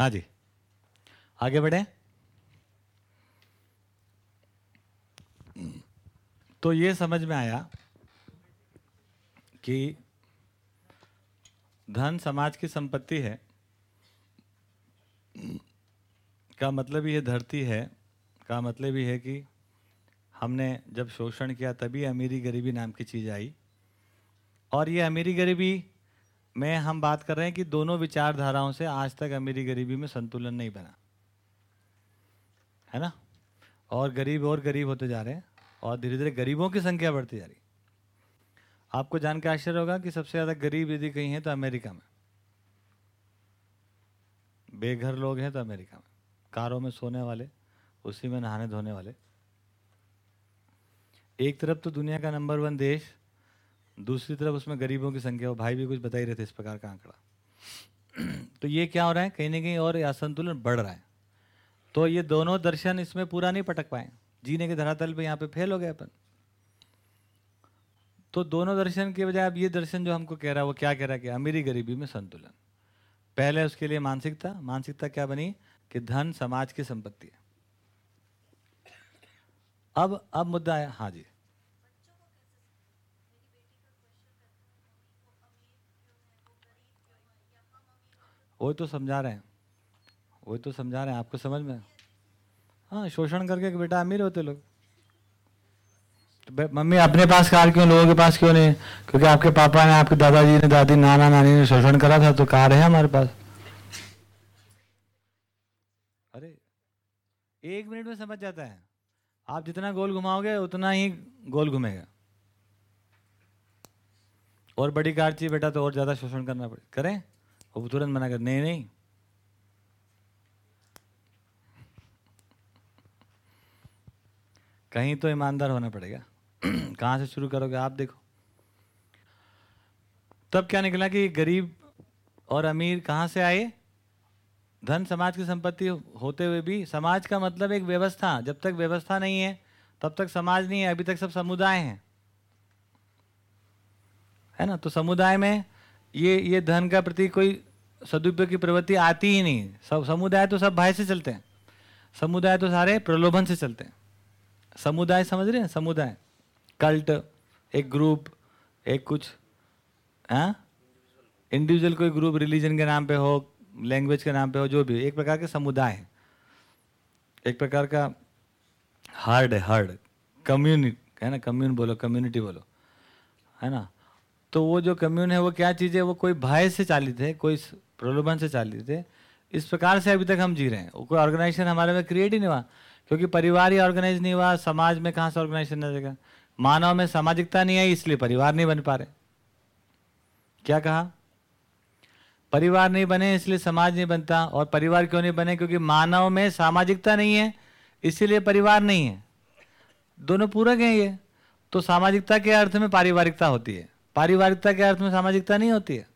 हाँ जी। आगे बढ़े। तो ये समझ में आया कि धन समाज की संपत्ति है, का मतलब ये धरती है, का मतलब ये है कि हमने जब शोषण किया तभी अमीरी गरीबी नाम की चीज़ आई और ये अमीरी गरीबी में हम बात कर रहे हैं कि दोनों विचारधाराओं से आज तक अमीरी गरीबी में संतुलन नहीं बना। है ना? और गरीब और गरीब होते जा रहे हैं और धीरे धीरे गरीबों की संख्या बढ़ती जा रही आपको जान के आश्चर्य होगा कि सबसे ज़्यादा गरीब यदि कहीं है तो अमेरिका में। बेघर लोग हैं तो अमेरिका में। कारों में सोने वाले, उसी में नहाने धोने वाले। एक तरफ़ तो दुनिया का नंबर वन देश दूसरी तरफ़ उसमें गरीबों की संख्या भाई भी कुछ बता ही रहे थे इस प्रकार का आंकड़ा। तो ये क्या हो रहा है? कहीं ना कहीं और असंतुलन बढ़ रहा है। तो ये दोनों दर्शन इसमें पूरा नहीं पटक पाए। जीने के धरातल पे यहाँ पे फेल हो गए अपन। तो दोनों दर्शन के बजाय अब ये दर्शन जो हमको कह रहा है, वो क्या कह रहा है कि अमीरी गरीबी में संतुलन। पहले उसके लिए मानसिकता। मानसिकता क्या बनी? कि धन, समाज की संपत्ति है। अब अब मुद्दा है हाँ जी। वही तो समझा रहे हैं। वही तो समझा रहे हैं, आपको समझ में? हाँ शोषण करके बेटा अमीर होते लोग। तो मम्मी, अपने पास कार क्यों, लोगों के पास क्यों नहीं? क्योंकि आपके पापा ने, आपके दादाजी ने, दादी, नाना, नानी ने शोषण करा था तो कार है हमारे पास। अरे, एक मिनट में समझ जाता है। आप जितना गोल घुमाओगे, उतना ही गोल घूमेगा। और बड़ी कार चाहिए बेटा तो और ज़्यादा शोषण करना पड़े। करें? वो तुरंत मना कर, नहीं नहीं। कहीं तो ईमानदार होना पड़ेगा। कहाँ से शुरू करोगे, आप देखो। तब क्या निकला कि गरीब और अमीर कहाँ से आए? धन समाज की संपत्ति होते हुए भी। समाज का मतलब एक व्यवस्था। जब तक व्यवस्था नहीं है, तब तक समाज नहीं है। अभी तक सब समुदाय हैं। है ना? तो समुदाय में ये ये धन का प्रति कोई सदुपयोग की प्रवृत्ति आती ही नहीं। सब समुदाय तो सब भाई से चलते हैं। समुदाय तो सारे प्रलोभन से चलते हैं। समुदाय समझ रहे हैं? समुदाय। कल्ट, एक ग्रुप, एक कुछ हाँ? इंडिविजुअल कोई ग्रुप रिलीजन के नाम पे हो लैंग्वेज के नाम पे हो, जो भी एक प्रकार के समुदाय है। एक प्रकार का हार्ड है हार्ड कम्युनिटी है ना? कम्यून बोलो कम्युनिटी बोलो, है ना? तो वो जो कम्यून है, वो क्या चीज़ है? वो कोई भय से चालित है, कोई प्रलोभन से चालित है। इस प्रकार से अभी तक हम जी रहे हैं। वो कोई ऑर्गेनाइजेशन हमारे में क्रिएट ही नहीं हुआ, क्योंकि परिवार ही ऑर्गेनाइज नहीं हुआ, समाज में कहाँ से ऑर्गेनाइजेशन रहेगा मानव में सामाजिकता नहीं आई, इसलिए परिवार नहीं बन पा रहे। क्या कहा? परिवार नहीं बने, इसलिए समाज नहीं बनता। और परिवार क्यों नहीं बने? क्योंकि मानव में सामाजिकता नहीं है, इसीलिए परिवार नहीं है। दोनों पूरक हैं ये। तो सामाजिकता के अर्थ में पारिवारिकता होती है। पारिवारिकता के अर्थ में सामाजिकता नहीं होती है।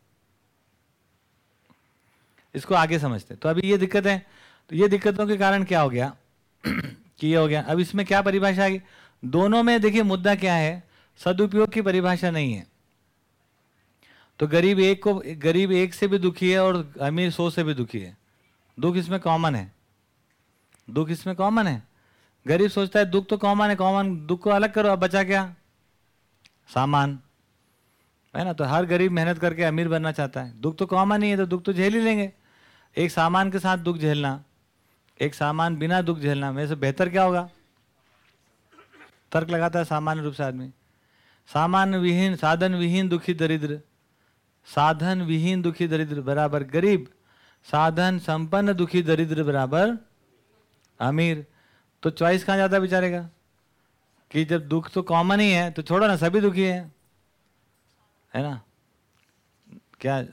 इसको आगे समझते हैं। तो अभी ये दिक्कत है। तो ये दिक्कतों के कारण क्या हो गया? कि ये हो गया। अब इसमें क्या परिभाषा आएगी दोनों में देखिए मुद्दा क्या है? सदुपयोग की परिभाषा नहीं है। तो गरीब एक को, गरीब एक से भी दुखी है और अमीर सौ से भी दुखी है। दुख इसमें कॉमन है। दुख इसमें कॉमन है। गरीब सोचता है, दुख तो कॉमन है कॉमन दुख को अलग करो, अब बचा क्या? सामान। है ना? तो हर गरीब मेहनत करके अमीर बनना चाहता है। दुख तो कॉमन ही है तो दुख तो झेल ही लेंगे। एक सामान के साथ दुख झेलना, एक सामान बिना दुख झेलना, मेरे से बेहतर क्या होगा? तर्क लगाता है सामान्य रूप से आदमी। सामान विहीन, साधन विहीन, दुखी दरिद्र। साधन विहीन, दुखी दरिद्र, बराबर गरीब। साधन संपन्न, दुखी दरिद्र, बराबर अमीर। तो चॉइस कहाँ जाता है बेचारेगा कि जब दुख तो कॉमन ही है तो छोड़ो ना, सभी दुखी है। है ना? क्या,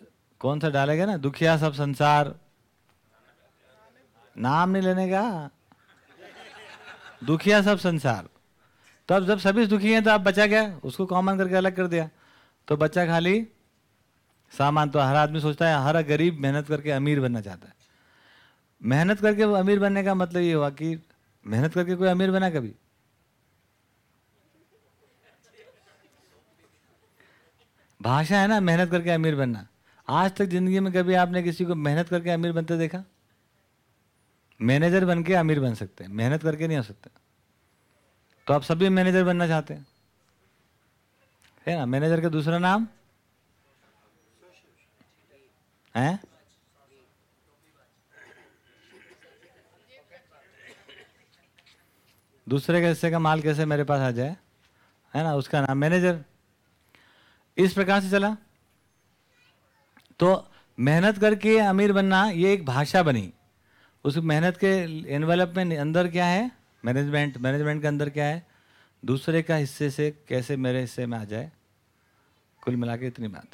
कौन सा डालेगा ना? दुखिया सब संसार। नाम नहीं लेने का? दुखिया सब संसार। तो अब जब सभी दुखी हैं तो आप बचा गया उसको कॉमन करके अलग कर दिया। तो बच्चा खाली सामान तो हर आदमी सोचता है, हर गरीब मेहनत करके अमीर बनना चाहता है। मेहनत करके वो अमीर बनने का मतलब ये हुआ कि मेहनत करके कोई अमीर बना कभी? भाषा है ना, मेहनत करके अमीर बनना। आज तक ज़िंदगी में कभी आपने किसी को मेहनत करके अमीर बनते देखा? मैनेजर बन के अमीर बन सकते हैं, मेहनत करके नहीं हो सकते। तो आप सभी मैनेजर बनना चाहते हैं? है ना, मैनेजर का दूसरा नाम? है? दूसरे के हिस्से का माल कैसे मेरे पास आ जाए? है ना, उसका नाम मैनेजर। इस प्रकार से चला। तो मेहनत करके अमीर बनना ये एक भाषा बनी। उस मेहनत के एनवेलप में अंदर क्या है? मैनेजमेंट मैनेजमेंट के अंदर क्या है? दूसरे का हिस्से से कैसे मेरे हिस्से में आ जाए? कुल मिला के इतनी बात।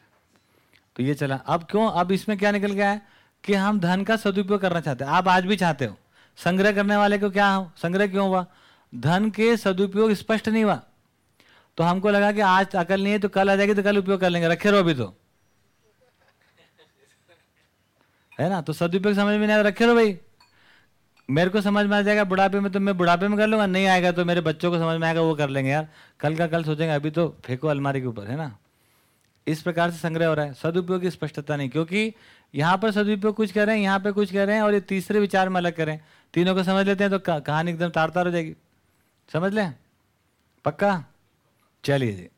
तो ये चला। अब क्यों? अब इसमें क्या निकल गया है? कि हम धन का सदुपयोग करना चाहते हैं। आप आज भी चाहते हो। संग्रह करने वाले को क्या हो? संग्रह क्यों हुआ? धन के सदुपयोग स्पष्ट नहीं हुआ। तो हमको लगा कि आज अकल नहीं है तो कल आ जाएगी तो कल उपयोग कर लेंगे। रखे रहो अभी तो। है ना? तो सदुपयोग समझ में नहीं आया, रखे रहो भाई। मेरे को समझ में आ जाएगा, बुढ़ापे में तो मैं बुढ़ापे में कर लूँगा, नहीं आएगा तो मेरे बच्चों को समझ में आएगा, वो कर लेंगे यार। कल का कल सोचेंगे, अभी तो फेंको अलमारी के ऊपर, है ना? इस प्रकार से संग्रह हो रहा है। सदुपयोग की स्पष्टता नहीं, क्योंकि यहाँ पर सदुपयोग कुछ कह रहे हैं, यहाँ पे कुछ कह रहे हैं, और ये तीसरे विचार में अलग करें। तीनों को समझ लेते हैं तो कहानी एकदम तार तार हो जाएगी। समझ लें? पक्का? चलिए जी।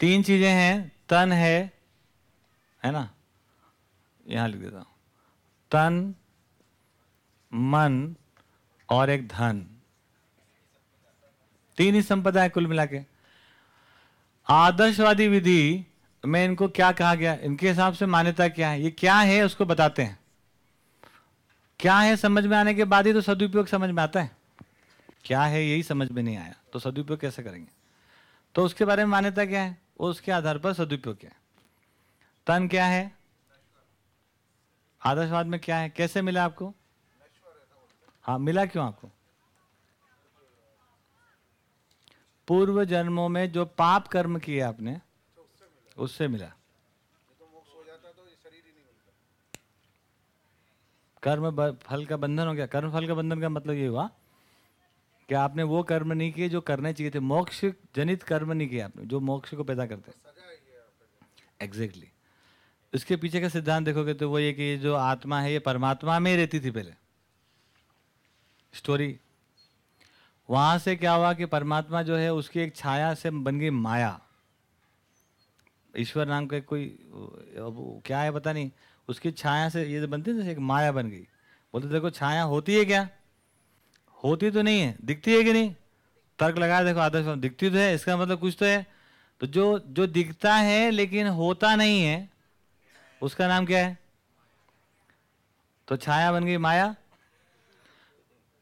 तीन चीज़ें हैं, तन है है ना? यहाँ लिख देता हूँ। तन, मन और एक धन। तीन ही संपदा है कुल मिला के आदर्शवादी विधि में इनको क्या कहा गया? इनके हिसाब से मान्यता क्या है? ये क्या है उसको बताते हैं। क्या है समझ में आने के बाद ही तो सदुपयोग समझ में आता है। क्या है यही समझ में नहीं आया। तो सदुपयोग कैसे करेंगे? तो उसके बारे में मान्यता क्या है? उसके आधार पर सदुपयोग क्या है? तन क्या है? आदर्शवाद में क्या है? कैसे मिला आपको? हाँ मिला क्यों आपको? पूर्व जन्मों में जो पाप कर्म किए आपने, उससे मिला। कर्म फल का बंधन हो गया। कर्म फल का बंधन का मतलब ये हुआ कि आपने वो कर्म नहीं किए जो करने चाहिए थे। मोक्ष जनित कर्म नहीं किए आपने जो मोक्ष को पैदा करते एग्जैक्टली exactly. इसके पीछे का सिद्धांत देखोगे तो वो ये कि जो आत्मा है ये परमात्मा में रहती थी पहले। स्टोरी वहाँ से क्या हुआ कि परमात्मा जो है उसकी एक छाया से बन गई माया। ईश्वर नाम का कोई क्या है पता नहीं। उसकी छाया से ये बनती है एक माया बन गई। बोलते देखो छाया होती है क्या? होती तो नहीं है, दिखती है कि नहीं? तर्क लगाया देखो, आदर्श दिखती तो है, इसका मतलब कुछ तो है। तो जो जो दिखता है लेकिन होता नहीं है, उसका नाम क्या है? तो छाया बन गई माया।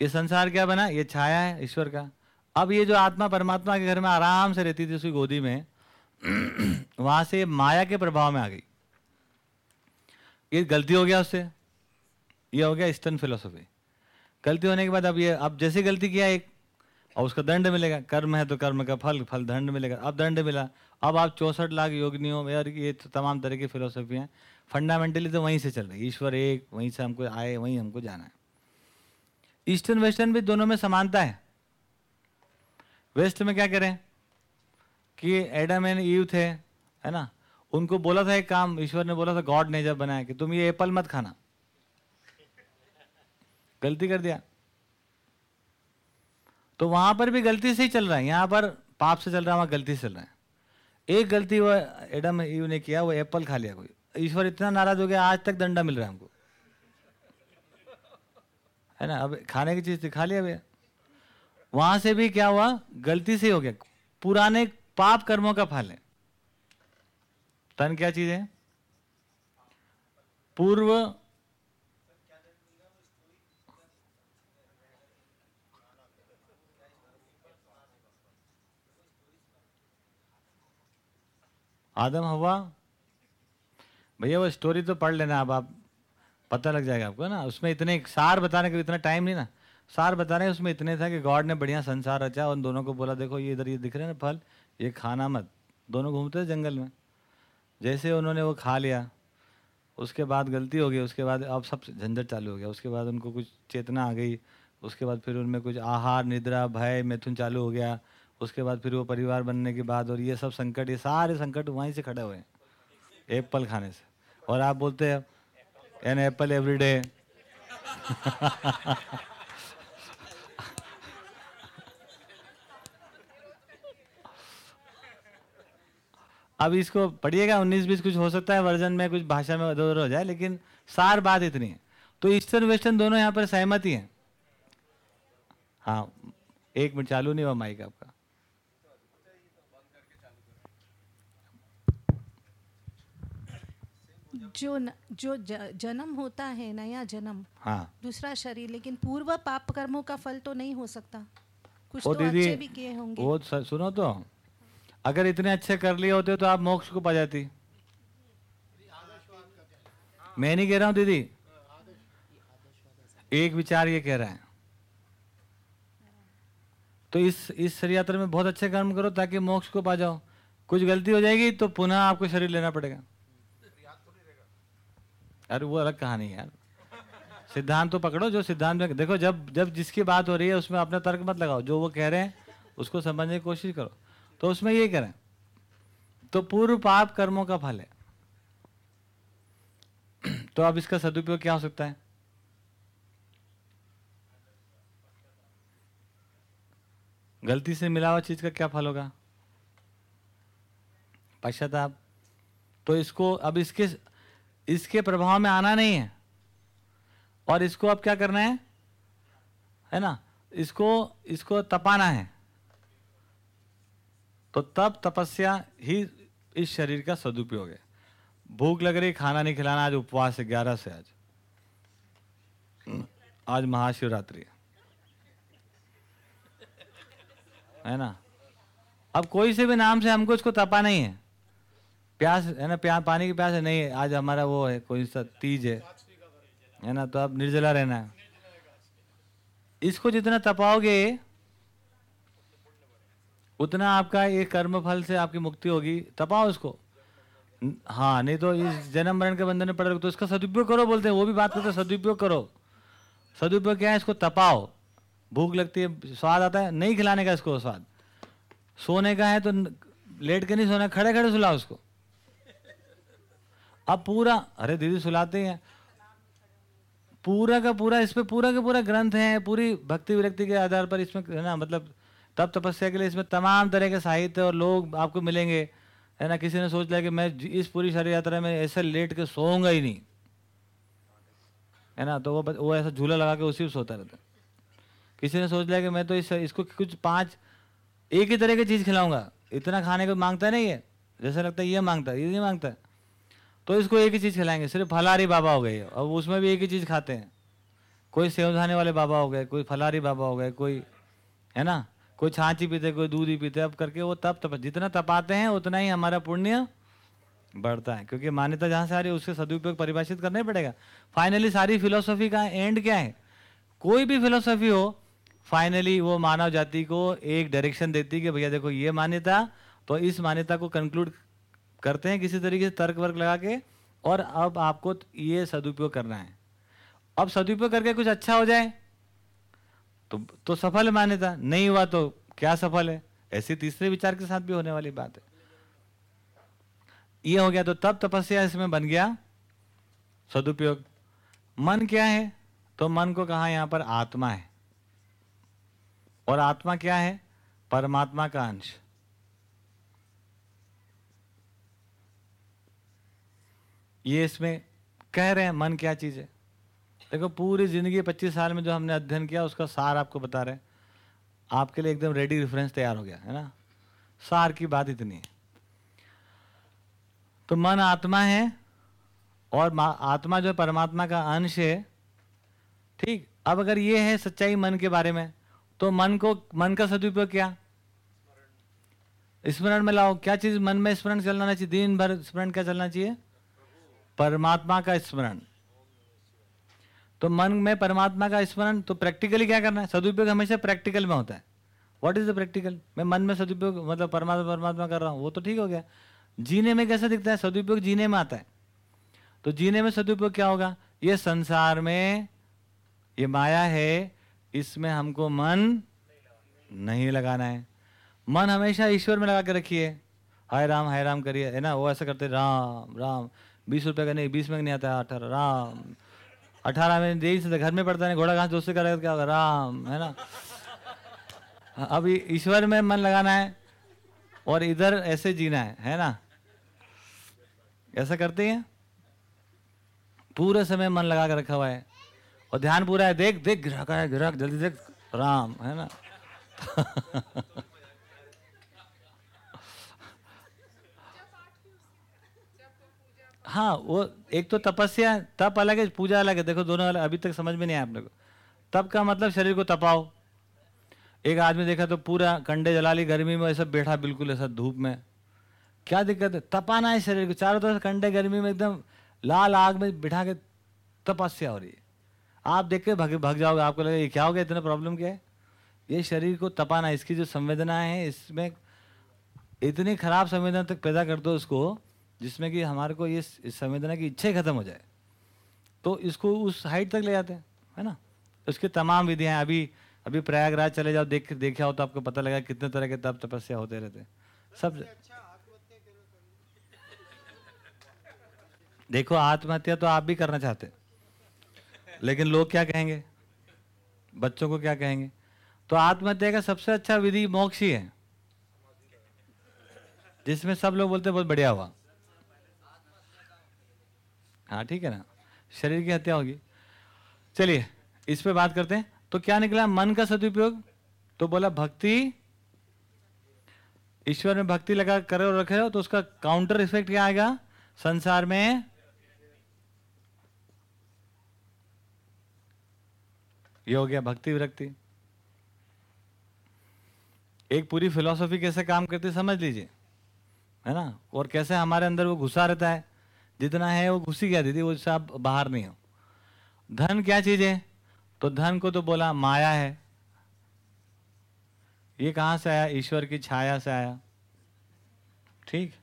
ये संसार क्या बना? ये छाया है, ईश्वर का। अब ये जो आत्मा परमात्मा के घर में आराम से रहती थी उसकी गोदी में, वहाँ से माया के प्रभाव में आ गई। ये गलती हो गया उससे। ये हो गया ईस्टर्न फिलोसफी। गलती होने के बाद अब ये, अब जैसे गलती किया एक और उसका दंड मिलेगा। कर्म है तो कर्म का फल फल दंड मिलेगा। अब दंड मिला। अब आप चौसठ लाख योगनियों में और ये तो तमाम तरह की फिलोसफी हैं। फंडामेंटली तो वहीं से चल रही ईश्वर एक, वहीं से हमको आए, वहीं हमको जाना है। ईस्टर्न वेस्टर्न भी दोनों में समानता है। वेस्ट में क्या करें? कि एडम एंड ईव थे, है ना? उनको बोला था एक काम, ईश्वर ने बोला था, गॉड ने जब बनाया कि तुम ये एप्पल मत खाना। गलती कर दिया। तो वहाँ पर भी गलती से ही चल रहा है। यहाँ पर पाप से चल रहा है, वहाँ गलती से चल रहा है। एक गलती वो एडम ईव ने किया, वो एप्पल खा लिया कोई। ईश्वर इतना नाराज़ हो गया, आज तक दंडा मिल रहा है हमको। है ना? अब खाने की चीज़ खा लिया भैया वहाँ से भी क्या हुआ? गलती से हो गया। पुराने पाप कर्मों का फल है। तन क्या चीज़ है? पूर्व आदम, हवा। भैया, वो स्टोरी तो पढ़ लेना, अब आप पता लग जाएगा आपको ना? उसमें इतने, सार बताने का इतना टाइम नहीं ना। सार बताने उसमें इतने था कि गॉड ने बढ़िया संसार रचा उन दोनों को बोला, देखो, ये इधर ये दिख रहे हैं ना फल, ये खाना मत। दोनों घूमते थे जंगल में। जैसे उन्होंने वो खा लिया, उसके बाद गलती हो गई, उसके बाद अब सब झंझट चालू हो गया। उसके बाद उनको कुछ चेतना आ गई, उसके बाद फिर उनमें कुछ आहार, निद्रा, भय, मैथुन चालू हो गया। उसके बाद फिर वो परिवार बनने के बाद और ये सब संकट, ये सारे संकट वहीं से खड़े हुए हैं, एप्पल खाने से। और आप बोलते हैं, एन एप्पल एवरी डे। अब इसको पढ़िएगा, उन्नीस बीस कुछ हो सकता है, वर्जन में कुछ भाषा में इधर हो जाए, लेकिन सार बात इतनी है। तो ईस्टर्न, वेस्टर्न दोनों यहाँ पर सहमति हैं। हाँ एक मिनट, चालू नहीं हुआ माइक आपका। जो न, जो ज, जन्म होता है नया जन्म हाँ। दूसरा शरीर लेकिन पूर्व पाप कर्मों का फल तो नहीं हो सकता। कुछ तो अच्छे भी किए होंगे। वो सुनो तो। अगर इतने अच्छे कर लिए होते तो आप मोक्ष को पा जाती। मैं नहीं कह रहा हूँ दीदी। एक विचार ये कह रहा है। तो इस इस शरीर यात्रा में बहुत अच्छे कर्म करो ताकि मोक्ष को पा जाओ। कुछ गलती हो जाएगी तो पुनः आपको शरीर लेना पड़ेगा। अरे वो अलग कहानी है यार। सिद्धांत तो पकड़ो जो सिद्धांत में देखो जब जब जिसकी बात हो रही है, उसमें अपना तर्क मत लगाओ। जो वो कह रहे हैं, उसको समझने की कोशिश करो। तो उसमें ये करें तो पूर्व पाप कर्मों का फल है। तो अब इसका सदुपयोग क्या हो सकता है? गलती से मिला हुआ चीज़ का क्या फल होगा? पश्चाताप। तो इसको अब इसके इसके प्रभाव में आना नहीं है। और इसको अब क्या करना है? है ना? इसको इसको तपाना है। तो तब तपस्या ही इस शरीर का सदुपयोग है। भूख लग रही, खाना नहीं खिलाना, आज उपवास है, ग्यारह से आज। आज महाशिवरात्रि है। है ना? अब कोई से भी नाम से हमको इसको तपा नहीं है। प्यास है ना, प्या, पानी की प्यास है, नहीं, आज हमारा वो है, कोई सा तीज है। है ना तो अब निर्जला रहना। है इसको जितना तपाओगे, उतना आपका ये कर्म फल से आपकी मुक्ति होगी। तपाओ इसको। हाँ नहीं तो इस जन्म मरण के बंधन में पड़ तो इसका सदुपयोग करो, बोलते हैं, वो भी बात करते हैं, सदुपयोग करो। सदुपयोग क्या है, इसको तपाओ। भूख लगती है, स्वाद आता है, नहीं खिलाने का इसको स्वाद। सोने का है तो लेट के नहीं सोना खड़े खड़े सुलाओ उसको अब पूरा, अरे दीदी सुलाते हैं पूरा का पूरा, इस पे पूरा का पूरा ग्रंथ है, पूरी भक्ति विरक्ति के आधार पर इसमें, है ना मतलब तप तपस्या के लिए इसमें तमाम तरह के साहित्य और लोग आपको मिलेंगे। है ना, किसी ने सोच लिया कि मैं इस पूरी शरीर यात्रा में ऐसे लेट के सोऊँगा ही नहीं। है ना तो वो वो ऐसा झूला लगा के उसी में सोता रहता किसी ने सोच लिया कि मैं तो इस, इसको कुछ पाँच, एक ही तरह की चीज़ खिलाऊँगा। इतना खाने को माँगता नहीं है। जैसा लगता है ये माँगता है, ये नहीं माँगता। है तो इसको एक ही चीज़ खिलाएँगे, सिर्फ़ फलारी बाबा हो गए अब उसमें भी एक ही चीज़ खाते हैं। कोई सेव धाने वाले बाबा हो गए, कोई फलारी बाबा हो गए, कोई, है ना? कोई छाछ ही पीते, कोई दूध ही पीते, अब करके वो तप तप, जितना तपाते हैं, उतना ही हमारा पुण्य बढ़ता है। क्योंकि मान्यता जहाँ से आ रही है, उसके सदुपयोग परिभाषित करना ही पड़ेगा। फाइनली सारी फिलोसफी का एंड क्या है? कोई भी फिलोसफी हो फाइनली वो मानव जाति को एक डायरेक्शन देती है कि भैया देखो, ये मान्यता तो इस मान्यता को कंक्लूड करते हैं किसी तरीके से तर्क वर्क लगा के, और अब आपको ये सदुपयोग करना है। अब सदुपयोग करके कुछ अच्छा हो जाए तो तो सफल मान्यता। नहीं हुआ तो क्या सफल है? ऐसे तीसरे विचार के साथ भी होने वाली बात है। ये हो गया तो तब तपस्या इसमें बन गया सदुपयोग। मन क्या है? तो मन को कहा यहाँ पर आत्मा है। और आत्मा क्या है? परमात्मा का अंश। ये इसमें कह रहे हैं, मन क्या चीज़ है? देखो, पूरी ज़िंदगी पच्चीस साल में जो हमने अध्ययन किया, उसका सार आपको बता रहे हैं। आपके लिए एकदम रेडी रेफरेंस तैयार हो गया, है ना? सार की बात इतनी है। तो मन आत्मा है और आत्मा जो परमात्मा का अंश है, ठीक? अब अगर ये है सच्चाई मन के बारे में तो मन को, मन का सदुपयोग क्या? स्मरण। में लाओ, क्या चीज़ मन में स्मरण चलना चाहिए? दिन भर स्मरण क्या चलना चाहिए? परमात्मा का स्मरण। तो मन में परमात्मा का स्मरण तो प्रैक्टिकली क्या करना है? सदुपयोग हमेशा प्रैक्टिकल में होता है। व्हाट इज़ द प्रैक्टिकल मैं मन में सदुपयोग मतलब परमात्मा परमात्मा कर रहा हूँ, वो तो ठीक हो गया। जीने में कैसा दिखता है? सदुपयोग जीने में आता है। तो जीने में सदुपयोग क्या होगा? ये संसार में, ये माया है, इसमें हमको मन नहीं लगाना है। मन हमेशा ईश्वर में लगा के रखिए। हाय राम हाय राम करिए, है ना? वो ऐसा करते, राम राम। बीस रुपये का नहीं, बीस में नहीं आता अठारह, राम। अठारह में यही से घर में पढ़ता नहीं, घोड़ा घास दोस्त क्या होगा? राम, है ना? अब ईश्वर में मन लगाना है और इधर ऐसे जीना है है ना? ऐसा करते हैं? पूरे समय मन लगा कर रखा हुआ है। और ध्यान पूरा है, देख देख ग्राहक है जल्दी देख। राम, है ना? हाँ वो एक तो तपस्या, तप अलग है, पूजा अलग है। देखो, दोनों अलग, अभी तक समझ में नहीं आया आप लोग तप का मतलब शरीर को तपाओ। एक आदमी देखा तो पूरा कंडे जला ली गर्मी में ऐसा बैठा बिल्कुल ऐसा धूप में। क्या दिक्कत है? तपाना है शरीर को। चारों तरफ़ कंडे गर्मी में एकदम लाल आग में बिठा के तपस्या हो रही है। आप देख के भग भग जाओगे, आपको लगेगा, ये क्या हो गया? इतना प्रॉब्लम क्या है? ये शरीर को तपाना है। इसकी जो संवेदना है, इसमें इतनी खराब संवेदना तक पैदा कर दो उसको जिसमें कि हमारे को ये संवेदना की इच्छा खत्म हो जाए। तो इसको उस हाइट तक ले जाते हैं, है ना? उसकी तमाम विधियाँ अभी अभी प्रयागराज चले जाओ, देख, देखा हो तो आपको पता लगा कितने तरह के तप तपस्या होते रहते हैं। सब देखो, आत्महत्या तो आप भी करना चाहते लेकिन लोग क्या कहेंगे? बच्चों को क्या कहेंगे? तो आत्महत्या का सबसे अच्छा विधि मोक्ष ही है। जिसमें सब लोग बोलते बहुत बढ़िया हुआ। हाँ ठीक है ना? शरीर की हत्या होगी। चलिए, इस पे बात करते हैं। तो क्या निकला? मन का सदुपयोग? तो बोला, भक्ति। ईश्वर में भक्ति लगा करे और रखे हो तो उसका काउंटर इफ़ेक्ट क्या आएगा? संसार में ये हो गया भक्ति विरक्ति। एक पूरी फिलॉसफी कैसे काम करती समझ लीजिए। है ना? और कैसे हमारे अंदर वो घुसा रहता है? जितना है वो घुसी गया दीदी वो सब बाहर नहीं हो। धन क्या चीज़ है? तो धन को तो बोला माया है। ये कहाँ से आया? ईश्वर की छाया से आया। ठीक?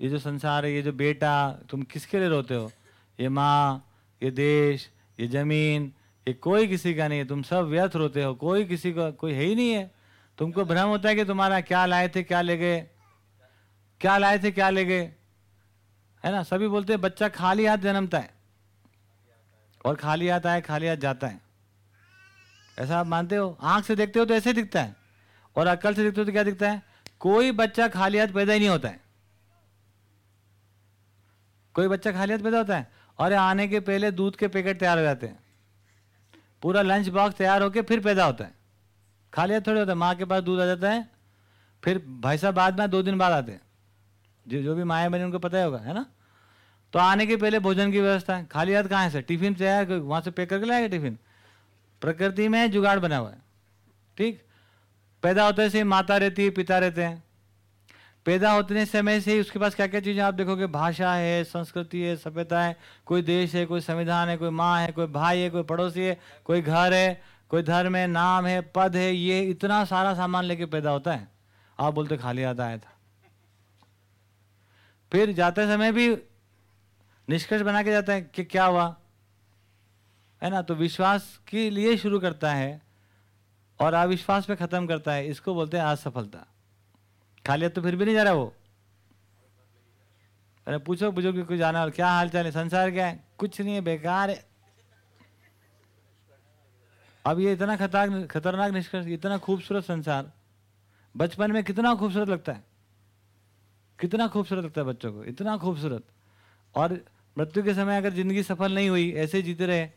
ये जो संसार है ये जो बेटा तुम किसके लिए रोते हो? ये माँ ये देश ये ज़मीन ये कोई किसी का नहीं है। तुम सब व्यर्थ रोते हो। कोई किसी का को, कोई है ही नहीं है। तुमको भ्रम होता है कि तुम्हारा क्या लाए थे क्या ले गए? क्या लाए थे क्या ले गए? है ना? सभी बोलते हैं, बच्चा खाली हाथ जन्मता है। और खाली हाथ आए, खाली हाथ जाता है। ऐसा आप मानते हो? आँख से देखते हो तो ऐसे दिखता है। और अकल से देखते हो तो क्या दिखता है? कोई बच्चा खाली हाथ पैदा ही नहीं होता है। कोई बच्चा खाली हाथ पैदा होता है? और आने के पहले दूध के पैकेट तैयार हो जाते हैं। पूरा लंच बॉक्स तैयार होकर फिर पैदा होता है। खाली हाथ थोड़े होता है। माँ के पास दूध आ जाता है, फिर भाई साहब बाद में दो दिन बाद आते हैं। जो जो भी माया बनी, उनको पता ही होगा, है ना? तो आने के पहले भोजन की व्यवस्था है। खाली हाथ कहाँ सर? टिफ़िन तैयार वहाँ से पैक करके लाएगा टिफ़िन? प्रकृति में जुगाड़ बना हुआ है। ठीक? पैदा होते से माता रहती है, पिता रहते हैं। पैदा होते समय से ही उसके पास क्या क्या चीज़ें आप देखोगे? भाषा है, संस्कृति है, सभ्यता है। कोई देश है, कोई संविधान है, कोई माँ है, कोई भाई है, कोई पड़ोसी है, कोई घर है, कोई धर्म है, नाम है, पद है, ये इतना सारा सामान लेके पैदा होता है। आप बोलते खाली हाथ आया था। फिर जाते समय भी निष्कर्ष बना के जाता है कि क्या हुआ? है ना? तो विश्वास के लिए शुरू करता है और अविश्वास पे खत्म करता है। इसको बोलते हैं असफलता। खाली तो फिर भी नहीं जा रहा वो। अरे पूछो पूछो कि कुछ जाना और क्या हाल चाल है? संसार क्या है? कुछ नहीं है, बेकार है। अब ये इतना खतरनाक खतरनाक निष्कर्ष, इतना खूबसूरत संसार, बचपन में कितना खूबसूरत लगता है। कितना खूबसूरत लगता है बच्चों को, इतना खूबसूरत। और मृत्यु के समय अगर ज़िंदगी सफल नहीं हुई, ऐसे ही जीते रहे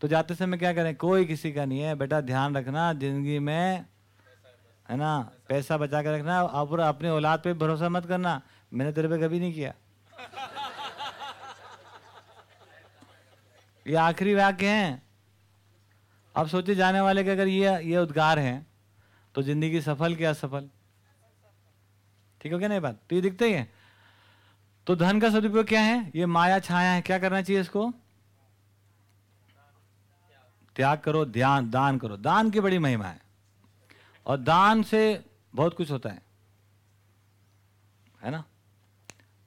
तो जाते समय क्या करें? कोई किसी का नहीं है। बेटा, ध्यान रखना, ज़िंदगी में, है ना, पैसा बचा कर रखना, और अपने औलाद पे भरोसा मत करना। मैंने तेरे पे कभी नहीं किया। ये आखिरी वाक्य हैं। अब सोचे जाने वाले के अगर ये ये उद्गार हैं तो ज़िंदगी सफल क्या असफल ठीक हो गया नहीं बात? तो ये दिखते ही है। तो धन का सदुपयोग क्या है? ये माया, छाया है। क्या करना चाहिए इसको? त्याग करो, ध्यान, दान करो। दान की बड़ी महिमा है। और दान से बहुत कुछ होता है। है ना?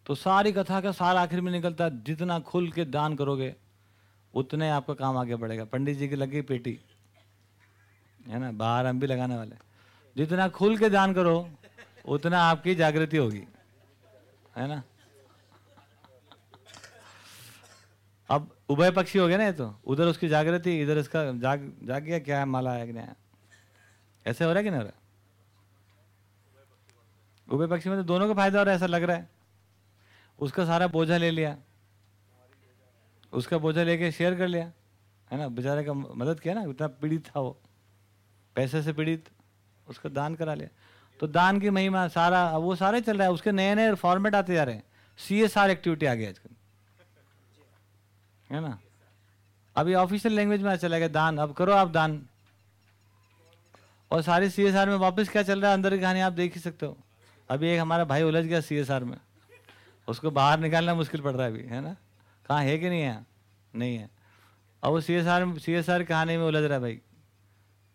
तो सारी कथा का सार आखिर में निकलता है। जितना खुल के दान करोगे, उतने आपका काम आगे बढ़ेगा। पंडित जी की लगी पेटी। है ना? बाहर हम भी लगाने वाले। जितना खुल के दान करो उतना आपकी जागृति होगी। है ना? अब उभय पक्षी हो गया ना ये तो। उधर उसकी जागृति, इधर इसका जाग जाग गया, क्या है माला है कि नहीं ऐसे हो रहा है कि नहीं हो रहा? उभय पक्षी में तो दोनों का फ़ायदा हो रहा है, ऐसा लग रहा है। उसका सारा बोझा ले लिया। उसका बोझा लेके शेयर कर लिया। है ना? बेचारे का मदद किया ना, इतना पीड़ित था वो। पैसे से पीड़ित, उसका दान करा लिया। तो दान की महिमा सारा, वो सारे चल रहा है, उसके नए नए फॉर्मेट आते जा रहे हैं। सी एस आर एक्टिविटी आ गई आजकल। है ना? अभी ऑफिशियल लैंग्वेज में चला गया, दान। अब करो आप दान। और सारे सी एस आर में वापस क्या चल रहा है? अंदर की कहानी आप देख ही सकते हो। अभी एक हमारा भाई उलझ गया सी एस आर में। उसको बाहर निकालना मुश्किल पड़ रहा है अभी, है ना? कहाँ है कि नहीं है? नहीं है। अब वो C S R C S R कहानी में उलझ रहा है भाई,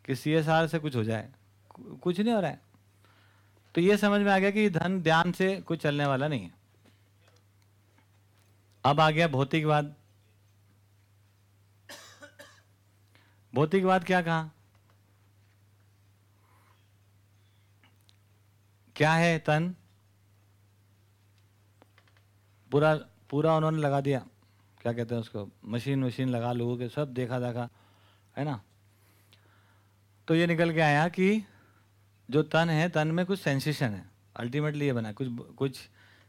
कि सी एस आर से कुछ हो जाए। कुछ नहीं हो रहा है। तो ये समझ में आ गया कि धन ध्यान से कुछ चलने वाला नहीं है। अब आ गया भौतिकवाद भौतिकवाद क्या कहा? क्या है तन? पूरा पूरा उन्होंने लगा दिया। क्या कहते हैं उसको? मशीन मशीन लगा, लोगों के सब देखा देखा है ना? तो ये निकल के आया कि जो तन है, तन में कुछ सेंसेशन है। अल्टीमेटली ये बना, कुछ कुछ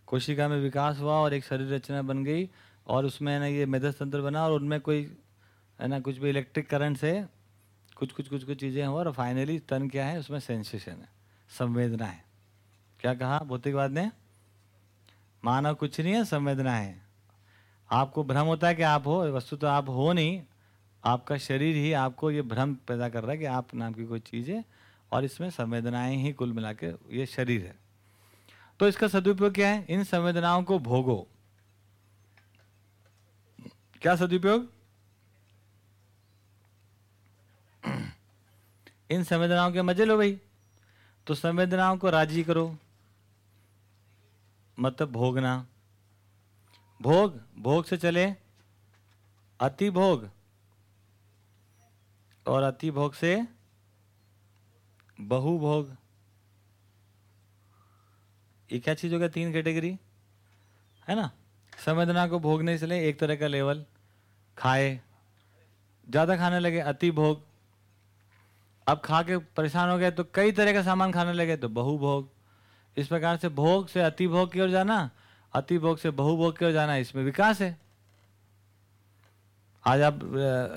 कोशिका में विकास हुआ और एक शरीर रचना बन गई और उसमें है ना ये मेधस तंत्र बना और उनमें कोई, है ना, कुछ भी इलेक्ट्रिक करंट से कुछ कुछ कुछ कुछ चीज़ें हुआ और फाइनली तन क्या है, उसमें सेंसेशन है, संवेदना है। क्या कहा भौतिकवाद ने? मानव कुछ नहीं है, संवेदना है। आपको भ्रम होता है कि आप हो, वस्तु तो आप हो नहीं, आपका शरीर ही आपको ये भ्रम पैदा कर रहा है कि आप नाम की कोई चीज़ है और इसमें संवेदनाएँ ही कुल मिला के ये शरीर है। तो इसका सदुपयोग क्या है? इन संवेदनाओं को भोगो। क्या सदुपयोग? इन संवेदनाओं के मज़े लो भाई। तो संवेदनाओं को राज़ी करो। मतलब भोगना। भोग भोग से चले अति भोग और अति भोग से बहु भोग ये क्या चीज़ हो गया तीन कैटेगरी है ना? संवेदना को भोगने से ले एक तरह का लेवल खाए। ज़्यादा खाने लगे, अति भोग। अब खा के परेशान हो गए तो कई तरह का सामान खाने लगे तो बहु भोग इस प्रकार से भोग से अति भोग की ओर जाना, अति भोग से बहु भोग की ओर जाना, इसमें विकास है। आज आप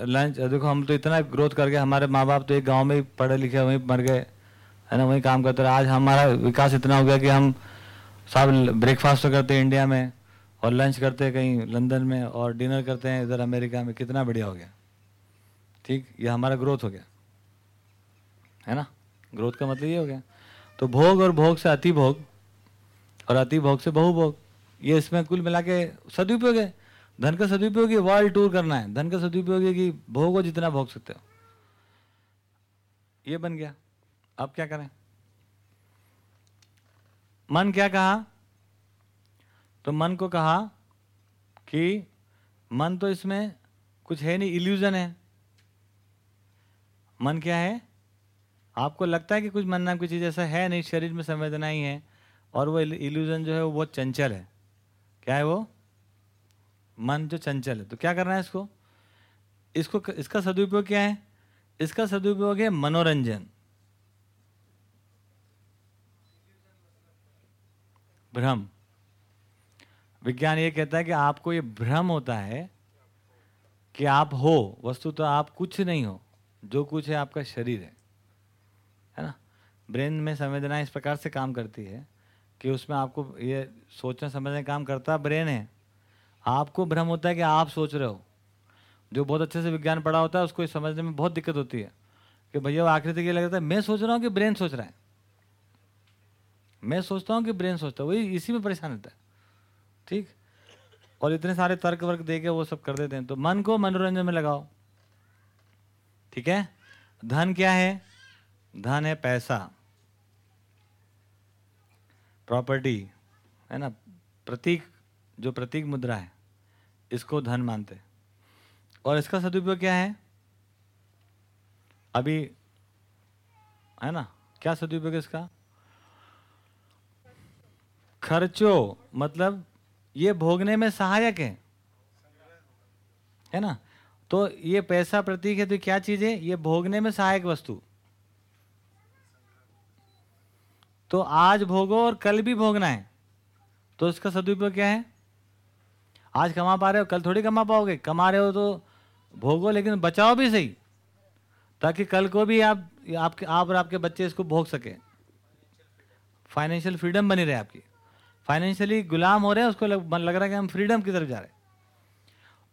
लंच देखो, हम तो इतना ग्रोथ कर गए, हमारे माँ बाप तो एक गाँव में ही पढ़े लिखे वहीं मर गए, है ना, वहीं काम करते रहे। आज हमारा विकास इतना हो गया कि हम सब ब्रेकफास्ट तो करते हैं इंडिया में, और लंच करते हैं कहीं लंदन में, और डिनर करते हैं इधर अमेरिका में। कितना बढ़िया हो गया। ठीक? ये हमारा ग्रोथ हो गया। है ना? ग्रोथ का मतलब ये हो गया। तो भोग और भोग से अति भोग और अति भोग से बहु भोग ये इसमें कुल मिला के सदुपयोग है। धन का सदुपयोग वर्ल्ड टूर करना है। धन का सदुपयोग है कि भोगो जितना भोग सकते हो। ये बन गया। अब क्या करें? मन क्या कहा? तो मन को कहा कि मन तो इसमें कुछ है नहीं इल्यूजन है। मन क्या है? आपको लगता है कि कुछ मन नाम की चीज़ ऐसा है नहीं, शरीर में संवेदना ही है और वो इल्यूजन जो है वो बहुत चंचल है। क्या है वो? मन जो चंचल है। तो क्या करना है इसको? इसको इसका सदुपयोग क्या है? इसका सदुपयोग है मनोरंजन। भ्रम। विज्ञान ये कहता है कि आपको ये भ्रम होता है कि आप हो, वस्तु तो आप कुछ नहीं हो, जो कुछ है आपका शरीर है। है ना? ब्रेन में संवेदना इस प्रकार से काम करती है कि उसमें आपको ये सोचना, समझने काम करता ब्रेन है। आपको भ्रम होता है कि आप सोच रहे हो। जो बहुत अच्छे से विज्ञान पढ़ा होता है, उसको समझने में बहुत दिक्कत होती है कि भैया तक ये लगता है, मैं सोच रहा हूँ कि ब्रेन सोच रहा है। मैं सोचता हूँ कि ब्रेन सोचता है, वही इसी में परेशान होता है। ठीक? और इतने सारे तर्क वर्क दे के वो सब कर देते हैं। तो मन को मनोरंजन में लगाओ। ठीक है? धन क्या है? धन है पैसा। प्रॉपर्टी, है ना? प्रतीक जो प्रतीक मुद्रा है, इसको धन मानते और इसका सदुपयोग क्या है? अभी, है ना? क्या सदुपयोग इसका? खर्चो मतलब ये भोगने में सहायक है। है ना? तो ये पैसा प्रतीक है तो क्या चीज़ है? ये भोगने में सहायक वस्तु। तो आज भोगो और कल भी भोगना है। तो इसका सदुपयोग क्या है? आज कमा पा रहे हो कल थोड़ी कमा पाओगे। कमा रहे हो तो भोगो लेकिन बचाओ भी सही ताकि कल को भी आप आपके आप और आपके बच्चे इसको भोग सके। फाइनेंशियल फ्रीडम बनी रहे आपकी। फाइनेंशियली गुलाम हो रहे हैं उसको लग, लग रहा है कि हम फ्रीडम की तरफ़ जा रहे हैं।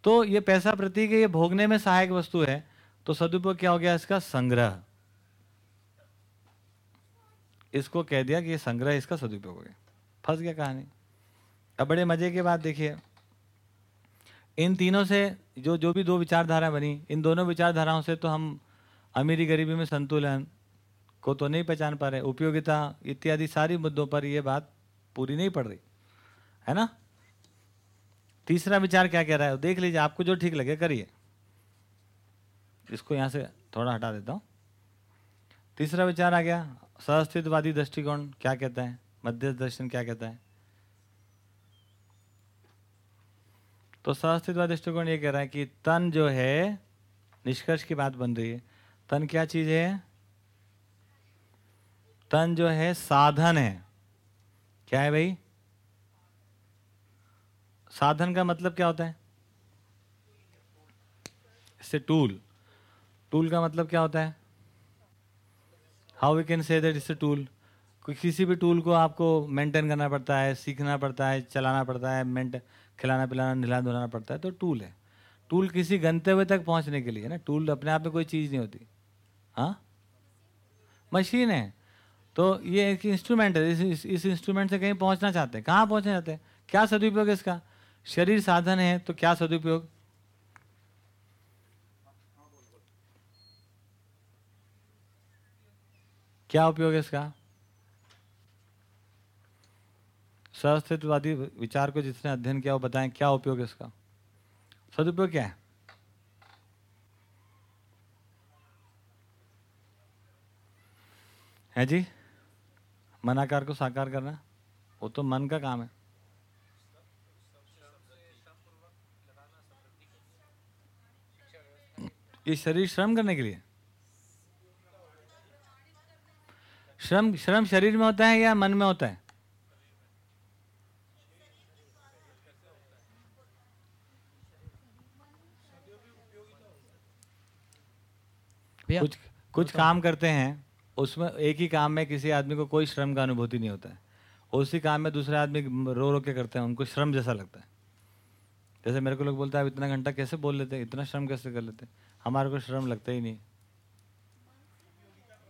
तो ये पैसा प्रतीक है ये भोगने में सहायक वस्तु है। तो सदुपयोग क्या हो गया इसका? संग्रह। इसको कह दिया कि ये संग्रह इसका सदुपयोग हो गया। फंस गया कहानी। अब बड़े मज़े की बात देखिए। इन तीनों से जो जो भी दो विचारधारा बनी, इन दोनों विचारधाराओं से तो हम अमीरी गरीबी में संतुलन को तो नहीं पहचान पा रहे। उपयोगिता इत्यादि सारी मुद्दों पर यह बात पूरी नहीं पड़ रही, है ना? तीसरा विचार क्या कह रहा है? देख लीजिए, आपको जो ठीक लगे करिए। इसको यहाँ से थोड़ा हटा देता हूँ। तीसरा विचार आ गया सहस्तित्ववादी दृष्टिकोण क्या कहता है? मध्यस्थ दर्शन क्या कहता है? तो सहस्तित्ववादी दृष्टिकोण ये कह रहा है कि तन जो है, निष्कर्ष की बात बन रही है। तन क्या चीज़ है? तन जो है, साधन है। क्या है भाई? साधन का मतलब क्या होता है? इससे टूल टूल का मतलब क्या होता है? How we can say that it's tool किसी भी टूल को आपको मेंटेन करना पड़ता है, सीखना पड़ता है, चलाना पड़ता है मेंट खिलाना पिलाना, नहलाना धुलाना पड़ता है तो टूल है। टूल किसी गंतव्य तक पहुँचने के लिए ना, टूल अपने आप में कोई चीज़ नहीं होती। हाँ? मशीन है। तो ये एक इंस्ट्रूमेंट है, इस इस इंस्ट्रूमेंट से कहीं पहुँचना चाहते हैं। कहाँ पहुँचना चाहते हैं? क्या सदुपयोग है इसका? शरीर साधन है तो क्या सदुपयोग? क्या उपयोग है इसका? सहस्तित्ववादी विचार को जिसने अध्ययन किया, वो बताएँ क्या उपयोग है इसका? सदुपयोग क्या है? है जी? मनाकार को साकार करना, वो तो मन का काम है। ये शरीर श्रम करने के लिए। श्रम श्रम शरीर में होता है या मन में होता है? कुछ कुछ काम करते हैं उसमें एक ही काम में किसी आदमी को कोई श्रम का अनुभूति नहीं होता है। उसी काम में दूसरे आदमी रो रो के करते हैं उनको श्रम जैसा लगता है। जैसे मेरे को लोग बोलते हैं आप इतना घंटा कैसे बोल लेते हैं? इतना श्रम कैसे कर लेते हैं? हमारे को श्रम लगता ही नहीं।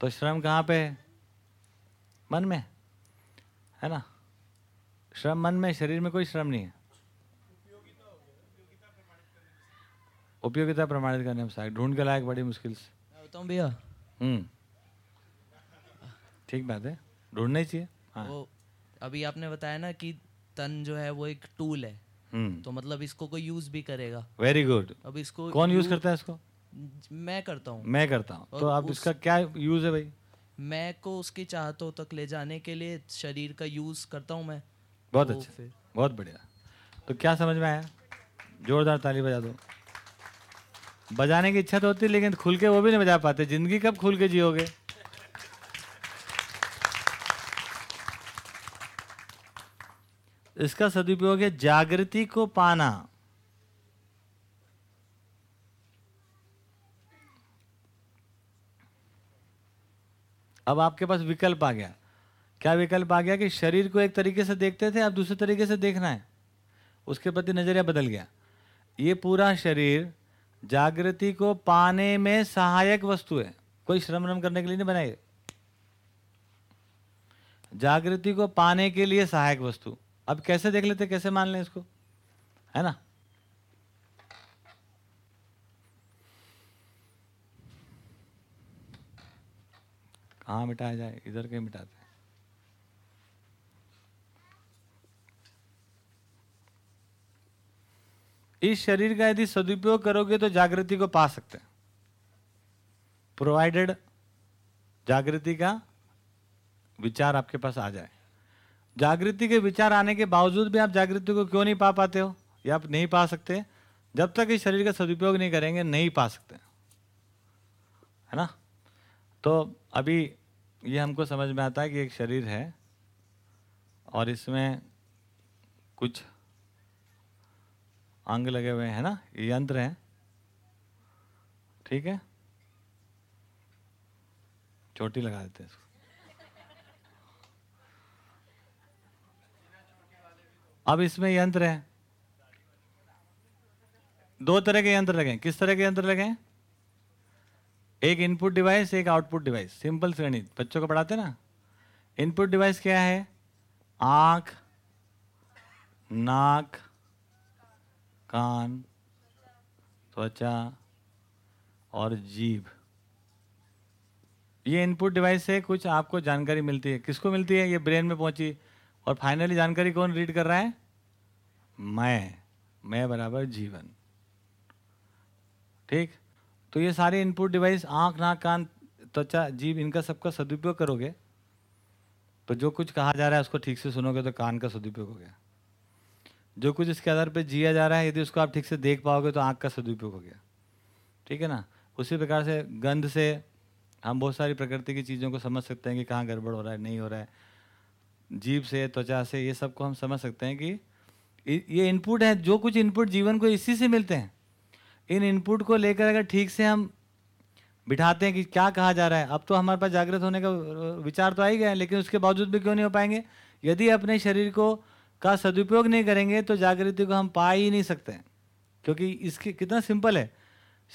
तो श्रम कहाँ पे है? मन में है ना? श्रम मन में शरीर में कोई श्रम नहीं है। उपयोगिता प्रमाणित करने में ढूंढ के लायक बड़ी मुश्किल से। बताऊँ भैया? हम्म। ठीक बात है। ढूंढना ही चाहिए। हाँ। वो अभी आपने बताया ना कि तन जो है वो एक टूल है। हम्म। तो मतलब इसको कोई यूज़ भी करेगा। वेरी गुड अब इसको कौन यूज़ करता है इसको? मैं करता हूँ। मैं करता हूँ। तो आप इसका क्या यूज़ है भाई? मैं को उसकी चाहतों तक ले जाने के लिए शरीर का यूज़ करता हूँ मैं। बहुत तो अच्छा। बहुत बढ़िया। तो क्या समझ में आया? जोरदार ताली बजा दो। बजाने की इच्छा तो होती, लेकिन खुल के वो भी नहीं बजा पाते। ज़िंदगी कब खुल के जियोगे? इसका सदुपयोग है जागृति को पाना। अब आपके पास विकल्प आ गया। क्या विकल्प आ गया कि शरीर को एक तरीके से देखते थे अब दूसरे तरीके से देखना है? उसके प्रति नज़रिया बदल गया। ये पूरा शरीर जागृति को पाने में सहायक वस्तु है। कोई श्रम रम करने के लिए नहीं बनाई जागृति को पाने के लिए सहायक वस्तु। अब कैसे देख लेते, कैसे मान लें इसको? है ना? कहाँ मिटाया जाए? इधर कहीं मिटाते। इस शरीर का यदि सदुपयोग करोगे तो जागृति को पा सकते हैं। प्रोवाइडेड जागृति का विचार आपके पास आ जाए। जागृति के विचार आने के बावजूद भी आप जागृति को क्यों नहीं पा पाते हो? या आप नहीं पा सकते? जब तक इस शरीर का सदुपयोग नहीं करेंगे, नहीं पा सकते। है ना? तो अभी ये हमको समझ में आता है कि एक शरीर है और इसमें कुछ अंग लगे हुए हैं ना? ये यंत्र हैं। ठीक है? चोटी लगा देते हैं इसको। अब इसमें यंत्र है। दो तरह के यंत्र लगे किस तरह के यंत्र लगे एक इनपुट डिवाइस एक आउटपुट डिवाइस सिंपल श्रेणी। बच्चों को पढ़ाते ना? इनपुट डिवाइस क्या है? आँख, नाक कान, त्वचा और जीभ। ये इनपुट डिवाइस से कुछ आपको जानकारी मिलती है। किसको मिलती है? ये ब्रेन में पहुँची। और फाइनली जानकारी कौन रीड कर रहा है? मैं। मैं बराबर जीवन। ठीक? तो ये सारे इनपुट डिवाइस आँख, नाक, कान, त्वचा जीव इनका सबका सदुपयोग करोगे। तो जो कुछ कहा जा रहा है उसको ठीक से सुनोगे तो कान का सदुपयोग हो गया। जो कुछ इसके आधार पर जिया जा रहा है, यदि उसको आप ठीक से देख पाओगे तो आँख का सदुपयोग हो गया। ठीक है ना? उसी प्रकार से गंध से हम बहुत सारी प्रकृति की चीज़ों को समझ सकते हैं कि कहाँ गड़बड़ हो रहा है, नहीं हो रहा है। जीव से, त्वचा से, ये सबको हम समझ सकते हैं कि ये इनपुट है, जो कुछ इनपुट जीवन को इसी से मिलते हैं। इन इनपुट को लेकर अगर ठीक से हम बिठाते हैं कि क्या कहा जा रहा है, अब तो हमारे पास जागृत होने का विचार तो आ ही गया है, लेकिन उसके बावजूद भी क्यों नहीं हो पाएँगे? यदि अपने शरीर को का सदुपयोग नहीं करेंगे तो जागृति को हम पा ही नहीं सकते क्योंकि इसके कितना सिंपल है।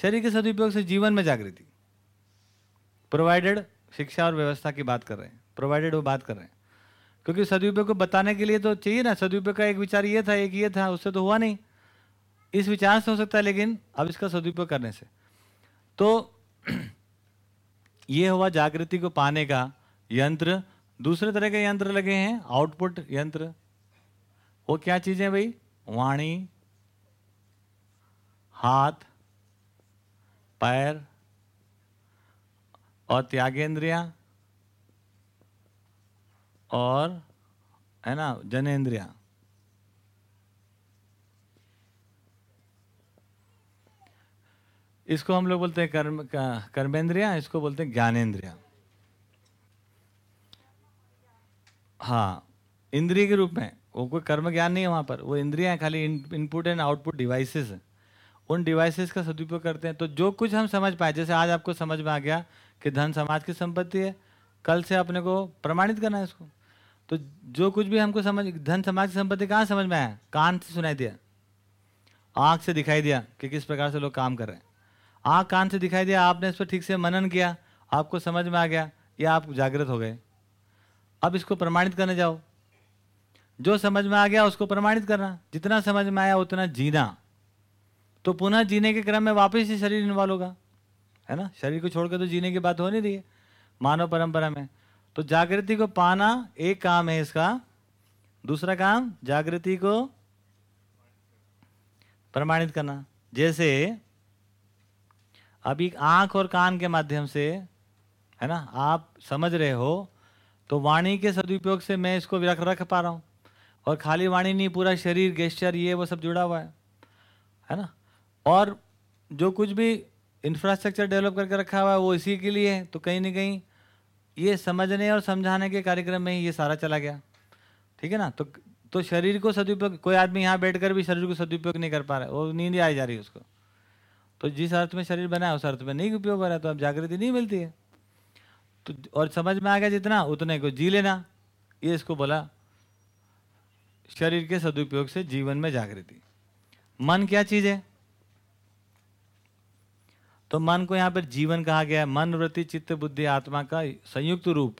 शरीर के सदुपयोग से जीवन में जागृति। प्रोवाइडेड शिक्षा और व्यवस्था की बात कर रहे हैं। प्रोवाइडेड वो बात कर रहे हैं। क्योंकि सदुपयोग को बताने के लिए तो चाहिए ना। सदुपयोग का एक विचार ये था, एक ये था, उससे तो हुआ नहीं। इस विचार से हो सकता है, लेकिन अब इसका सदुपयोग करने से। तो ये हुआ जागृति को पाने का यंत्र। दूसरे तरह के यंत्र लगे हैं। आउटपुट यंत्र। वो क्या चीज़ें भाई? वाणी, हाथ, पैर और त्यागेंद्रिया और, है ना, जनेन्द्रिया। इसको हम लोग बोलते हैं कर्म कर्मेंद्रिया, इसको बोलते हैं ज्ञानेन्द्रिया हाँ इंद्रिय के रूप में। वो कोई कर्म ज्ञान नहीं है वहाँ पर। वो इंद्रिया खाली इनपुट एंड आउटपुट डिवाइसेस हैं। उन डिवाइसेस का सदुपयोग करते हैं। तो जो कुछ हम समझ पाए, जैसे आज आपको समझ में आ गया कि धन समाज की संपत्ति है, कल से अपने को प्रमाणित करना है इसको। तो जो कुछ भी हमको समझ, धन समाज की संपत्ति कहाँ समझ में आया? कान से सुनाई दिया। आँख से दिखाई दिया कि किस प्रकार से लोग काम कर रहे हैं। आँख कान से दिखाई दिया, आपने इस पर ठीक से मनन किया, आपको समझ में आ गया, या आप जागृत हो गए। अब इसको प्रमाणित करने जाओ। जो समझ में आ गया उसको प्रमाणित करना। जितना समझ में आया उतना जीना। तो पुनः जीने के क्रम में वापस ही शरीर इन्वॉल्व होगा। है ना? शरीर को छोड़कर तो जीने की बात हो नहीं रही है। मानव परंपरा में। तो जागृति को पाना एक काम है इसका। दूसरा काम, जागृति को प्रमाणित करना। जैसे, अभी आँख और कान के माध्यम से, है ना? आप समझ रहे हो तो वाणी के सदुपयोग से मैं इसको रख रख पा रहा हूँ। और खाली वाणी नहीं, पूरा शरीर गेस्चर ये, वो सब जुड़ा हुआ है। है ना? और जो कुछ भी इंफ्रास्ट्रक्चर डेवलप करके रखा हुआ है, वो इसी के लिए है। तो कहीं ना कहीं ये समझने और समझाने के कार्यक्रम में ही ये सारा चला गया। ठीक है ना? तो तो शरीर को सदुपयोग, कोई आदमी यहाँ बैठकर भी शरीर को सदुपयोग नहीं कर पा रहा है। वो नींद आई जा रही है उसको। तो जिस अर्थ में शरीर बना है, उस अर्थ में नहीं उपयोग हो रहा है तो अब जागृति नहीं मिलती है। तो और समझ में आ गया जितना, उतने को जी लेना। ये इसको बोला शरीर के सदुपयोग से जीवन में जागृति। मन क्या चीज़ है? तो मन को यहाँ पर जीवन कहा गया है। मन वृत्ति, चित्त, बुद्धि, आत्मा का संयुक्त रूप।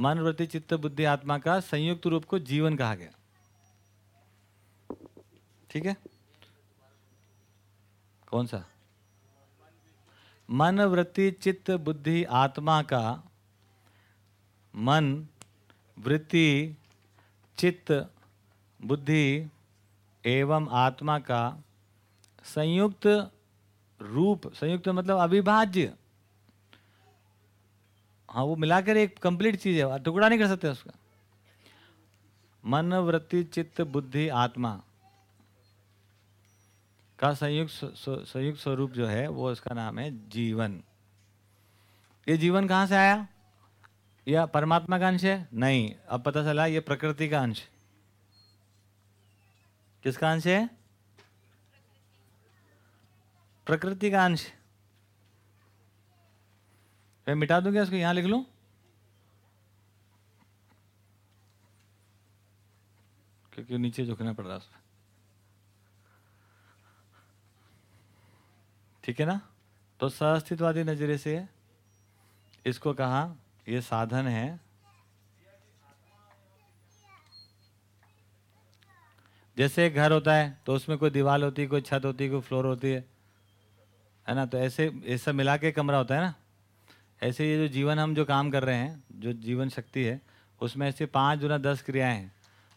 मन वृत्ति, चित्त, बुद्धि, आत्मा का संयुक्त रूप को जीवन कहा गया। ठीक है? कौन सा? मन वृत्ति, चित्त, बुद्धि, आत्मा का मन वृत्ति चित्त, बुद्धि एवं आत्मा का संयुक्त रूप, संयुक्त मतलब अविभाज्य। हाँ वो मिलाकर एक कंप्लीट चीज़ है टुकड़ा नहीं कर सकते उसका। मन, वृत्ति, चित्त, बुद्धि, आत्मा का संयुक्त संयुक्त स्वरूप जो है, वो उसका नाम है जीवन। ये जीवन कहाँ से आया? या परमात्मा का अंश है? नहीं, अब पता चला ये प्रकृति का अंश। किसका अंश है? प्रकृति का अंश। मैं मिटा दूँगा इसको? यहाँ लिख लू? क्योंकि नीचे झुकना पड़ रहा है ठीक है ना? तो सअस्तित्ववादी नज़रिए से इसको कहा ये साधन है। जैसे एक घर होता है तो उसमें कोई दीवार होती है, कोई छत होती है, कोई फ्लोर होती है है ना? तो ऐसे सब मिला के कमरा होता है ना? ऐसे ये जो जीवन हम जो काम कर रहे हैं, जो जीवन शक्ति है, उसमें ऐसे पाँच गुना दस क्रियाएँ हैं।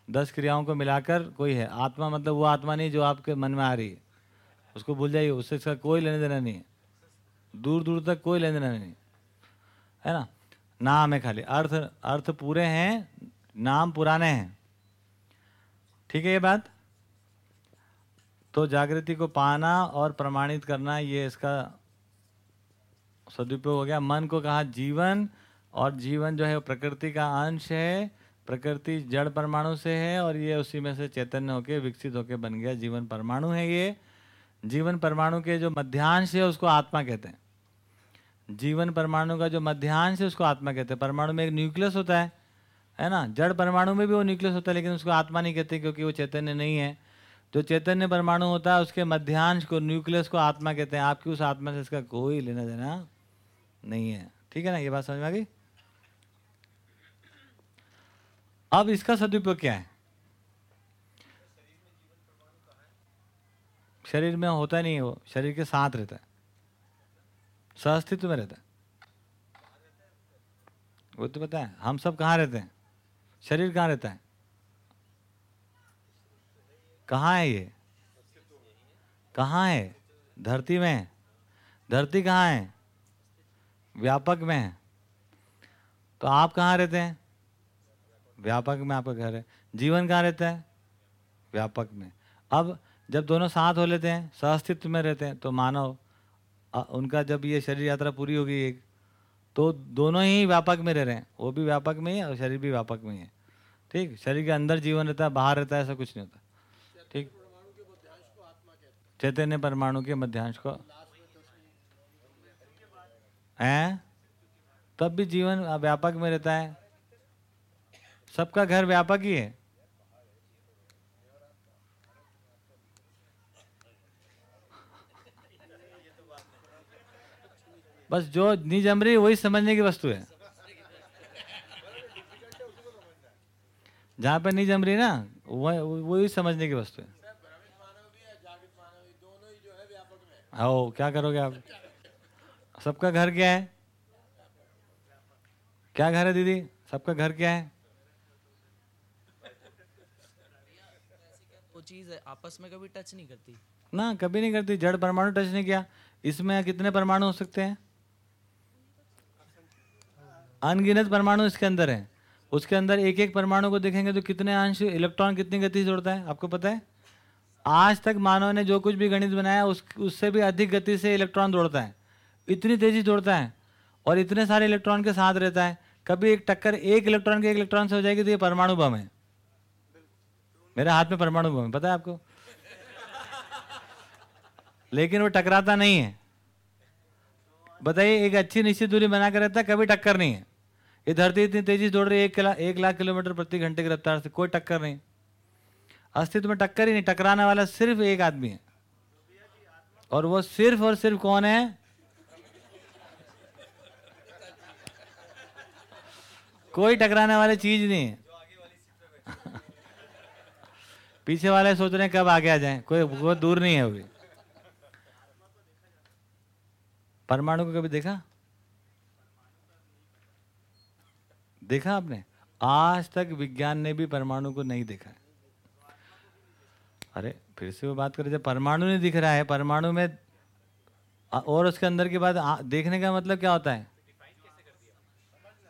दस क्रियाओं को मिलाकर कोई है, आत्मा मतलब वो आत्मा नहीं जो आपके मन में आ रही है। उसको भूल जाइए, उससे इसका कोई लेने देना नहीं है। दूर दूर तक कोई लेने देना नहीं है ना? नाम है खाली। अर्थ अर्थ पूरे हैं, नाम पुराने हैं। ठीक है ये बात? तो जागृति को पाना और प्रमाणित करना, ये इसका सदुपयोग हो गया। मन को कहा जीवन, और जीवन जो है प्रकृति का अंश है। प्रकृति जड़ परमाणु से है, और ये उसी में से चैतन्य होके विकसित होके बन गया। जीवन परमाणु है ये। जीवन परमाणु के जो मध्यांश है, उसको आत्मा कहते हैं। जीवन परमाणु का जो मध्यांश है, उसको आत्मा कहते हैं। परमाणु में एक न्यूक्लियस होता है है ना? जड़ परमाणु में भी वो न्यूक्लियस होता है, लेकिन उसको आत्मा नहीं कहते क्योंकि वो चैतन्य नहीं है। जो चैतन्य परमाणु होता है, उसके मध्यांश को न्यूक्लियस को आत्मा कहते हैं। आपकी उस आत्मा से इसका कोई लेना देना नहीं है। ठीक है ना? ये बात समझ में आ गई? अब इसका सदुपयोग क्या है? शरीर में होता नहीं है वो, शरीर के साथ रहता है। सहअस्तित्व में रहता है। वो तो पता है, हम सब कहाँ रहते हैं? शरीर कहाँ रहता है? कहाँ है ये? कहाँ है? धरती में धरती कहाँ है? व्यापक में है। तो आप कहाँ रहते हैं? व्यापक में आपका घर है। जीवन कहाँ रहता है? व्यापक में। अब जब दोनों साथ हो लेते हैं सहअस्तित्व में रहते हैं तो मानव उनका जब ये शरीर यात्रा पूरी होगी एक तो दोनों ही व्यापक में रह रहे हैं। वो भी व्यापक में ही है और शरीर भी व्यापक में ही है। ठीक? शरीर के अंदर जीवन रहता है, बाहर रहता है, ऐसा कुछ नहीं होता। ठीक? चैतन्य परमाणु के मध्यांश को। हैं? तब भी जीवन व्यापक में रहता है। सबका घर व्यापक ही है। बस जो नहीं जम रही वही समझने की वस्तु है। जहाँ पे नहीं जम रही ना वही समझने की वस्तु है। आओ क्या करोगे आप? सबका घर क्या है? क्या घर है दीदी? सबका घर क्या है? वो चीज़ आपस में कभी टच नहीं करती। ना कभी नहीं करती जड़ परमाणु टच नहीं किया। इसमें कितने परमाणु हो सकते हैं? अनगिनत परमाणु इसके अंदर है। उसके अंदर एक एक परमाणु को देखेंगे तो कितने अंश, इलेक्ट्रॉन कितनी गति से जोड़ता है, आपको पता है? आज तक मानव ने जो कुछ भी गणित बनाया, उस, उससे भी अधिक गति से इलेक्ट्रॉन दौड़ता है। इतनी तेज़ी दौड़ता है और इतने सारे इलेक्ट्रॉन के साथ रहता है। कभी एक टक्कर, एक इलेक्ट्रॉन के एक इलेक्ट्रॉन से हो जाएगी तो ये परमाणु बम है। मेरे हाथ में परमाणु बम है, पता है आपको? लेकिन वो टकराता नहीं है। बताइए, एक अच्छी निश्चित दूरी बनाकर रहता है, कभी टक्कर नहीं है। ये धरती इतनी तेज़ी से दौड़ रही है एक, लाख किलोमीटर प्रति घंटे की रफ्तार से कोई टक्कर नहीं। अस्तित्व में टक्कर ही नहीं टकराने वाला सिर्फ़ एक आदमी है। और वो सिर्फ़ और सिर्फ़ कौन है? कोई टकराने वाली चीज़ नहीं है। पीछे वाले सोच रहे हैं कब आगे आ जाए? कोई बहुत दूर नहीं है अभी। परमाणु को कभी देखा? देखा आपने? आज तक विज्ञान ने भी परमाणु को नहीं देखा है। अरे, फिर से वो बात करें, जब परमाणु नहीं दिख रहा है, परमाणु में और उसके अंदर के बाद देखने का मतलब क्या होता है?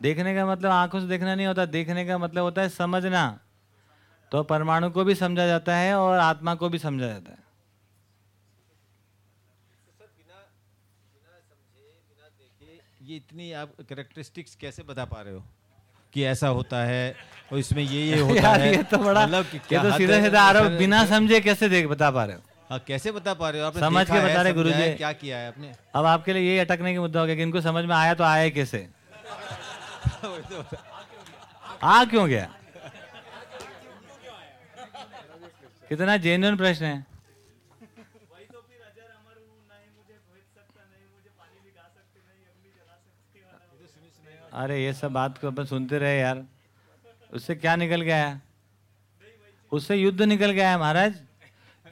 देखने का मतलब आँखों से देखना नहीं होता, देखने का मतलब होता है समझना। तो परमाणु को भी समझा जाता है और आत्मा को भी समझा जाता है। ये इतनी आप करेक्टरिस्टिक्स कैसे बता पा रहे हो? कि ऐसा होता है और इसमें ये ये होता यार है। ये तो बड़ा मतलब ये तो सीधा? सीधा आरोप बिना समझे कैसे देख बता पा रहे हो? हाँ, कैसे बता पा रहे हो? आपने समझ के बता रहे गुरु जी क्या किया है आपने? अब आपके लिए यही अटकने की मुद्दा हो गया कि इनको समझ में आया तो आया कैसे? आ क्यों गया? कितना जेन्युइन प्रश्न है। अरे, ये सब बात को अपन सुनते रहे यार। उससे क्या निकल गया? उससे युद्ध निकल गया है महाराज।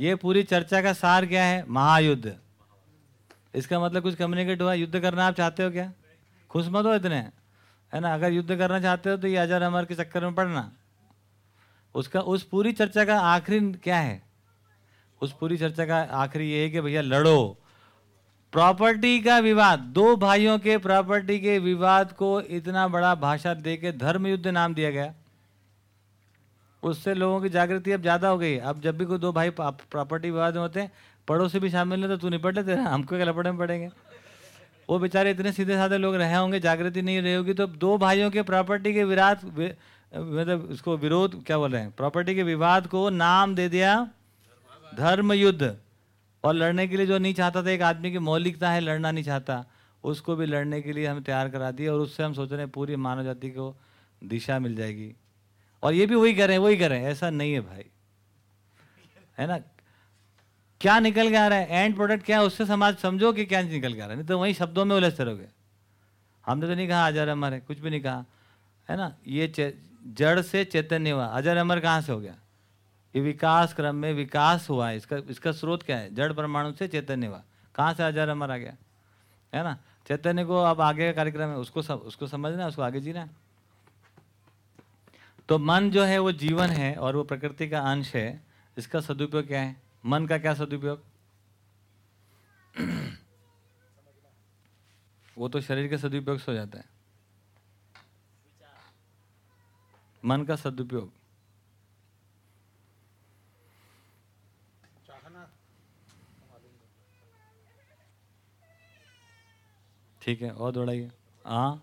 ये पूरी चर्चा का सार क्या है? महायुद्ध। इसका मतलब कुछ कम्युनिकेट हुआ? युद्ध करना आप चाहते हो क्या? खुश मत हो इतने। है ना? अगर युद्ध करना चाहते हो तो ये अजर अमर के चक्कर में पड़ना। उसका, उस पूरी चर्चा का आखिरी क्या है? उस पूरी चर्चा का आखिरी ये है कि भैया लड़ो। प्रॉपर्टी का विवाद। दो भाइयों के प्रॉपर्टी के विवाद को इतना बड़ा भाषा दे के धर्म युद्ध नाम दिया गया। उससे लोगों की जागृति अब ज़्यादा हो गई। अब जब भी कोई दो भाई प्रॉपर्टी विवाद में होते हैं, पड़ोसी भी शामिल है तो तू निपट ले तेरा, हमको क्या लपड़े में पड़ेंगे? वो बेचारे इतने सीधे साधे लोग रहे होंगे, जागृति नहीं रही होगी तो दो भाइयों के प्रॉपर्टी के विराट मतलब उसको विरोध क्या बोल रहे हैं? प्रॉपर्टी के विवाद को नाम दे दिया धर्म युद्ध और लड़ने के लिए जो नहीं चाहता था, एक आदमी की मौलिकता है लड़ना नहीं चाहता, उसको भी लड़ने के लिए हम तैयार करा दिए और उससे हम सोच रहे हैं पूरी मानव जाति को दिशा मिल जाएगी। और ये भी वही करें वही करें, ऐसा नहीं है भाई। है ना? क्या निकल के आ रहा है? एंड प्रोडक्ट क्या है? उससे समाज समझो कि क्या निकल के आ रहा है। नहीं तो वही शब्दों में उलझते रहोगे। हमने तो नहीं कहा अजर अमर है, कुछ भी नहीं कहा। है ना? ये जड़ से चैतन्य हुआ। अजर अमर कहाँ से हो गया? ये विकास क्रम में विकास हुआ है। इसका इसका स्रोत क्या है? जड़ परमाणु से चैतन्य हुआ। कहाँ से अजर अमर आ गया? है ना? चैतन्य को अब आगे का कार्यक्रम है, उसको सब, उसको समझना है, उसको आगे जीना है। तो मन जो है, वो जीवन है और वो प्रकृति का अंश है। इसका सदुपयोग क्या है? मन का क्या सदुपयोग? वो तो शरीर के सदुपयोग से हो जाता है। मन का सदुपयोग। ठीक है और दौड़ाइए। हाँ।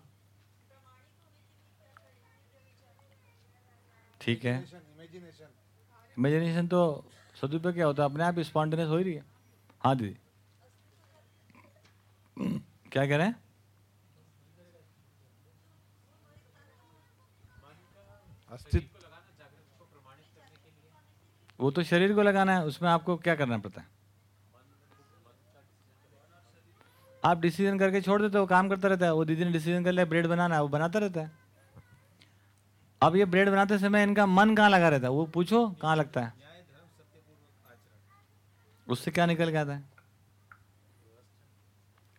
ठीक है। इमेजिनेशन तो सदुपयोग क्या होता है? अपने आप स्पॉन्टेनियस हो ही रही है। हाँ दीदी। क्या कह रहे हैं? अस्तित्व वो तो शरीर को लगाना है उसमें आपको क्या करना पड़ता है? आप डिसीज़न करके छोड़ देते हो काम करता रहता है। वो दीदी ने डिसीज़न कर लिया ब्रेड बनाना है वो बनाता रहता है। अब ये ब्रेड बनाते समय इनका मन कहाँ लगा रहता है? वो पूछो कहाँ लगता है? उससे क्या निकल के आता है?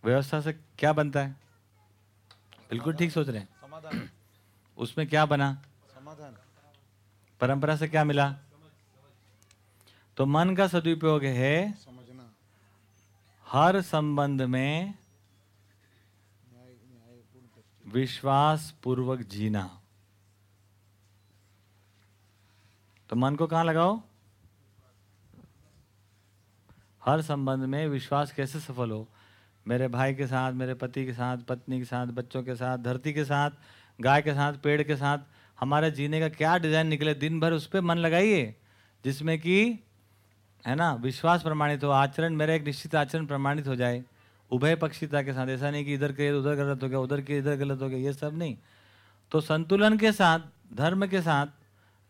व्यवस्था से क्या बनता है? बिल्कुल ठीक सोच रहे हैं। उसमें क्या बना? समाधान। परंपरा से क्या मिला? तो मन का सदुपयोग है हर संबंध में विश्वास पूर्वक जीना। तो मन को कहाँ लगाओ? हर संबंध में विश्वास कैसे सफल हो? मेरे भाई के साथ, मेरे पति के साथ, पत्नी के साथ, बच्चों के साथ, धरती के साथ, गाय के साथ, पेड़ के साथ, हमारे जीने का क्या डिज़ाइन निकले? दिन भर उस पर मन लगाइए, जिसमें कि है ना? विश्वास प्रमाणित हो, आचरण, मेरा एक निश्चित आचरण प्रमाणित हो जाए। उभय पक्षिता के साथ, ऐसा नहीं कि इधर के उधर गलत हो गया, उधर के इधर गलत हो गया, ये सब नहीं। तो संतुलन के साथ, धर्म के साथ,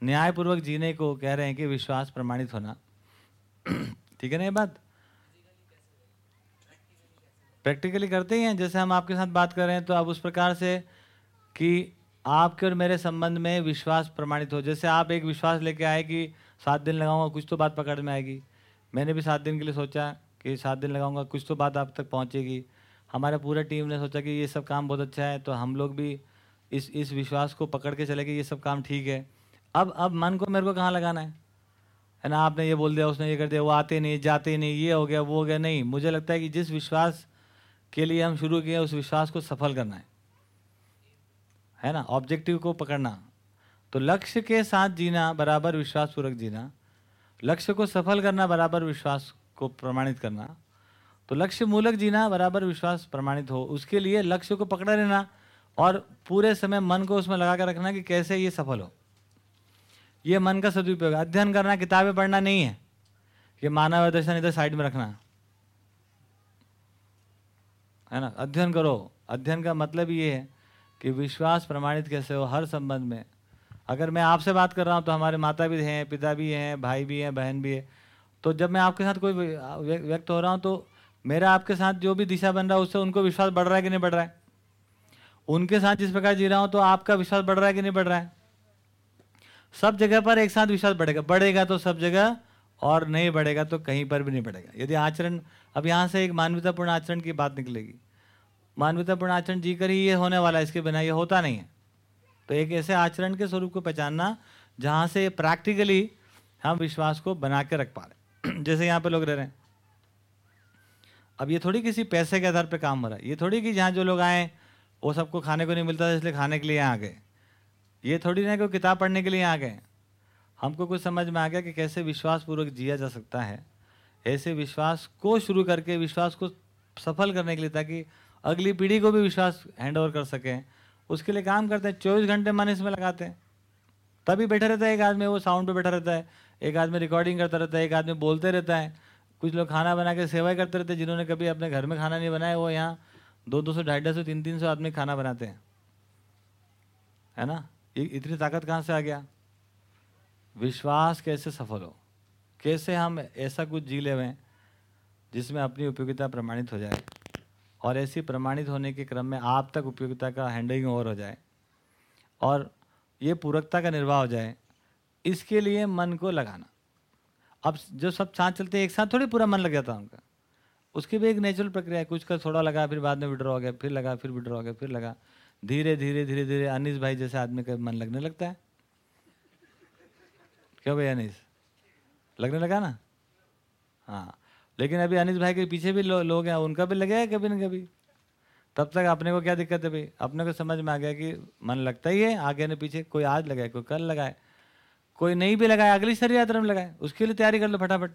न्यायपूर्वक जीने को कह रहे हैं कि विश्वास प्रमाणित होना। ठीक है ना ये बात? प्रैक्टिकली करते ही हैं। जैसे हम आपके साथ बात कर रहे हैं तो आप उस प्रकार से कि आपके और मेरे संबंध में विश्वास प्रमाणित हो। जैसे आप एक विश्वास लेके आए कि सात दिन लगाऊँगा, कुछ तो बात पकड़ में आएगी। मैंने भी सात दिन के लिए सोचा कि सात दिन लगाऊँगा, कुछ तो बात आप तक पहुंचेगी। हमारे पूरे टीम ने सोचा कि ये सब काम बहुत अच्छा है तो हम लोग भी इस इस विश्वास को पकड़ के चले कि ये सब काम ठीक है। अब अब मन को मेरे को कहाँ लगाना है? है ना, आपने ये बोल दिया, उसने ये कर दिया, वो आते नहीं, जाते नहीं, ये हो गया, वो हो गया, नहीं। मुझे लगता है कि जिस विश्वास के लिए हम शुरू किए उस विश्वास को सफल करना है। है ना, ऑब्जेक्टिव को पकड़ना। तो लक्ष्य के साथ जीना बराबर विश्वास पूर्वक जीना, लक्ष्य को सफल करना बराबर विश्वास को प्रमाणित करना तो लक्ष्य मूलक जीना बराबर विश्वास प्रमाणित हो, उसके लिए लक्ष्य को पकड़ा लेना और पूरे समय मन को उसमें लगा कर रखना कि कैसे ये सफल हो। ये मन का सदुपयोग अध्ययन करना, किताबें पढ़ना नहीं है। ये मानव दर्शन इधर साइड में रखना। है ना? अध्ययन करो। अध्ययन का मतलब ये है कि विश्वास प्रमाणित कैसे हो, हर संबंध में। अगर मैं आपसे बात कर रहा हूँ तो हमारे माता भी हैं, पिता भी हैं, भाई भी हैं, बहन भी है। तो जब मैं आपके साथ कोई व्यक्त हो रहा हूँ तो मेरा आपके साथ जो भी दिशा बन रहा है, उससे उनको विश्वास बढ़ रहा है कि नहीं बढ़ रहा है? उनके साथ जिस प्रकार जी रहा हूँ तो आपका विश्वास बढ़ रहा है कि नहीं बढ़ रहा है? सब जगह पर एक साथ विश्वास बढ़ेगा। बढ़ेगा तो सब जगह और नहीं बढ़ेगा तो कहीं पर भी नहीं बढ़ेगा। यदि आचरण, अब यहाँ से एक मानवतापूर्ण आचरण की बात निकलेगी। मानवतापूर्ण आचरण जी कर ही ये होने वाला है, इसके बिना ये होता नहीं है। तो एक ऐसे आचरण के स्वरूप को पहचानना जहाँ से प्रैक्टिकली हम विश्वास को बना के रख पा रहे जैसे यहाँ पे लोग रह रहे हैं। अब ये थोड़ी किसी पैसे के आधार पे काम हो रहा है। ये थोड़ी कि जहाँ जो लोग आए, वो सबको खाने को नहीं मिलता था, इसलिए खाने के लिए यहाँ आ गए। ये थोड़ी ना कोई किताब पढ़ने के लिए आ गए। हमको कुछ समझ में आ गया कि कैसे विश्वास पूर्वक जिया जा सकता है। ऐसे विश्वास को शुरू करके, विश्वास को सफल करने के लिए ताकि अगली पीढ़ी को भी विश्वास हैंड ओवर कर सकें। उसके लिए काम करते हैं, चौबीस घंटे मन इसमें लगाते हैं। तभी बैठा रहता है एक आदमी, वो साउंड पे बैठा रहता है। एक आदमी रिकॉर्डिंग करता रहता है, एक आदमी बोलते रहता है। कुछ लोग खाना बना के सेवा करते रहते हैं, जिन्होंने कभी अपने घर में खाना नहीं बनाया, वो यहाँ दो दो सौ, ढाई ढाई सौ, तीन तीन सौ आदमी खाना बनाते हैं। है ना? इतनी ताकत कहाँ से आ गया? विश्वास कैसे सफल हो? कैसे हम ऐसा कुछ जी ले हुए जिसमें अपनी उपयोगिता प्रमाणित हो जाए? और ऐसी प्रमाणित होने के क्रम में आप तक उपयोगिता का हैंडलिंग और हो जाए और ये पूरकता का निर्वाह हो जाए, इसके लिए मन को लगाना। अब जो सब साथ चलते हैं, एक साथ थोड़ी पूरा मन लग जाता है उनका। उसकी भी एक नेचुरल प्रक्रिया है, कुछ का थोड़ा लगा, फिर बाद में विड्रॉ हो गया, फिर लगा, फिर विड्रॉ हो गया, फिर लगा। धीरे धीरे धीरे धीरे अनिस भाई जैसे आदमी का मन लगने लगता है। क्यों भाई अनिस? लगने लगा ना? हाँ। लेकिन अभी अनिस भाई के पीछे भी लो, लोग हैं उनका भी लगे कभी ना कभी? तब तक अपने को क्या दिक्कत है भाई? अपने को समझ में आ गया कि मन लगता ही है आगे न पीछे कोई आज लगाए कोई कल लगाए कोई नहीं भी लगाए अगली शरीर यात्रा में लगाए उसके लिए तैयारी कर लो फटाफट।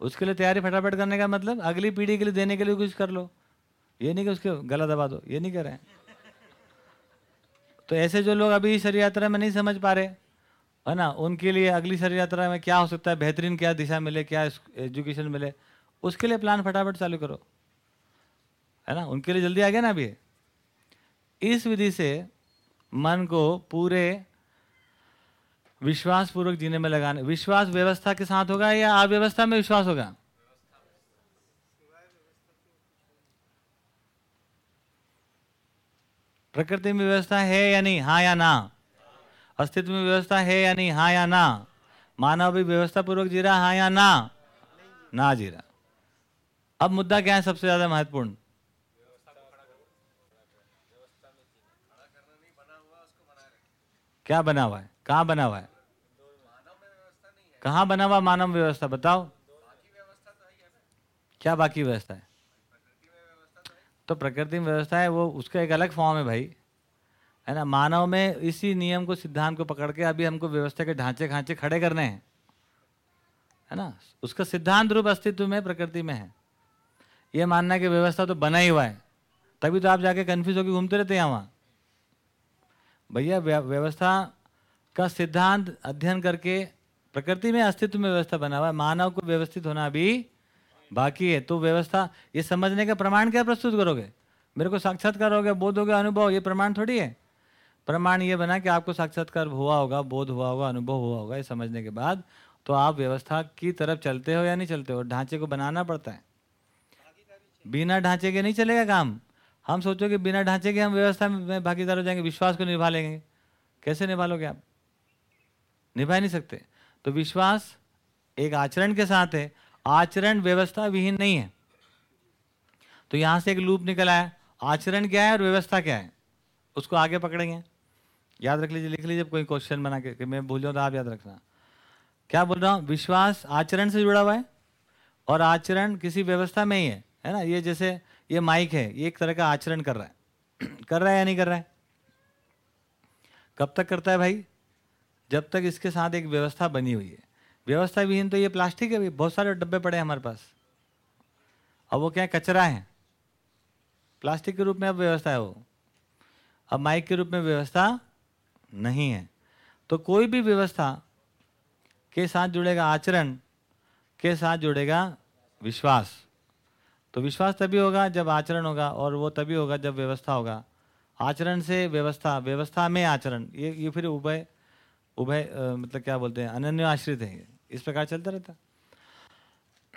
उसके लिए तैयारी फटाफट करने का मतलब अगली पीढ़ी के लिए देने के लिए कुछ कर लो। ये नहीं कि उसके गला दबा दो ये नहीं कर रहे हैं। तो ऐसे जो लोग अभी शरीर यात्रा में नहीं समझ पा रहे है ना, उनके लिए अगली शरीर यात्रा में क्या हो सकता है, बेहतरीन क्या दिशा मिले, क्या एजुकेशन मिले, उसके लिए प्लान फटाफट चालू करो। है ना, उनके लिए जल्दी आ गया ना अभी? इस विधि से मन को पूरे विश्वास पूर्वक जीने में लगाने, विश्वास व्यवस्था के साथ होगा या अव्यवस्था में विश्वास होगा? प्रकृति में व्यवस्था है या नहीं? हाँ या ना? अस्तित्व में व्यवस्था है या नहीं? हाँ या ना? मानव भी व्यवस्था पूर्वक जी रहा हाँ या ना? ना जी रहा। अब मुद्दा क्या है सबसे ज़्यादा महत्वपूर्ण? क्या बना हुआ है? कहाँ बना हुआ है? कहाँ बना हुआ मानव व्यवस्था, बताओ। क्या बाकी व्यवस्था है? तो प्रकृति में व्यवस्था है, वो उसका एक अलग फॉर्म है भाई। है ना? मानव में इसी नियम को, सिद्धांत को पकड़ के अभी हमको व्यवस्था के ढांचे खांचे खड़े करने हैं। है ना? उसका सिद्धांत रूप अस्तित्व में, प्रकृति में है। ये मानना कि व्यवस्था तो बना ही हुआ है। तभी तो आप जाके कन्फ्यूज़ होकर घूमते रहते हैं वहाँ। भैया व्यवस्था का सिद्धांत अध्ययन करके प्रकृति में अस्तित्व में व्यवस्था बना हुआ है। मानव को व्यवस्थित होना भी बाकी है। तो व्यवस्था, ये समझने का प्रमाण क्या प्रस्तुत करोगे? मेरे को साक्षात्कार हो गया, बोध हो गया, अनुभव, ये प्रमाण थोड़ी है? प्रमाण ये बना कि आपको साक्षात्कार हुआ होगा, बोध हुआ होगा, अनुभव हुआ होगा, ये समझने के बाद तो आप व्यवस्था की तरफ़ चलते हो या नहीं चलते हो? ढांचे को बनाना पड़ता है। बिना ढांचे के नहीं चलेगा काम। हम सोचो कि बिना ढांचे के हम व्यवस्था में भागीदार हो जाएँगे, विश्वास को निभा लेंगे। कैसे निभा लोगे आप? निभा नहीं सकते। तो विश्वास एक आचरण के साथ है। आचरण व्यवस्था विहीन नहीं है। तो यहाँ से एक लूप निकल आया आचरण क्या है और व्यवस्था क्या है? उसको आगे पकड़ेंगे। याद रख लीजिए, लिख लीजिए कोई क्वेश्चन बना के मैं भूल जाऊँ तो आप याद रखना। क्या बोल रहा हूँ? विश्वास आचरण से जुड़ा हुआ है और आचरण किसी व्यवस्था में ही है है ना? ये जैसे ये माइक है, ये एक तरह का आचरण कर रहा है। कर रहा है या नहीं कर रहा है? कब तक करता है भाई? जब तक इसके साथ एक व्यवस्था बनी हुई है। व्यवस्था विहीन तो ये प्लास्टिक है भी बहुत सारे डब्बे पड़े हैं हमारे पास। अब वो क्या कचरा है। प्लास्टिक के रूप में अब व्यवस्था है वो। अब माइक के रूप में व्यवस्था नहीं है। तो कोई भी व्यवस्था के साथ जुड़ेगा आचरण, के साथ जुड़ेगा विश्वास। तो विश्वास तभी होगा जब आचरण होगा और वो तभी होगा जब व्यवस्था होगा। आचरण से व्यवस्था व्यवस्था में आचरण, ये ये फिर उभय उभय मतलब क्या बोलते हैं, अनन्य आश्रित है। इस प्रकार चलता रहता।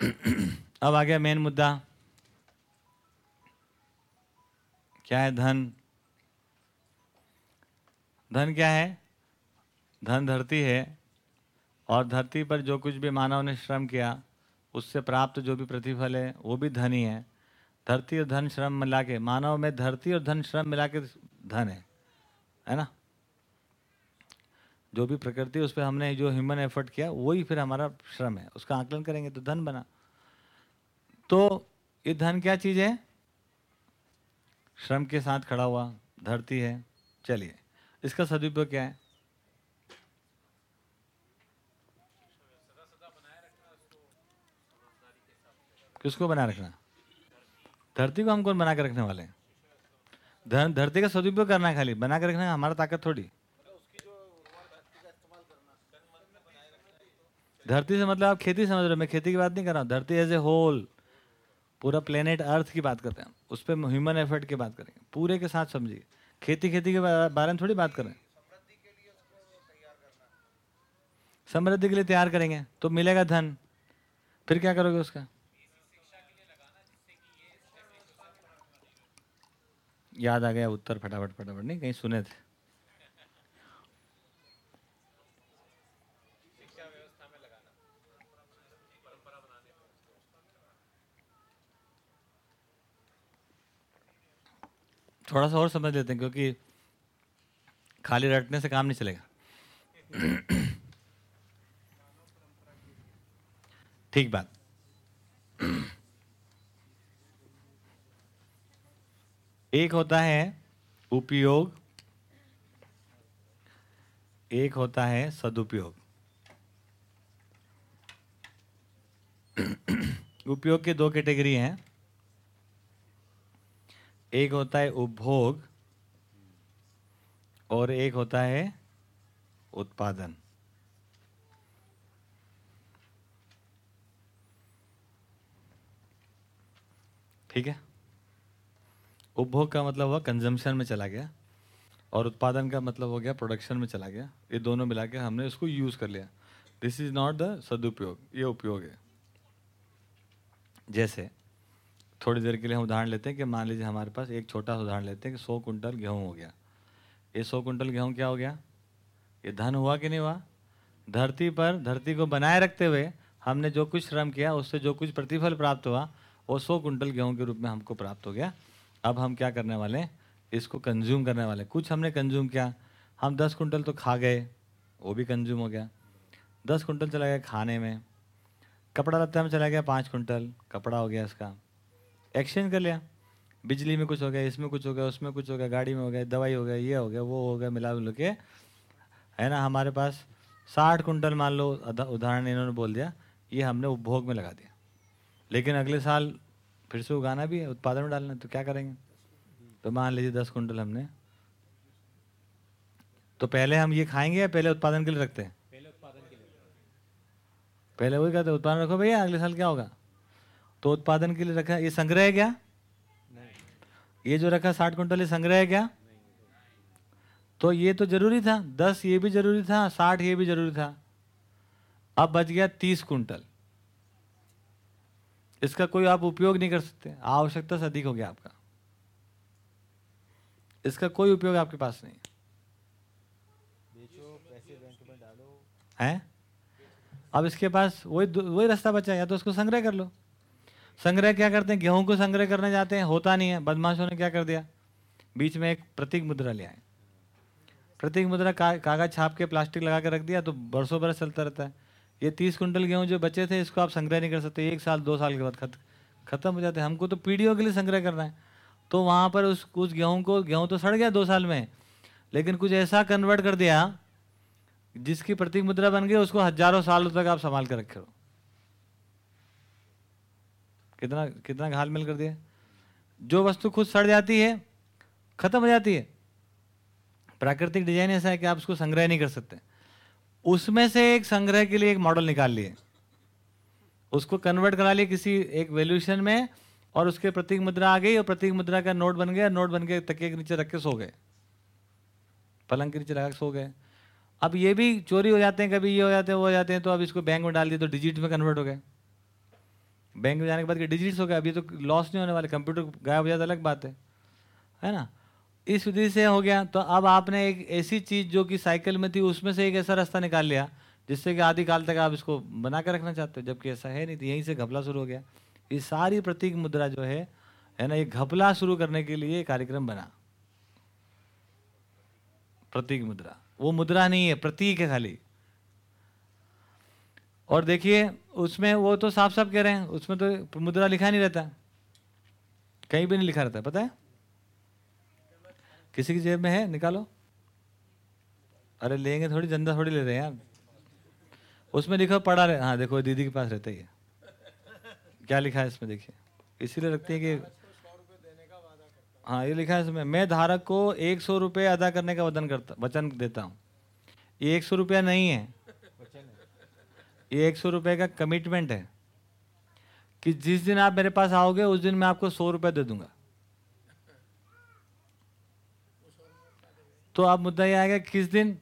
अब आ गया मेन मुद्दा। क्या है धन? धन क्या है? धन धरती है। और धरती पर जो कुछ भी मानव ने श्रम किया, उससे प्राप्त जो भी प्रतिफल है, वो भी धन ही है। धरती और धन श्रम मिला के मानव में धरती और धन श्रम मिला के धन है। है ना? जो भी प्रकृति, उस पर हमने जो ह्यूमन एफर्ट किया, वही फिर हमारा श्रम है। उसका आकलन करेंगे तो धन बना। तो ये धन क्या चीज़ है? श्रम के साथ खड़ा हुआ, धरती है। चलिए। इसका सदुपयोग क्या है? किसको बना रखना? धरती को हम कौन बना के रखने वाले हैं? धर, धरती का सदुपयोग करना है खाली बना के रखना हमारा ताकत थोड़ी। धरती से मतलब आप खेती समझ रहे हो मैं खेती की बात नहीं कर रहा हूँ धरती एज ए होल पूरा प्लेनेट अर्थ की बात करते हैं उस पर ह्यूमन एफर्ट की बात करेंगे पूरे के साथ समझिए। खेती खेती के बारे में थोड़ी बात कर रहे हैं। समृद्धि के लिए तैयार करेंगे तो मिलेगा धन। फिर क्या करोगे उसका? याद आ गया उत्तर फटाफट फटाफट, नहीं, कहीं सुने थे। थोड़ा सा और समझ लेते हैं, क्योंकि खाली रटने से काम नहीं चलेगा। ठीक बात। एक होता है उपयोग, एक होता है सदुपयोग। उपयोग के दो कैटेगरी हैं। एक होता है उपभोग और एक होता है उत्पादन। ठीक है? उपभोग का मतलब हुआ कंजम्पशन में चला गया और उत्पादन का मतलब हो गया प्रोडक्शन में चला गया। ये दोनों मिला के हमने उसको यूज़ कर लिया। दिस इज़ नॉट द सदुपयोग, ये उपयोग है। जैसे थोड़ी देर के लिए हम उदाहरण लेते हैं कि मान लीजिए हमारे पास एक छोटा सा उदाहरण लेते हैं कि सौ कुंटल गेहूँ हो गया। ये सौ कुंटल गेहूँ क्या हो गया? ये धन हुआ कि नहीं हुआ? धरती पर, धरती को बनाए रखते हुए हमने जो कुछ श्रम किया, उससे जो कुछ प्रतिफल प्राप्त हुआ, वो सौ कुंटल गेहूँ के रूप में हमको प्राप्त हो गया। अब हम क्या करने वाले हैं? इसको कंज्यूम करने वाले कुछ हमने कंज्यूम किया। हम दस कुंटल तो खा गए, वो भी कंज्यूम हो गया। दस कुंटल चला गया खाने में। कपड़ा लत्ता में चला गया पाँच कुंटल, कपड़ा हो गया इसका। एक्सचेंज कर लिया। बिजली में कुछ हो गया इसमें कुछ हो गया उसमें कुछ हो गया गाड़ी में हो गया दवाई हो गया ये हो गया वो हो गया मिला मिल के। है ना हमारे पास साठ कुंटल मान लो उदाहरण इन्होंने बोल दिया ये हमने उपभोग में लगा दिया। लेकिन अगले साल फिर से उगाना भी है उत्पादन में डालना है तो क्या करेंगे? तो मान लीजिए दस कुंटल हमने। तो पहले हम ये खाएँगे या पहले उत्पादन के लिए रखते हैं? पहले उत्पादन के लिए। पहले वही कहते उत्पादन रखो भैया अगले साल क्या होगा? तो उत्पादन के लिए रखा ये संग्रह है क्या? नहीं। ये जो रखा साठ कुंटल ये संग्रह है क्या? तो ये तो ज़रूरी था दस ये भी ज़रूरी था साठ ये भी ज़रूरी था। अब बच गया तीस कुंटल इसका कोई आप उपयोग नहीं कर सकते आवश्यकता से अधिक हो गया आपका। इसका कोई उपयोग आपके पास नहीं। बेचो पैसे बैंक में डालो। है? अब इसके पास वही वही रास्ता बचा या तो उसको संग्रह कर लो। संग्रह क्या करते हैं? गेहूँ को संग्रह करने जाते हैं होता नहीं है। बदमाशों ने क्या कर दिया? बीच में एक प्रतीक मुद्रा ले आए। प्रतीक मुद्रा का, कागज़ छाप के प्लास्टिक लगा के रख दिया तो बरसों बरस चलता रहता है। ये तीस कुंटल गेहूँ जो बचे थे इसको आप संग्रह नहीं कर सकते। एक साल दो साल के बाद खत खत्म हो जाते हैं। हमको तो पीढ़ियों के लिए संग्रह करना है। तो वहाँ पर उस उस गेहूँ को गेहूँ तो सड़ गया दो साल में लेकिन कुछ ऐसा कन्वर्ट कर दिया जिसकी प्रतीक मुद्रा बन गई उसको हज़ारों सालों तक आप संभाल कर रखे हो कितना कितना घाल मिल कर दिया? जो वस्तु खुद सड़ जाती है, खत्म हो जाती है। प्राकृतिक डिज़ाइन ऐसा है कि आप उसको संग्रह नहीं कर सकते। उसमें से एक संग्रह के लिए एक मॉडल निकाल लिए। उसको कन्वर्ट करा लिए किसी एक वैल्यूशन में और उसके प्रतीक मुद्रा आ गई और प्रतीक मुद्रा का नोट बन गया। नोट बन के तकिए के नीचे रख के सो गए। पलंग के नीचे रख सो गए। अब ये भी चोरी हो जाते हैं, कभी ये हो जाते हैं, वो हो जाते हैं तो अब इसको बैंक में डाल दिए तो डिजिट में कन्वर्ट हो गए। बैंक में जाने के बाद के डिजिट्स हो गए, अभी तो लॉस नहीं होने वाले कंप्यूटर गायब हो जाता अलग बात है। है ना? इस विधि से हो गया तो अब आपने एक ऐसी चीज़ जो कि साइकिल में थी, उसमें से एक ऐसा रास्ता निकाल लिया, जिससे कि आदि काल तक आप इसको बना कर रखना चाहते हो, जबकि ऐसा है नहीं तो यहीं से घपला शुरू हो गया। ये सारी प्रतीक मुद्रा जो है है ना, ये घपला शुरू करने के लिए कार्यक्रम बना। प्रतीक मुद्रा। वो मुद्रा नहीं है, प्रतीक है खाली। और देखिए, उसमें वो तो साफ़ साफ़ कह रहे हैं, उसमें तो मुद्रा लिखा नहीं रहता। कहीं भी नहीं लिखा रहता, पता है? किसी की जेब में है? निकालो। अरे लेंगे थोड़ी जंदा थोड़ी ले रहे हैं यार उसमें लिखो, पढ़ा रहे हाँ देखो, दीदी के पास रहता ही है। क्या लिखा है इसमें, देखिए। इसीलिए रखती है कि हाँ ये लिखा है इसमें, मैं धारक को एक सौ रुपये अदा करने का वचन करता, वचन देता हूँ। ये एक सौ रुपया नहीं है ये एक सौ रुपये का कमिटमेंट है कि जिस दिन आप मेरे पास आओगे, उस दिन मैं आपको सौ रुपये दे दूँगा। तो आप मुद्दा ये आएगा, किस दिन?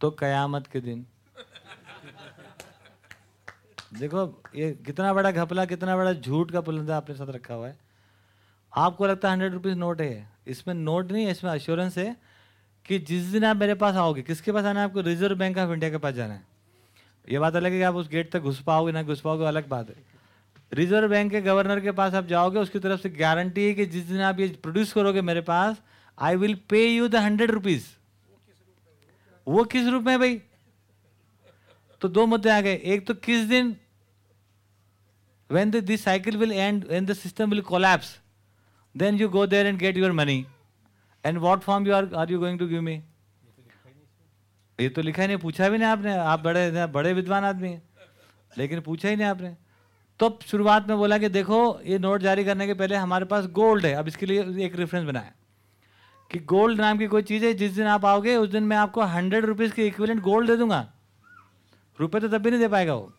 तो कयामत के दिन। देखो, ये कितना बड़ा घपला, कितना बड़ा झूठ का पुलंदा आपने साथ रखा हुआ है। आपको लगता है हंड्रेड रुपीज़ नोट है। इसमें नोट नहीं है इसमें अश्योरेंस है कि जिस दिन आप मेरे पास आओगे, किसके पास आना है आपको? रिज़र्व बैंक ऑफ़ इंडिया के पास जाना है। ये बात अलग है कि आप उस गेट तक घुस पाओगे ना घुस पाओगे अलग बात है। रिज़र्व बैंक के गवर्नर के पास आप जाओगे उसकी तरफ़ से गारंटी है कि जिस दिन आप ये प्रोड्यूस करोगे मेरे पास I will pay you the hundred rupees वो किस रूप में भाई? तो दो मुद्दे आ गए। एक तो किस दिन when the, this cycle will end when the system will then you go there and get your money and what form you are are you going to give me? ये तो लिखा ही नहीं, पूछा भी नहीं आपने। आप बड़े बड़े विद्वान आदमी हैं, लेकिन पूछा ही नहीं आपने। तो शुरुआत में बोला कि देखो, ये नोट जारी करने के पहले हमारे पास गोल्ड है। अब इसके लिए एक रेफरेंस बनाया कि गोल्ड नाम की कोई चीज़ है, जिस दिन आप आओगे, उस दिन मैं आपको हंड्रेड रुपीज़ के इक्विलेंट गोल्ड दे दूँगा। रुपए तो तब भी नहीं दे पाएगा वो।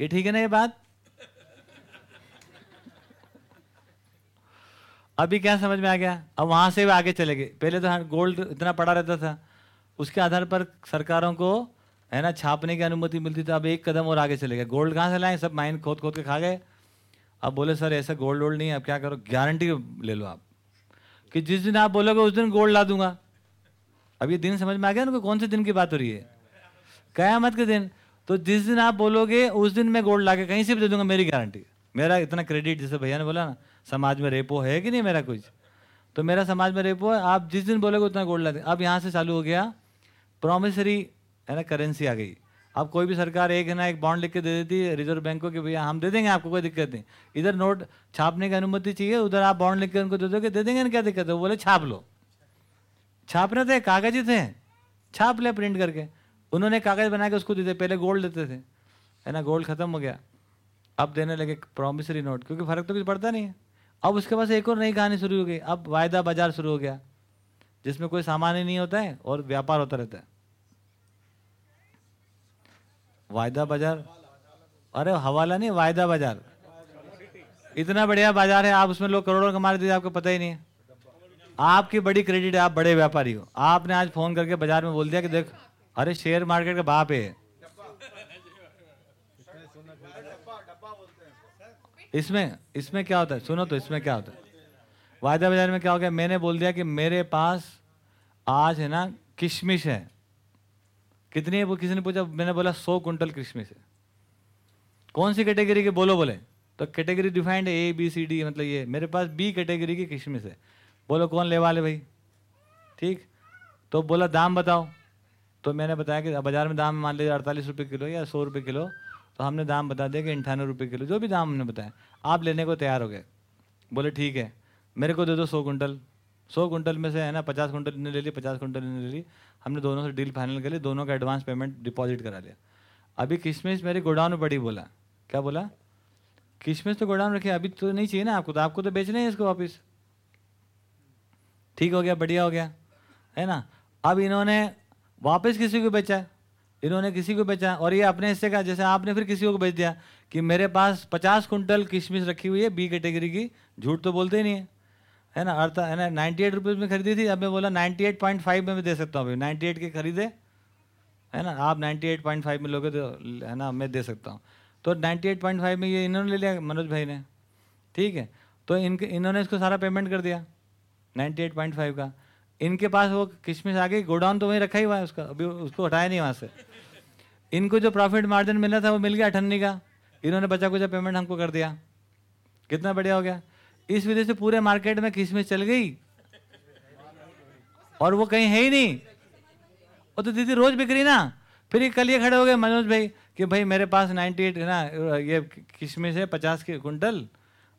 ये ठीक है ना ये बात? अभी क्या समझ में आ गया? अब वहाँ से भी आगे चले गए पहले तो गोल्ड इतना पड़ा रहता था। उसके आधार पर सरकारों को, है ना, छापने की अनुमति मिलती थी अब एक कदम और आगे चले गए। गोल्ड कहाँ से लाए? सब माइन खोद खोद के खा गए। अब बोले, सर, ऐसा गोल्ड वोल्ड नहीं है। अब क्या करो? गारंटी ले लो आप। कि जिस दिन आप बोलोगे, उस दिन गोल्ड ला दूँगा। अब ये दिन समझ में आ गया ना कौन से दिन की बात हो रही है? कयामत के दिन। तो जिस दिन आप बोलोगे, उस दिन मैं गोल्ड ला कहीं से भी दे दूँगा, मेरी गारंटी मेरा इतना क्रेडिट जैसे भैया ने बोला ना समाज में रेपो है कि नहीं मेरा कुछ? तो मेरा समाज में रेपो है, आप जिस दिन बोलोगे उतना गोल्ड ला दें अब यहाँ से चालू हो गया प्रोमिसरी है ना करेंसी आ गई। अब कोई भी सरकार एक है ना एक बॉन्ड लिख के दे देती है रिज़र्व बैंक को कि भैया हम दे देंगे आपको, कोई दिक्कत नहीं। इधर नोट छापने की अनुमति चाहिए, उधर आप बॉन्ड लिख के उनको दे दोगे, दे देंगे ना, क्या दिक्कत है? बोले, छाप लो। छाप रहे थे, कागज़ ही थे। छाप ले प्रिंट करके। उन्होंने कागज़ बना के उसको देते पहले गोल्ड देते थे। है ना गोल्ड खत्म हो गया। अब देने लगे प्रॉमिसरी नोट क्योंकि फ़र्क तो कुछ पड़ता नहीं है। अब उसके पास एक और नई कहानी शुरू हो गई। अब वायदा बाज़ार शुरू हो गया, जिसमें कोई सामान ही नहीं होता है और व्यापार होता रहता है। वायदा बाज़ार, अरे हवाला नहीं, वायदा बाज़ार। इतना बढ़िया बाज़ार है, आप उसमें लोग करोड़ों कमा रहे थे, आपको पता ही नहीं है। आपकी बड़ी क्रेडिट है, आप बड़े व्यापारी हो। आपने आज फ़ोन करके बाज़ार में बोल दिया कि देख, अरे शेयर मार्केट का बाप है। इसमें इसमें क्या होता है? सुनो तो इसमें क्या होता है? वायदा बाज़ार में क्या हो गया? मैंने बोल दिया कि मेरे पास आज है ना किशमिश है। कितनी है वो? किसी ने पूछा, मैंने बोला सौ कुंटल किशमिश है। कौन सी कैटेगरी के बोलो बोले? तो कैटेगरी डिफाइंड है ए बी सी डी मतलब ये। मेरे पास बी कैटेगरी की किशमिश है। बोलो कौन ले वाले भाई? ठीक? तो बोला दाम बताओ। तो मैंने बताया कि बाज़ार में दाम मान लीजिए अड़तालीस रुपये किलो या सौ रुपये किलो। तो हमने दाम बता दिया कि अंठानवे रुपये किलो, जो भी दाम हमने बताया। आप लेने को तैयार हो गए। बोले, ठीक है। मेरे को दे दो सौ कुंटल सौ कुंटल में से है ना, पचास कुंटल ने ले ली पचास कुंटल ने ले ली हमने दोनों से डील फाइनल कर ली, दोनों का एडवांस पेमेंट डिपॉजिट करा लिया। अभी किशमिश मेरे गोडाउन में पड़ी, बोला। क्या बोला? किशमिश तो गोडाउन रखिए अभी तो नहीं चाहिए ना आपको तो आपको तो बेचना है इसको वापिस। ठीक हो गया, बढ़िया हो गया। है ना? अब इन्होंने वापस किसी को बेचा इन्होंने किसी को बेचा और ये अपने हिस्से का जैसे आपने फिर किसी को बेच दिया कि मेरे पास पचास कुंटल किशमिश रखी हुई है बी कैटेगरी की, झूठ तो बोलते ही नहीं है। है ना, अर्थ, है ना नाइन्टी एट रुपीज़ में खरीदी थी, अब मैं बोला नाइन्टी एट पॉइंट फाइव में भी दे सकता हूँ अभी। नाइन्टी एट के खरीदे, है ना, आप नाइन्टी एट पॉइंट फाइव में लोगे तो है ना, मैं दे सकता हूँ। तो नाइन्टी एट पॉइंट फाइव में ये इन्होंने ले लिया, मनोज भाई ने। ठीक है तो इनके इन्होंने इसको सारा पेमेंट कर दिया नाइन्टी एट पॉइंट फाइव का। इनके पास वो किशमिश आ गई, गोडाउन तो वहीं रखा ही हुआ है उसका, अभी उसको हटाया नहीं वहाँ से। इनको जो प्रॉफिट मार्जिन मिला था, वो मिल गया अठन्नी का। इन्होंने बचा कुचा पेमेंट हमको कर दिया। कितना बढ़िया हो गया। इस वजह से पूरे मार्केट में किशमिश चल गई। और वो कहीं है ही नहीं। वो तो दीदी रोज बिक्री ना। फिर ये कल ये खड़े हो गए मनोज भाई कि भाई मेरे पास 98 है ना, ये किशमिश है पचास के कुंटल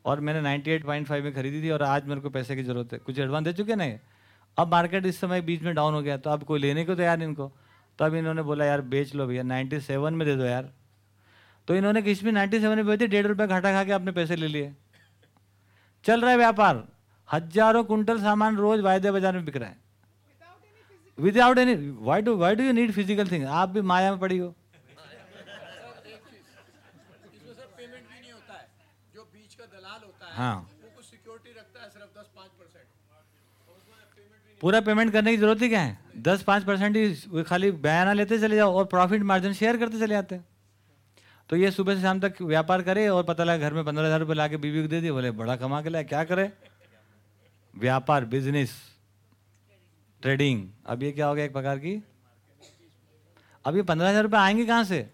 और मैंने 98.5 में खरीदी थी और आज मेरे को पैसे की ज़रूरत है। कुछ एडवांस दे चुके ना अब मार्केट इस समय बीच में डाउन हो गया तो अब कोई लेने को तैयार इनको। तो अब इन्होंने बोला यार बेच लो भैया नाइन्टी सेवन में दे दो यार। तो इन्होंने किशमिश नाइन्टी सेवन में बेची? डेढ़ रुपये घाटा खा के अपने पैसे ले लिए। चल रहा है व्यापार। हज़ारों कुंटल सामान रोज वायदे बाज़ार में बिक रहा है। Without any why do why do you need physical thing आप भी माया में पड़ी हो हाँ। पूरा पेमेंट करने की ज़रूरत ही क्या है? दस, पाँच परसेंट ही खाली बयाना लेते चले जाओ और प्रॉफिट मार्जिन शेयर करते चले जाते तो ये सुबह से शाम तक व्यापार करे और पता लगा घर में पंद्रह हज़ार रुपये ला के बीवी को दे दिए, बोले, बड़ा कमा के लाए, क्या करे? व्यापार बिज़नेस ट्रेडिंग अब ये क्या हो गया एक प्रकार की? अब ये पंद्रह हज़ार रुपये आएँगे कहाँ से?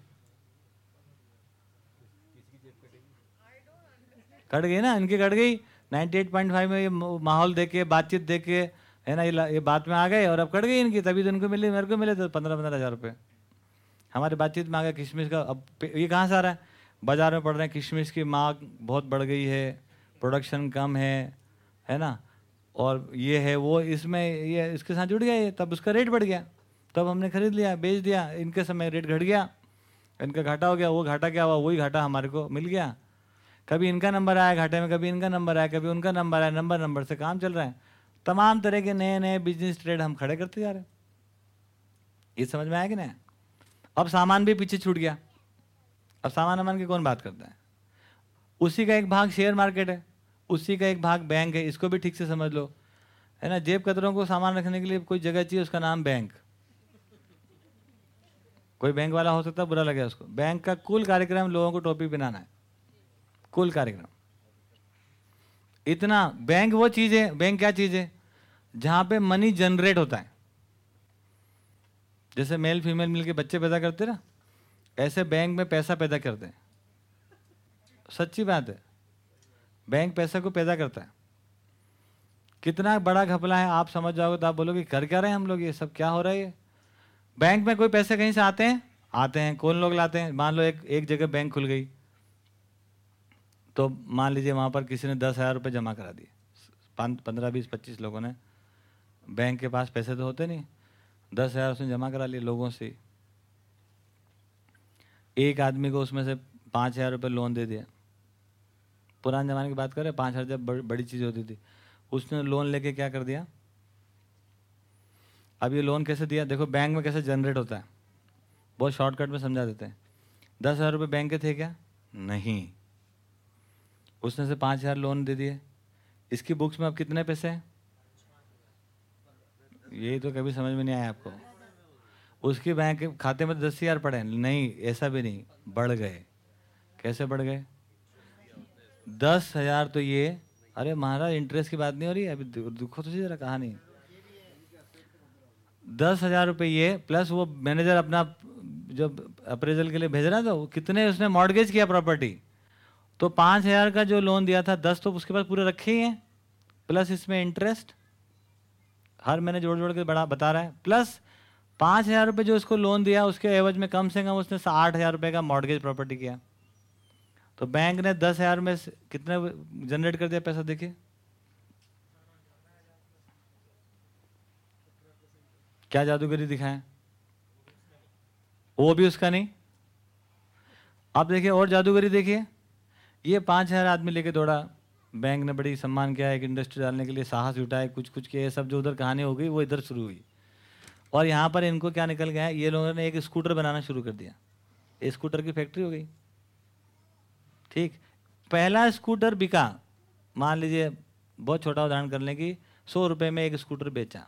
कट गई ना, इनकी कट गई। 98.5 में ये माहौल देके बातचीत देके है ना, ये बात में आ गए और अब कट गई इनकी, तभी तो इनको मिले, मेरे को मिले तो पंद्रह पंद्रह हज़ार रुपये हमारी बातचीत में आ गया किशमिश का, अब ये कहाँ से आ रहा है? बाज़ार में पड़ रहे हैं, किशमिश की मांग बहुत बढ़ गई है प्रोडक्शन कम है है ना? और ये है, वो इसमें, ये इसके साथ जुड़ गया ये, तब उसका रेट बढ़ गया। तब हमने खरीद लिया, बेच दिया, इनके समय रेट घट गया, इनका घाटा हो गया, वो घाटा क्या हुआ, वही घाटा हमारे को मिल गया। कभी इनका नंबर आया, घाटे में कभी इनका नंबर आया, कभी उनका नंबर आया नंबर नंबर से काम चल रहा है। तमाम तरह के नए नए बिज़नेस ट्रेड हम खड़े करते जा रहे हैं। ये समझ में आया कि नहीं? अब सामान भी पीछे छूट गया। अब सामान अमान की कौन बात करता है? उसी का एक भाग शेयर मार्केट है। उसी का एक भाग बैंक है। इसको भी ठीक से समझ लो। है ना? जेब कतरों को सामान रखने के लिए कोई जगह चाहिए, उसका नाम बैंक कोई बैंक वाला हो सकता बुरा लगे उसको। बैंक का कुल कार्यक्रम लोगों को टोपी पहनाना है। कुल कार्यक्रम। इतना बैंक वो चीज़ है बैंक क्या चीज़? है जहाँ पे मनी जनरेट होता है। जैसे मेल फीमेल मिलके बच्चे पैदा करते ना, ऐसे बैंक में पैसा पैदा करते हैं। सच्ची बात है। बैंक पैसा को पैदा करता है। कितना बड़ा घपला है, आप समझ जाओगे तो आप बोलोगे कर क्या रहे हैं हम लोग ये? सब क्या हो रहा है ये? बैंक में कोई पैसे कहीं से आते हैं? आते हैं। कौन लोग लाते हैं? मान लो एक एक जगह बैंक खुल गई। तो मान लीजिए वहाँ पर किसी ने दस हज़ार रुपये जमा करा दिए। पंद्रह, बीस, पच्चीस लोगों ने। बैंक के पास पैसे तो होते नहीं। दस हज़ार उसने जमा करा लिए लोगों से। एक आदमी को उसमें से पाँच हज़ार रुपये लोन दे दिया पुराने ज़माने की बात करें, पाँच हज़ार जब बड़ी चीज़ होती थी। उसने लोन लेके क्या कर दिया? अब ये लोन कैसे दिया? देखो, बैंक में कैसे जनरेट होता है। बहुत शॉर्टकट में समझा देते हैं। दस हज़ार रुपये बैंक के थे क्या? नहीं। उसने से पाँच हज़ार लोन दे दिए। इसकी बुक्स में अब कितने पैसे हैं? यही तो कभी समझ में नहीं आया आपको। उसके बैंक खाते में दस हज़ार पड़े नहीं, ऐसा भी नहीं। बढ़ गए। कैसे बढ़ गए? दस हज़ार तो ये। अरे महाराज इंटरेस्ट की बात नहीं हो रही अभी दुखो तो जरा कहानी। दस हज़ार रुपये ये प्लस वो मैनेजर अपना जब अप्रेजल के लिए भेज रहा था, वो कितने उसने मॉडगेज किया प्रॉपर्टी तो पाँच हज़ार का जो लोन दिया था, दस तो उसके पास पूरे रखे ही हैं प्लस इसमें इंटरेस्ट हर महीने जोड़ जोड़ के बड़ा, बता रहा है। प्लस पाँच हज़ार रुपये जो उसको लोन दिया, उसके एवज में कम से कम उसने आठ हज़ार रुपये का मॉडगेज प्रॉपर्टी किया। तो बैंक ने दस हज़ार में कितने जनरेट कर दिया पैसा, देखिए। क्या जादूगरी दिखाएँ? वो भी उसका नहीं। आप देखिए और जादूगरी देखिए। ये पाँच हज़ार आदमी लेके दौड़ा। बैंक ने बड़ी सम्मान किया, एक इंडस्ट्री डालने के लिए साहस जुटाए कुछ कुछ किए सब जो उधर कहानी हो गई, वो इधर शुरू हुई। और यहाँ पर इनको क्या निकल गया है, ये लोगों ने एक स्कूटर बनाना शुरू कर दिया। स्कूटर की फैक्ट्री हो गई। ठीक, पहला स्कूटर बिका, मान लीजिए, बहुत छोटा उदाहरण कर लें कि सौ रुपये में एक स्कूटर बेचा।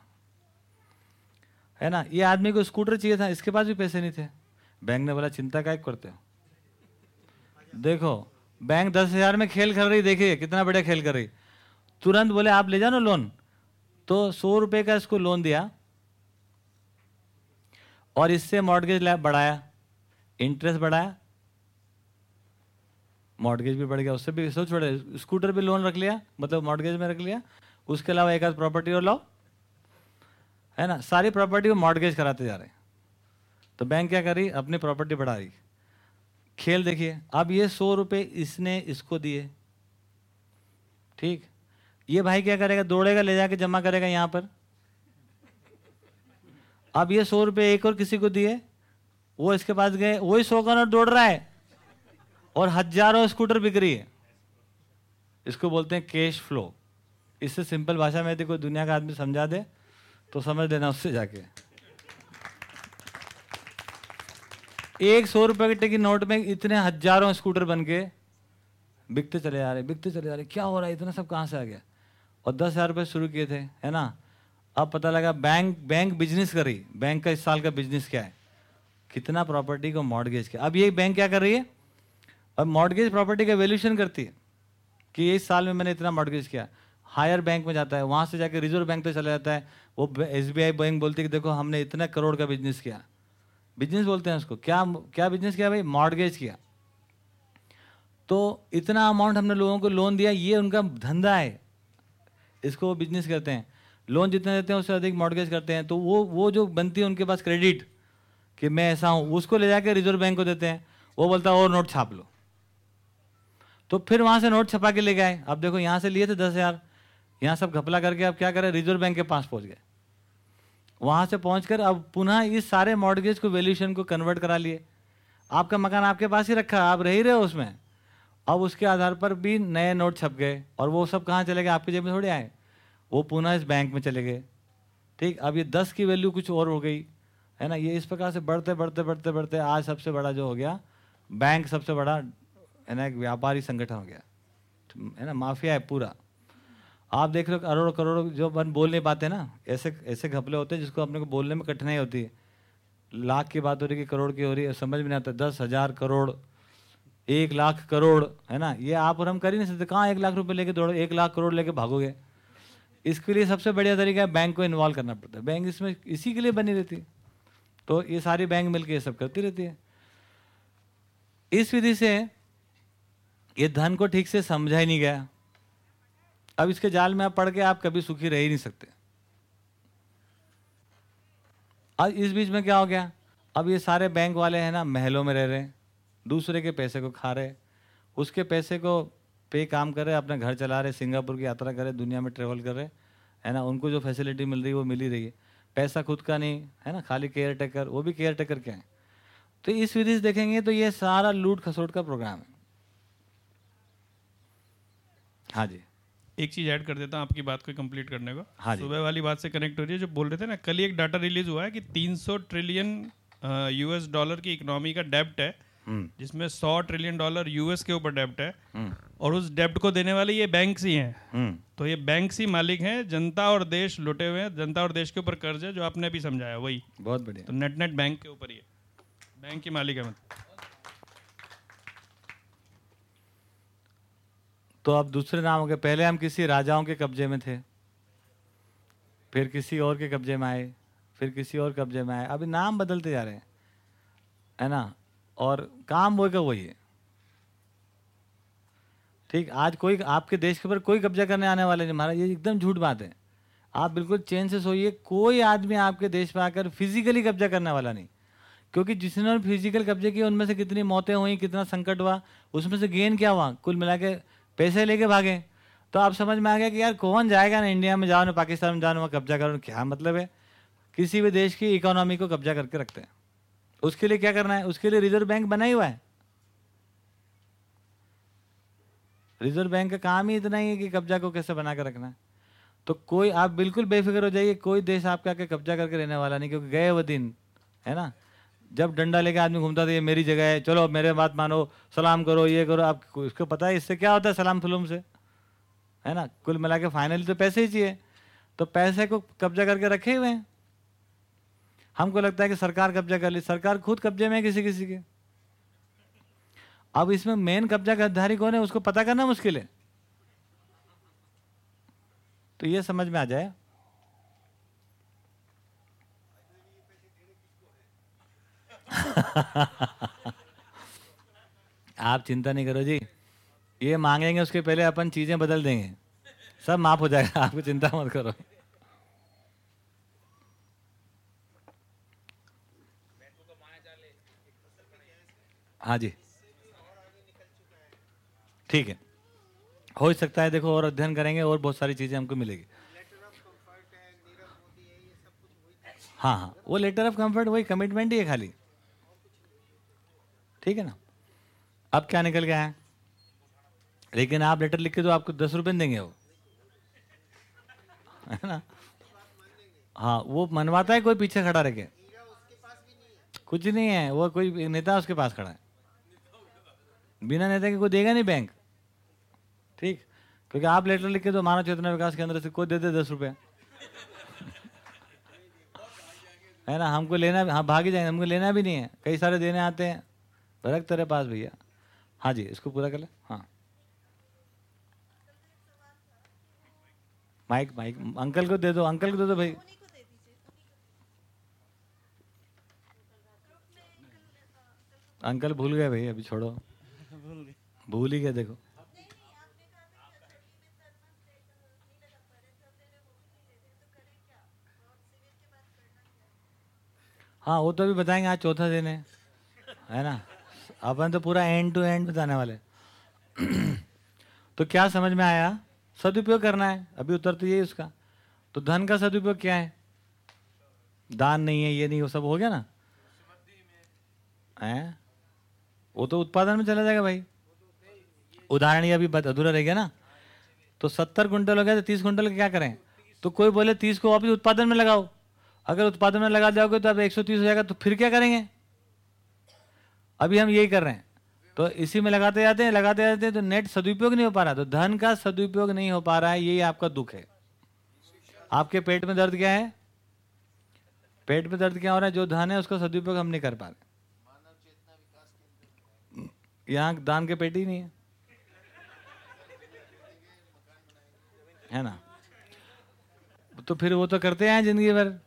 है ना? ये आदमी को स्कूटर चाहिए था, इसके पास भी पैसे नहीं थे। बैंक ने बोला, चिंता क्या करते हो। देखो बैंक दस हज़ार में खेल कर रही, देखिए, कितना बढ़िया खेल कर रही। तुरंत बोले, आप ले जाओ ना लोन? तो सौ रुपए का इसको लोन दिया। और इससे मॉडगेज बढ़ाया इंटरेस्ट बढ़ाया। मॉडगेज भी बढ़ गया, उससे भी सोच छोड़े स्कूटर भी लोन रख लिया मतलब मॉडगेज में रख लिया। उसके अलावा एक आध प्रॉपर्टी और लाओ। है ना? सारी प्रॉपर्टी को मॉडगेज कराते जा रहे हैं। तो बैंक क्या कर अपनी प्रॉपर्टी बढ़ा रही। खेल देखिए, अब ये सौ रुपये इसने इसको दिए। ठीक? ये भाई क्या करेगा? दौड़ेगा, ले जाके जमा करेगा यहाँ पर। अब ये सौ रुपये एक और किसी को दिए, वो इसके पास गए, वही सौ का नोट दौड़ रहा है। और हज़ारों स्कूटर बिक रही है। इसको बोलते हैं कैश फ्लो। इससे सिंपल भाषा में यदि कोई दुनिया का आदमी समझा दे तो समझ लेना उससे जाके। एक सौ रुपए के नोट में इतने हज़ारों स्कूटर बन के बिकते चले जा रहे, बिकते चले जा रहे। क्या हो रहा है? इतना सब कहाँ से आ गया? और दस हज़ार रुपये शुरू किए थे, है ना? अब पता लगा बैंक बैंक बिज़नेस कर बैंक का इस साल का बिज़नेस क्या है? कितना प्रॉपर्टी को मॉडगेज किया। अब ये बैंक क्या कर रही है? अब मॉडगेज प्रॉपर्टी का वैल्यूशन करती है कि इस साल में मैंने इतना मॉडगेज किया। हायर बैंक में जाता है, वहाँ से जाकर रिज़र्व बैंक पे चला जाता है। वो एस बैंक बोलती है कि देखो हमने इतना करोड़ का बिज़नेस किया। बिज़नेस बोलते हैं उसको। क्या क्या बिज़नेस किया भाई? मॉडगेज किया। तो इतना अमाउंट हमने लोगों को लोन दिया, ये उनका धंधा है। इसको वो बिज़नेस करते हैं। लोन जितने देते हैं, उससे अधिक मॉडगेज करते हैं। तो वो वो जो बनती है उनके पास क्रेडिट कि मैं ऐसा हूँ, उसको ले जाकर रिज़र्व बैंक को देते हैं। वो बोलता है, और नोट छाप लो। तो फिर वहाँ से नोट छपा के ले गए अब देखो, यहाँ से लिए थे दस हज़ार। यहाँ सब घपला करके अब क्या करें? रिज़र्व बैंक के पास पहुँच गए। वहाँ से पहुँच अब पुनः इस सारे मॉडगेज को वैल्यूशन को कन्वर्ट करा लिए। आपका मकान आपके पास ही रखा, आप रह ही रहे हो उसमें। अब उसके आधार पर भी नए नोट छप गए और वो सब कहाँ चले गए? आपके जेब में थोड़े आए। वो पुनः इस बैंक में चले गए। ठीक, अब ये दस की वैल्यू कुछ और हो गई, है ना? ये इस प्रकार से बढ़ते बढ़ते बढ़ते बढ़ते आज सबसे बड़ा जो हो गया बैंक सबसे बड़ा, है ना? एक व्यापारी संगठन हो गया। है ना? माफिया है पूरा। आप देख रहे हो करोड़ करोड़ जो बन बोल नहीं पाते ना, ऐसे ऐसे घपले होते हैं जिसको अपने को बोलने में कठिनाई होती है। लाख की बात हो रही है करोड़ की हो रही है, समझ में नहीं आता। दस हज़ार करोड़, एक लाख करोड़, है ना? ये आप और हम कर ही नहीं सकते। कहाँ एक लाख रुपए लेके दौड़ो, एक लाख करोड़ लेके भागोगे? इसके लिए सबसे बढ़िया तरीका है बैंक को इन्वॉल्व करना पड़ता है। बैंक इसमें, इसी के लिए बनी रहती है। तो ये सारी बैंक मिलकर ये सब करती रहती है। इस विधि से ये धन को ठीक से समझा ही नहीं गया। अब इसके जाल में आप पढ़ के आप कभी सुखी रह ही नहीं सकते। अब इस बीच में क्या हो गया? अब ये सारे बैंक वाले हैं ना, महलों में रह रहे हैं। दूसरे के पैसे को खा रहे उसके पैसे को पे काम कर रहे अपने घर चला रहे सिंगापुर की यात्रा कर रहे दुनिया में ट्रेवल कर रहे है। ना? उनको जो फैसिलिटी मिल रही है, वो मिल ही रही है। पैसा खुद का नहीं, है ना? खाली केयर टेकर वो भी केयर टेकर क्या है? तो इस विधि से देखेंगे तो ये सारा लूट खसोट का प्रोग्राम है। हाँ जी। एक चीज़ ऐड कर देता हूँ आपकी बात को कंप्लीट करने को। हाँ सुबह वाली बात से कनेक्ट हो रही है जो बोल रहे थे ना कल ही एक डाटा रिलीज़ हुआ है कि 300 ट्रिलियन यूएस डॉलर की इकोनॉमी का डेप्ट है हम्म। जिसमें 100 ट्रिलियन डॉलर यूएस के ऊपर डेप्ट है हम्म। और उस डेप्ट को देने वाले ये बैंक ही हैं। हम्म। तो ये बैंक ही मालिक हैं जनता और देश लुटे हुए हैं जनता और देश के ऊपर कर्ज है जो आपने भी समझाया वही। बहुत बढ़िया। तो नेट नेट बैंक के ऊपर ही है। बैंक की मालिक है मतलब। तो अब दूसरे नाम हो गए पहले हम किसी राजाओं के कब्जे में थे, फिर किसी और के कब्जे में आए, फिर किसी और कब्जे में आए। अभी नाम बदलते जा रहे हैं, है ना? और काम वो का वही है। ठीक, आज कोई, आपके देश के ऊपर कोई कब्जा करने आने वाले नहीं, महाराज, ये एकदम झूठ बात है। आप बिल्कुल चैन से सोइए, कोई आदमी आपके देश में आकर फिजिकली कब्जा करने वाला नहीं। क्योंकि जिसने फ़िज़िकल कब्जे किए, उनमें से कितनी मौतें हुई, कितना संकट हुआ, उसमें से गेन क्या हुआ? कुल मिला के पैसे लेके भागे। तो आप समझ में आ गया कि यार कौन जाएगा ना इंडिया में, जाओ ना पाकिस्तान में, जाओ ना कब्जा करो, क्या मतलब है? किसी भी देश की इकोनॉमी को कब्जा करके रखते हैं। उसके लिए क्या करना है? उसके लिए रिज़र्व बैंक बना ही हुआ है। रिज़र्व बैंक का काम ही इतना ही है कि कब्जा को कैसे बना कर रखना है। तो कोई, आप बिल्कुल बेफिक्र हो जाइए, कोई देश आपके आके कब्जा करके रहने वाला नहीं, क्योंकि गए वो दिन, है ना? जब डंडा लेके आदमी घूमता था, ये मेरी जगह है, चलो मेरे बात मानो, सलाम करो, ये करो। आप इसको पता है इससे क्या होता है सलाम फुलूम से? है ना? कुल मिला के फाइनली तो पैसे ही चाहिए। तो पैसे को कब्जा करके रखे हुए हैं। हमको लगता है कि सरकार कब्जा कर ली। सरकार खुद कब्जे में है किसी किसी के। अब इसमें मेन कब्जा गद्दारी कौन है, उसको पता करना मुश्किल है। तो ये समझ में आ जाए। आप चिंता नहीं करो जी। ये मांगेंगे, उसके पहले अपन चीज़ें बदल देंगे। सब माफ़ हो जाएगा, आपको चिंता मत करो। हाँ जी। ठीक है। हो ही सकता है, देखो, और अध्ययन करेंगे, और बहुत सारी चीज़ें हमको मिलेगी। हाँ हाँ। वो लेटर ऑफ़ कंफर्ट वही कमिटमेंट ही है खाली। ठीक है ना? अब क्या निकल गया है? लेकिन आप लेटर लिख के तो आपको दस रुपए देंगे वो। है ना? हाँ वो मनवाता है कोई पीछे खड़ा रह कुछ नहीं है, वो कोई नेता उसके पास खड़ा है। बिना नेता के कोई देगा नहीं बैंक ठीक? क्योंकि आप लेटर लिख के तो मानव चेतना विकास केंद्र से कोई दे दे दस रुपये। है ना? हमको लेना हाँ भाग जाएँगे, हमको लेना भी नहीं है। कई सारे देने आते हैं। रख तेरे पास भैया। हाँ जी, इसको पूरा कर ले। हाँ। माइक माइक, अंकल को दे दो, अंकल को दे दो भाई। अंकल भूल गए भाई, अभी छोड़ो। भूल ही गए, देखो। हाँ वो तो अभी बताएँगे, आज चौथा दिन है। है ना? अपन तो पूरा एंड टू एंड बताने वाले तो क्या समझ में आया? सदुपयोग करना है। अभी उत्तर तो यही उसका। तो धन का सदुपयोग क्या है? दान नहीं है, ये नहीं, वो सब हो गया ना? है? वो तो उत्पादन में चला जाएगा भाई। उदाहरण ये अभी अधूरा रह गया ना? तो सत्तर कुंटल हो गया तो तीस कुंटल क्या करें? तो कोई बोले तीस को वापिस उत्पादन में लगाओ। अगर उत्पादन में लगा जाओगे तो अब एक सौ तीस हो जाएगा तो फिर क्या करेंगे? अभी हम यही कर रहे हैं। तो इसी में लगाते जाते हैं, लगाते जाते हैं तो नेट सदुपयोग नहीं हो पा रहा। तो धन का सदुपयोग नहीं हो पा रहा है, यही आपका दुख है। आपके पेट में दर्द क्या है? पेट में दर्द क्या हो रहा है? जो धन है, उसका सदुपयोग हम नहीं कर पा रहे। यहाँ दान के पेट ही नहीं है। है ना? तो फिर वो तो करते हैं ज़िंदगी भर।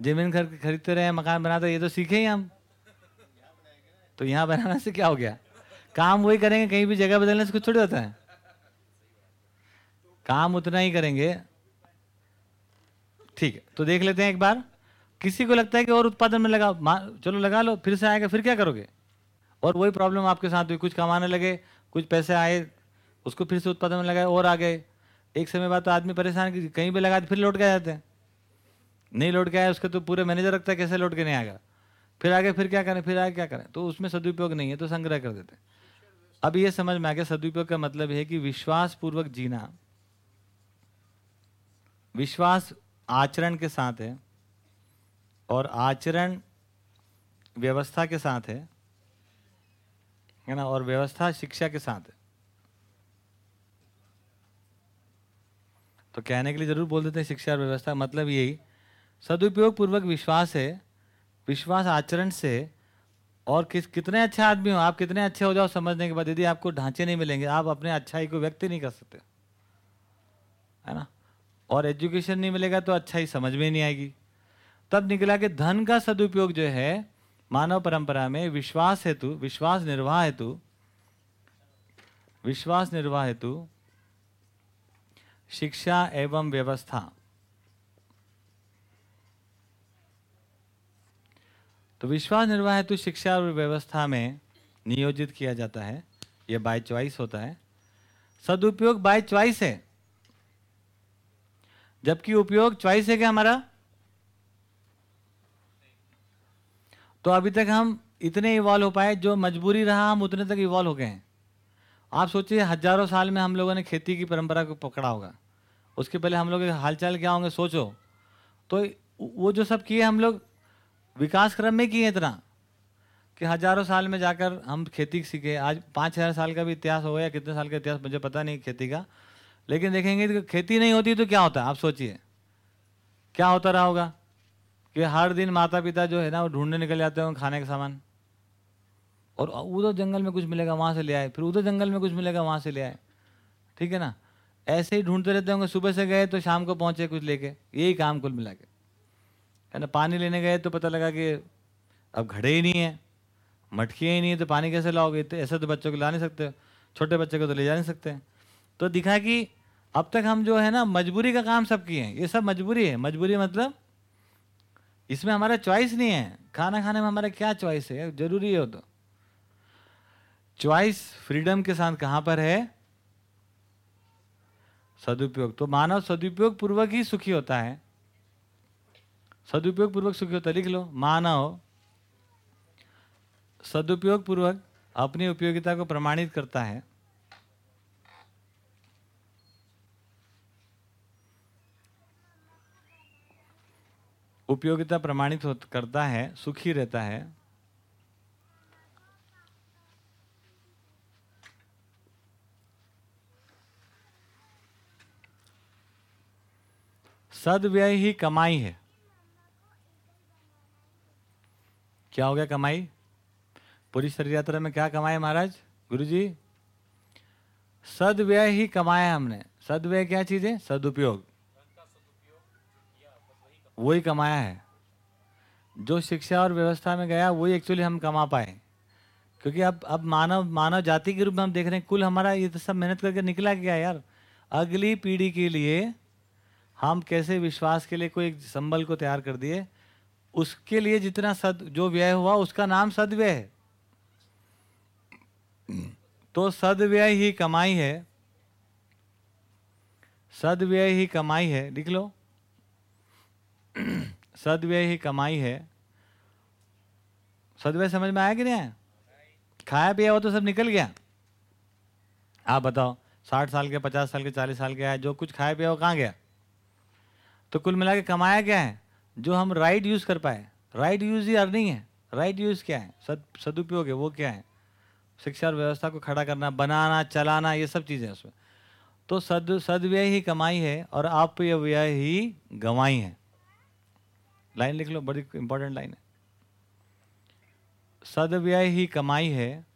ज़मीन खरीदते रहे, मकान बनाते ये तो सीखे ही हम। तो यहाँ बनाने से क्या हो गया? काम वही करेंगे, कहीं भी जगह बदलने से कुछ थोड़ी होता है। काम उतना ही करेंगे। ठीक है तो देख लेते हैं एक बार। किसी को लगता है कि और उत्पादन में लगा चलो लगा लो, फिर से आएगा, फिर क्या करोगे? और वही प्रॉब्लम आपके साथ हुई, कुछ कमाने लगे, कुछ पैसे आए, उसको फिर से उत्पादन में लगाए, और आ गए। एक समय बाद तो आदमी परेशान कहीं भी लगा फिर लौट के जाते हैं। नहीं लौट के आया, उसके तो पूरे मैनेजर रखता है, कैसे लौट के नहीं आएगा? फिर आगे फिर क्या करें? फिर आगे क्या करें? तो उसमें सदुपयोग नहीं है तो संग्रह कर देते अब ये समझ में आ गया, सदुपयोग का मतलब है कि विश्वास पूर्वक जीना। विश्वास आचरण के साथ है और आचरण व्यवस्था के साथ है है ना? और व्यवस्था शिक्षा के साथ है। तो कहने के लिए ज़रूर बोल देते हैं शिक्षा और व्यवस्था। मतलब यही सदुपयोग पूर्वक विश्वास है विश्वास आचरण से और किस, कितने अच्छे आदमी हो, आप कितने अच्छे हो जाओ समझने के बाद, यदि आपको ढांचे नहीं मिलेंगे, आप अपने अच्छाई को व्यक्त नहीं कर सकते। है ना? और एजुकेशन नहीं मिलेगा तो अच्छाई समझ में नहीं आएगी। तब निकला कि धन का सदुपयोग जो है, मानव परंपरा में विश्वास हेतु, विश्वास निर्वाह हेतु, विश्वास निर्वाह हेतु शिक्षा एवं व्यवस्था तो विश्वास निर्वाह हेतु शिक्षा और व्यवस्था में नियोजित किया जाता है। यह बाय चॉइस होता है। सदुपयोग बाय चॉइस है। जबकि उपयोग चॉइस है क्या हमारा? तो अभी तक हम इतने इवॉल्व हो पाए, जो मजबूरी रहा, हम उतने तक इवॉल्व हो गए हैं। आप सोचिए, हज़ारों साल में हम लोगों ने खेती की परंपरा को पकड़ा होगा। उसके पहले हम लोग हालचाल क्या होंगे, सोचो। तो वो जो सब किए हम लोग विकास क्रम में किए इतना कि हज़ारों साल में जाकर हम खेती सीखे। आज पाँच हज़ार साल का भी इतिहास हो गया कितने साल का इतिहास, मुझे पता नहीं खेती का। लेकिन देखेंगे कि खेती नहीं होती तो क्या होता है? आप सोचिए। क्या होता रहा होगा कि हर दिन माता पिता जो है ना, वो ढूँढने निकल जाते होंगे खाने का सामान। और उधर जंगल में कुछ मिलेगा, वहाँ से ले आए। फिर उधर जंगल में कुछ मिलेगा, वहाँ से ले आए। ठीक है ना? ऐसे ही ढूंढते रहते होंगे। सुबह से गए तो शाम को पहुँचे कुछ लेके। यही काम कुल मिला के। है ना, पानी लेने गए तो पता लगा कि अब घड़े ही नहीं है, मटकियाँ ही नहीं है तो पानी कैसे लाओगे? तो ऐसे तो बच्चों को ला नहीं सकते, छोटे बच्चे को तो ले जा नहीं सकते। तो दिखा कि अब तक हम जो है ना, मजबूरी का काम सब किए हैं। ये सब मजबूरी है। मजबूरी मतलब इसमें हमारा चॉइस नहीं है। खाना खाने में हमारा क्या चॉइस है? ज़रूरी है तो। चॉइस फ्रीडम के साथ कहाँ पर है? सदुपयोग। तो मानव सदुपयोग पूर्वक ही सुखी होता है। सदुपयोग पूर्वक सुखी होता है, लिख लो मानव सदुपयोग पूर्वक अपनी उपयोगिता को प्रमाणित करता है। उपयोगिता प्रमाणित करता है, सुखी रहता है। सदव्यय ही कमाई है। क्या हो गया कमाई? पूरी शरीर यात्रा में क्या कमाए महाराज? गुरु जी सदव्यय ही कमाया हमने। सदव्यय क्या चीज़? है सदुपयोग। वही कमाया है। जो शिक्षा और व्यवस्था में गया, वही एक्चुअली हम कमा पाए। क्योंकि अब अब मानव मानव जाति के रूप में हम देख रहे हैं, कुल हमारा ये तो सब मेहनत करके निकला गया यार। अगली पीढ़ी के लिए हम कैसे विश्वास के लिए कोई संबल को तैयार कर दिए? उसके लिए जितना सद, जो व्यय हुआ, उसका नाम सदव्यय है। तो सदव्यय ही कमाई है। सदव्यय ही कमाई है। लिख लो। सदव्यय ही कमाई है। सदव्यय समझ में आया कि नहीं आया? खाया पिया वो तो सब निकल गया। आप बताओ, साठ साल के, पचास साल के, चालीस साल के आया जो कुछ खाया पिया वो कहाँ गया? तो कुल मिला के कमाया क्या है? जो हम राइट यूज़ कर पाए। राइट यूज़ ही अर्निंग है। राइट यूज़ क्या है? सद, सदुपयोग है, वो क्या है? शिक्षा और व्यवस्था को खड़ा करना, बनाना, चलाना, ये सब चीज़ें उसमें। तो सद, सदव्यय ही कमाई है और आप व्यय ही गंवाई है। लाइन लिख लो, बड़ी इंपॉर्टेंट लाइन है। सदव्यय ही कमाई है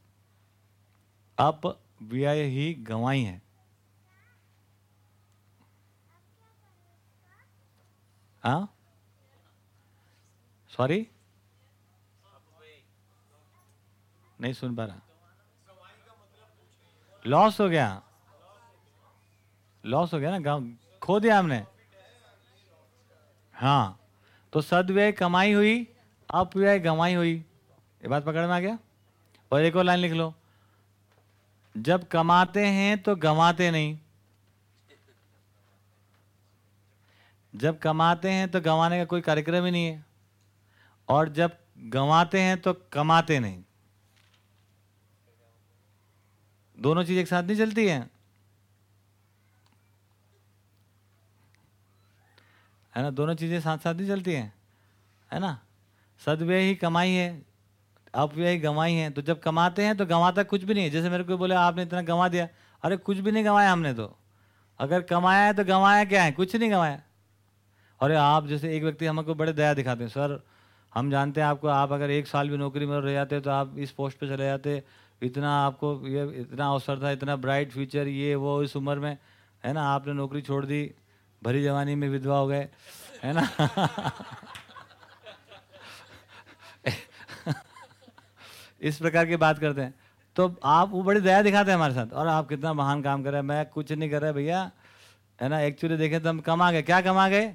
अप व्यय ही गंवाई है। हाँ? सॉरी नहीं सुन पा रहा। लॉस हो गया। लॉस हो गया ना गाँव। खो दिया हमने। हाँ। तो सदव्यय कमाई हुई अपव्यय गंवाई हुई। ये बात पकड़ में आ गया? और एक और लाइन लिख लो। जब कमाते हैं तो गंवाते नहीं। जब कमाते हैं तो गंवाने का कोई कार्यक्रम ही नहीं है। और जब गंवाते हैं तो कमाते नहीं। दोनों चीज़ एक साथ नहीं चलती है। है ना? दोनों चीज़ें साथ साथ नहीं चलती हैं। है ना? सदव्यय ही कमाई है, अपव्यय ही गंवाई है। तो जब कमाते हैं तो गंवाता कुछ भी नहीं है। जैसे मेरे को बोले, आपने इतना गंवा दिया। अरे, कुछ भी नहीं गंवाया हमने तो। अगर कमाया है तो गंवाया क्या है? कुछ नहीं गंवाया। अरे, आप जैसे एक व्यक्ति हमको बड़े दया दिखाते हैं। सर हम जानते हैं आपको, आप अगर एक साल भी नौकरी में रह जाते तो आप इस पोस्ट पे चले जाते इतना आपको ये, इतना अवसर था, इतना ब्राइट फ्यूचर ये, वो, इस उम्र में, है ना? आपने नौकरी छोड़ दी, भरी जवानी में विधवा हो गए, है ना? इस प्रकार की बात करते हैं। तो आप, वो बड़ी दया दिखाते हैं हमारे साथ, और आप कितना महान काम कर रहे हैं। मैं कुछ नहीं कर रहा भैया, है ना? एक्चुअली देखें तो हम कमा गए। क्या कमा गए?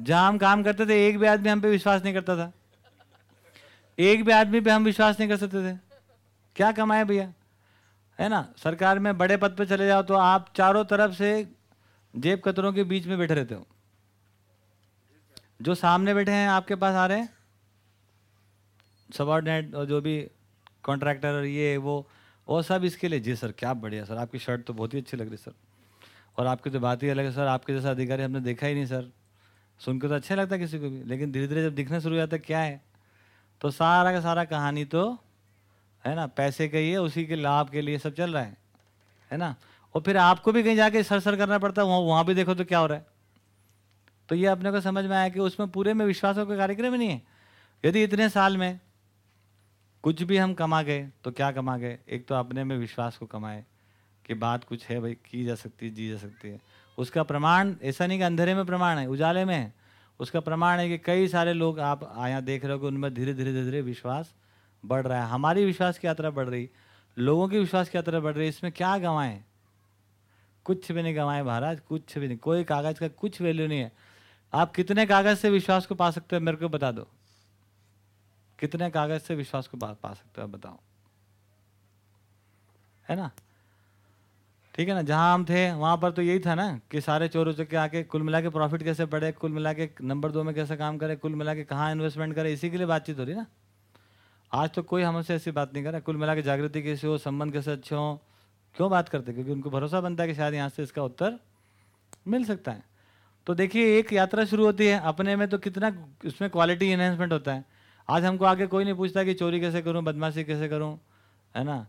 जहाँ हम काम करते थे, एक भी आदमी हम पे विश्वास नहीं करता था। एक भी आदमी पे हम विश्वास नहीं कर सकते थे। क्या कमाए भैया? है ना? सरकार में बड़े पद पे चले जाओ तो आप चारों तरफ़ से जेब कतरों के बीच में बैठे रहते हो। जो सामने बैठे हैं, आपके पास आ रहे हैं? सबॉर्डिनेट और जो भी कॉन्ट्रैक्टर और ये, वो और सब इसके लिए, जी सर, क्या बढ़िया सर, आपकी शर्ट तो बहुत ही अच्छी लग रही सर। और आपकी तो बात ही अलग है सर, आपके जैसा अधिकारी हमने देखा ही नहीं सर। सुन के तो अच्छा लगता है किसी को भी। लेकिन धीरे धीरे जब दिखना शुरू हो जाता है, क्या है? तो सारा का सारा कहानी तो है ना, पैसे का ही है, उसी के लाभ के लिए सब चल रहा है है ना? और फिर आपको भी कहीं जाके सर सर करना पड़ता है, वहाँ वहाँ भी देखो तो क्या हो रहा है। तो ये अपने को समझ में आया कि उसमें पूरे में विश्वास का कार्यक्रम ही नहीं है। यदि इतने साल में कुछ भी हम कमा गए तो क्या कमा गए? एक तो अपने में विश्वास को कमाए कि बात कुछ है भाई, की जा सकती है, जी जा सकती है। उसका प्रमाण ऐसा नहीं कि अंधेरे में प्रमाण है उजाले में है। उसका प्रमाण है कि कई सारे लोग आप यहाँ देख रहे हो कि उनमें धीरे धीरे धीरे धीरे विश्वास बढ़ रहा है। हमारी विश्वास की यात्रा बढ़ रही लोगों की विश्वास की यात्रा बढ़ रही इसमें क्या गंवाएँ? कुछ भी नहीं गंवाएँ महाराज कुछ भी नहीं कोई कागज़ का कुछ वैल्यू नहीं है। आप कितने कागज़ से विश्वास को पा सकते हो मेरे को बता दो। कितने कागज़ से विश्वास को पा, पा सकते हो बताओ। है ना? ठीक है ना? जहाँ हम थे, वहाँ पर तो यही था ना कि सारे चोरों के आके कुल मिला के प्रॉफिट कैसे बढ़े, कुल मिला के नंबर दो में कैसे काम करे, कुल मिला के कहाँ इन्वेस्टमेंट करे, इसी के लिए बातचीत हो रही ना। आज तो कोई हमसे ऐसी बात नहीं कर रहा। कुल मिला के जागृति कैसे हो, संबंध कैसे अच्छे हों, क्यों बात करते? क्योंकि उनको भरोसा बनता है कि शायद यहाँ से इसका उत्तर मिल सकता है। तो देखिए, एक यात्रा शुरू होती है, अपने में तो कितना उसमें क्वालिटी इन्हेंसमेंट होता है। आज हमको आगे कोई नहीं पूछता कि चोरी कैसे करूँ, बदमाशी कैसे करूँ, है ना?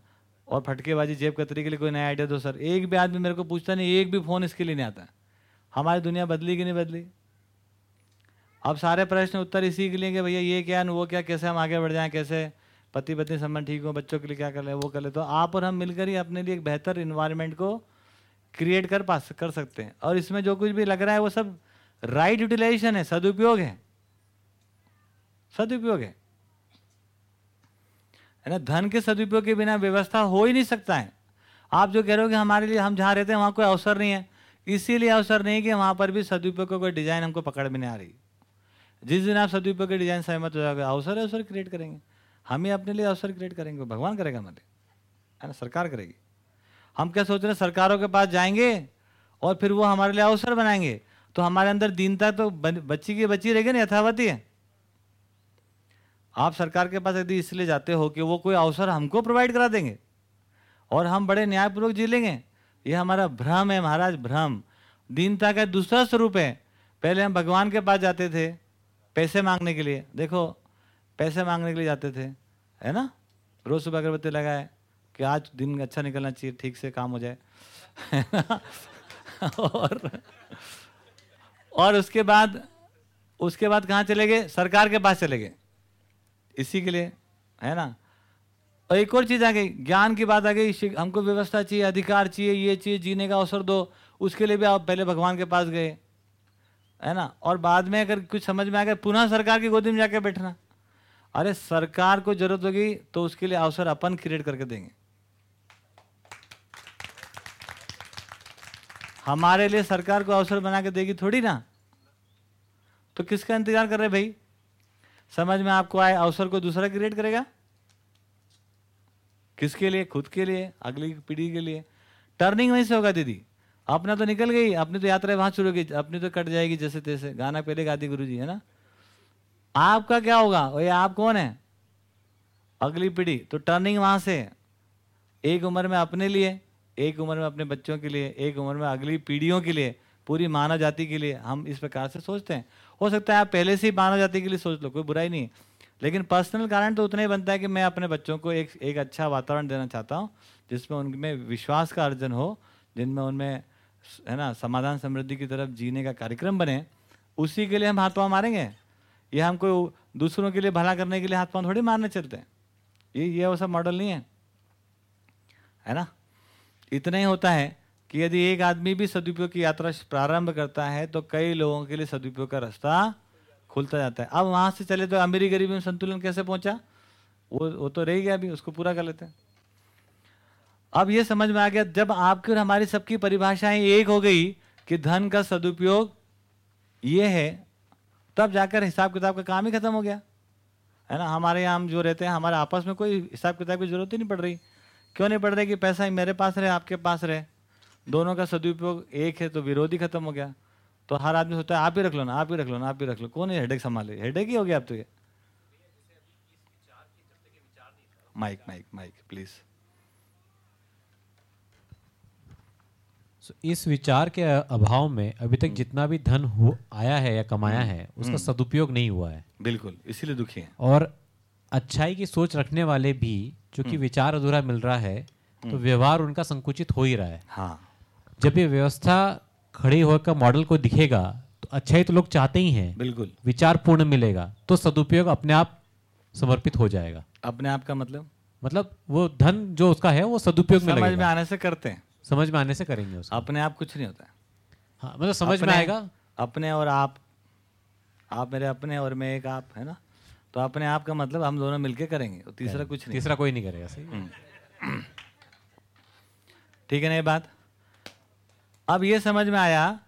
और फटकेबाजी, जेब कतरी के लिए कोई नया आइडिया दो सर एक भी आदमी मेरे को पूछता नहीं, एक भी फ़ोन इसके लिए नहीं आता। हमारी दुनिया बदली कि नहीं बदली? अब सारे प्रश्न उत्तर इसी के लिए कि भैया, ये क्या, वो क्या, कैसे हम आगे बढ़ जाएँ, कैसे पति पत्नी संबंध ठीक हो, बच्चों के लिए क्या कर ले वो कर ले तो आप और हम मिलकर ही अपने लिए एक बेहतर इन्वायरमेंट को क्रिएट कर पा कर सकते हैं। और इसमें जो कुछ भी लग रहा है, वो सब राइट यूटिलाइजेशन है, सदुपयोग है। सदुपयोग है। है ना? धन के सदुपयोग के बिना व्यवस्था हो ही नहीं सकता है। आप जो कह रहे हो कि हमारे लिए हम जहाँ रहते हैं, वहाँ कोई अवसर नहीं है। इसीलिए अवसर नहीं कि वहाँ पर भी सदुपयोग का कोई डिज़ाइन हमको पकड़ में नहीं आ रही। जिस दिन आप सदुपयोग के डिज़ाइन सहमत हो जाओगे, अवसर अवसर क्रिएट करेंगे। हम ही अपने लिए अवसर क्रिएट करेंगे। भगवान करेगा हमारे है ना? सरकार करेगी। हम क्या सोच रहे हैं? सरकारों के पास जाएँगे और फिर वो हमारे लिए अवसर बनाएँगे। तो हमारे अंदर दीनता तो बच्ची की बच्ची रहेगी ना? यथावती है। आप सरकार के पास यदि इसलिए जाते हो कि वो कोई अवसर हमको प्रोवाइड करा देंगे और हम बड़े न्यायपूर्वक जी लेंगे। ये हमारा भ्रम है महाराज, भ्रम। दीनता का दूसरा स्वरूप है। पहले हम भगवान के पास जाते थे पैसे मांगने के लिए। देखो, पैसे मांगने के लिए जाते थे, है ना? रोज सुबह अगरबत्ती लगाए कि आज दिन अच्छा निकलना चाहिए, ठीक से काम हो जाए। और और उसके बाद उसके बाद कहाँ चले गए? सरकार के पास चले गए। इसी के लिए, है ना? और एक और चीज़ आ गई, ज्ञान की बात आ गई हमको व्यवस्था चाहिए, अधिकार चाहिए, ये चाहिए, जीने का अवसर दो, उसके लिए भी आप पहले भगवान के पास गए, है ना? और बाद में अगर कुछ समझ में आ गया, पुनः सरकार की गोदी में जाके बैठना। अरे, सरकार को ज़रूरत होगी तो उसके लिए अवसर अपन क्रिएट करके देंगे। हमारे लिए सरकार को अवसर बना के देगी थोड़ी ना? तो किसका इंतज़ार कर रहे भाई? समझ में आपको आए, अवसर को दूसरा क्रिएट करेगा? किसके लिए? खुद के लिए? अगली पीढ़ी के लिए? टर्निंग वहीं से होगा दीदी। अपना तो निकल गई, अपनी तो यात्रा वहाँ शुरू होगी अपनी तो कट जाएगी जैसे तैसे गाना पहले गाती गुरु जी है ना? आपका क्या होगा? ये आप कौन है? अगली पीढ़ी तो टर्निंग वहाँ से एक उम्र में अपने लिए, एक उम्र में अपने बच्चों के लिए, एक उम्र में अगली पीढ़ियों के लिए, पूरी मानव जाति के लिए हम इस प्रकार से सोचते हैं। हो सकता है आप पहले से ही मानव जाति के लिए सोच लो, कोई बुराई नहीं लेकिन पर्सनल कारण तो उतना ही बनता है कि मैं अपने बच्चों को एक एक अच्छा वातावरण देना चाहता हूँ, जिसमें उनमें विश्वास का अर्जन हो, जिनमें उनमें है ना, समाधान समृद्धि की तरफ़ जीने का कार्यक्रम बने। उसी के लिए हम हाथ पाँव मारेंगे? ये हम कोई दूसरों के लिए भला करने के लिए हाथ पाँव थोड़ी मारने चलते हैं? ये ये वो मॉडल नहीं है। है ना? इतना ही होता है। कि यदि एक आदमी भी सदुपयोग की यात्रा प्रारंभ करता है तो कई लोगों के लिए सदुपयोग का रास्ता खुलता जाता है। अब वहाँ से चले तो अमीरी गरीबी में संतुलन कैसे पहुँचा? वो वो तो रह गया अभी, उसको पूरा कर लेते हैं। अब ये समझ में आ गया, जब आपकी और हमारी सबकी परिभाषाएँ एक हो गई कि धन का सदुपयोग ये है, तब जाकर हिसाब किताब का काम ही खत्म हो गया। है ना? हमारे यहाँ हम जो रहते हैं, हमारे आपस में कोई हिसाब किताब की ज़रूरत ही नहीं पड़ रही। क्यों नहीं पड़ रही कि पैसा मेरे पास रहे, आपके पास रहे? दोनों का सदुपयोग एक है तो विरोधी खत्म हो गया। तो हर आदमी सोचता है आप ही रख लो ना आप ही रख लो ना आप ही रख लो। कौन है हेडेक संभाले? हेडेक ही हो गया अब तो ये। Mike mike mike please so, इस विचार के अभाव में अभी तक जितना भी धन हो आया है या कमाया है उसका सदुपयोग नहीं हुआ है। बिल्कुल इसीलिए दुखी है। और अच्छाई की सोच रखने वाले भी जो कि विचार अधूरा मिल रहा है तो व्यवहार उनका संकुचित हो ही रहा है। हाँ। जब ये व्यवस्था खड़ी होकर मॉडल को दिखेगा तो अच्छाई तो लोग चाहते ही हैं। बिल्कुल। विचार पूर्ण मिलेगा तो सदुपयोग अपने आप समर्पित हो जाएगा। अपने आप का मतलब? मतलब वो धन जो उसका है वो सदुपयोग में समझ में आने से करते हैं। समझ में आने से करेंगे उसको। अपने आप कुछ नहीं होता है। हाँ मतलब समझ में आएगा। अपने और आप आप मेरे अपने और मैं एक आप है ना? तो अपने आप का मतलब हम दोनों मिलके करेंगे तीसरा कुछ नहीं। तीसरा कोई नहीं करेगा सही ठीक है ना ये बात? अब ये समझ में आया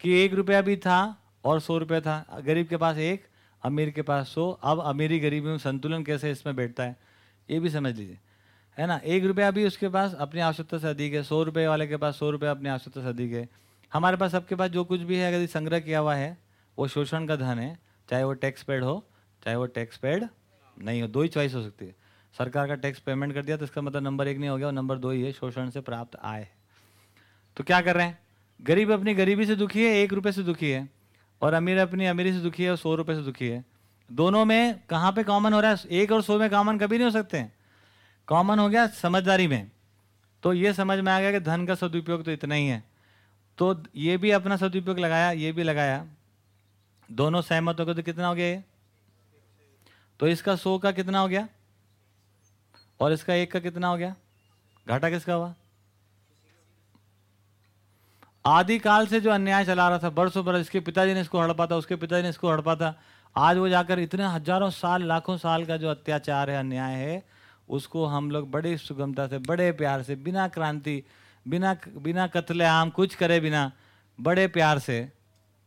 कि एक रुपया भी था और सौ रुपया था। गरीब के पास एक, अमीर के पास सौ। अब अमीरी गरीबी में संतुलन कैसे इसमें बैठता है, ये भी समझ लीजिए। है ना? एक रुपया भी उसके पास अपनी आवश्यकता से अधिक है। सौ रुपये वाले के पास सौ रुपया अपनी आवश्यकता से अधिक है। हमारे पास सबके पास जो कुछ भी है, अगर संग्रह किया हुआ है, वो शोषण का धन है। चाहे वो टैक्स पेड हो, चाहे वो टैक्स पेड नहीं हो, दो ही चॉइस हो सकती है। सरकार का टैक्स पेमेंट कर दिया तो इसका मतलब नंबर एक नहीं हो गया और नंबर दो ही है, शोषण से प्राप्त आय तो क्या कर रहे हैं? गरीब अपनी गरीबी से दुखी है, एक रुपये से दुखी है, और अमीर अपनी अमीरी से दुखी है, और सौ रुपये से दुखी है। दोनों में कहाँ पे कॉमन हो रहा है? एक और सौ में कॉमन कभी नहीं हो सकते। हैं कॉमन हो गया समझदारी में। तो ये समझ में आ गया कि धन का सदुपयोग तो इतना ही है। तो ये भी अपना सदुपयोग लगाया, ये भी लगाया। दोनों सहमत हो गए तो कितना हो गया ये? तो इसका सौ का कितना हो गया? और इसका एक का कितना हो गया? घाटा किसका हुआ? आदि काल से जो अन्याय चला रहा था, बरसों बरस इसके पिताजी ने इसको हड़पा था उसके पिताजी ने इसको हड़पा था आज वो जाकर इतने हज़ारों साल, लाखों साल का जो अत्याचार है, अन्याय है, उसको हम लोग बड़ी सुगमता से, बड़े प्यार से, बिना क्रांति, बिना बिना कत्ले आम कुछ करे बिना, बड़े प्यार से,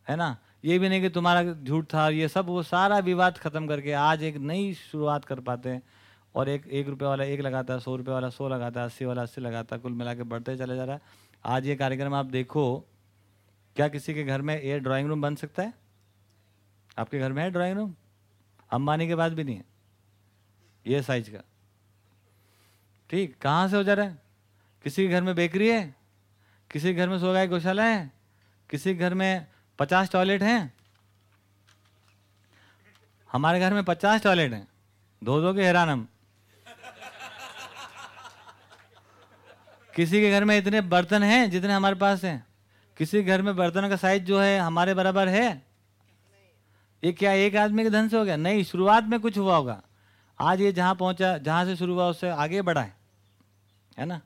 है ना? ये भी नहीं कि तुम्हारा झूठ था, ये सब, वो सारा विवाद खत्म करके आज एक नई शुरुआत कर पाते हैं। और एक एक रुपये वाला एक लगाता है, सौ रुपये वाला सौ लगाता है, अस्सी वाला अस्सी लगाता है, कुल मिला के बढ़ते चले जा रहा है। आज ये कार्यक्रम आप देखो, क्या किसी के घर में ये ड्राइंग रूम बन सकता है? आपके घर में है ड्राइंग रूम अंबानी के बाद भी नहीं है। ये साइज़ का। ठीक, कहाँ से हो जा रहा है? किसी के घर में बेकरी है? किसी के घर में सो गाय गौशाला है? किसी के घर में पचास टॉयलेट हैं? हमारे घर में पचास टॉयलेट हैं। धो धो के हैरान हम। किसी के घर में इतने बर्तन हैं जितने हमारे पास हैं? किसी घर में बर्तन का साइज़ जो है, हमारे बराबर है? ये क्या एक आदमी के धन से हो गया? नहीं, शुरुआत में कुछ हुआ होगा। आज ये जहाँ पहुँचा, जहाँ से शुरू हुआ, उससे आगे बढ़ा है। है ना?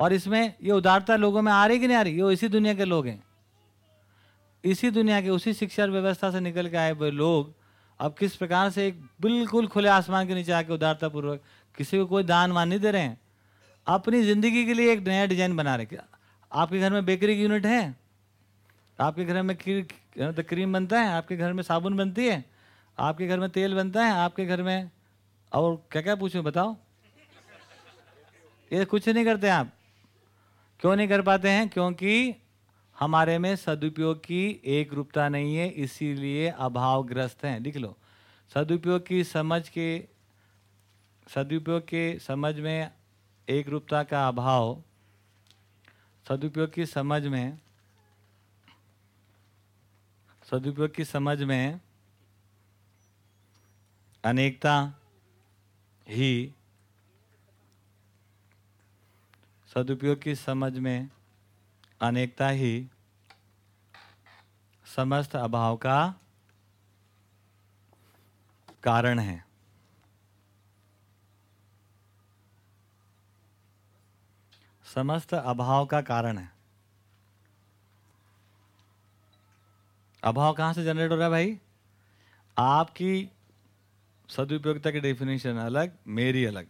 और इसमें ये उदारता लोगों में आ रही कि नहीं आ रही? ये इसी दुनिया के लोग हैं। इसी दुनिया के, उसी शिक्षा व्यवस्था से निकल के आए हुए लोग, अब किस प्रकार से एक बिल्कुल खुले आसमान के नीचे आके उदारतापूर्वक किसी को कोई दान वान नहीं दे रहे हैं? अपनी ज़िंदगी के लिए एक नया डिज़ाइन बना रहे आपके घर में बेकरी की यूनिट है? आपके घर में तो क्रीम बनता है? आपके घर में साबुन बनती है? आपके घर में तेल बनता है? आपके घर में, और क्या क्या पूछूँ बताओ? ये कुछ नहीं करते आप। क्यों नहीं कर पाते हैं? क्योंकि हमारे में सदुपयोग की एक रूपता नहीं है, इसीलिए अभावग्रस्त हैं। लिख लो। सदुपयोग की समझ के, सदुपयोग के समझ में एक रूपता का अभाव सदुपयोग की समझ में, सदुपयोग की समझ में अनेकता ही सदुपयोग की समझ में अनेकता ही समस्त अभाव का कारण है। समस्त अभाव का कारण है। अभाव कहाँ से जनरेट हो रहा है भाई? आपकी सदुपयोगिता की डेफिनेशन अलग, मेरी अलग।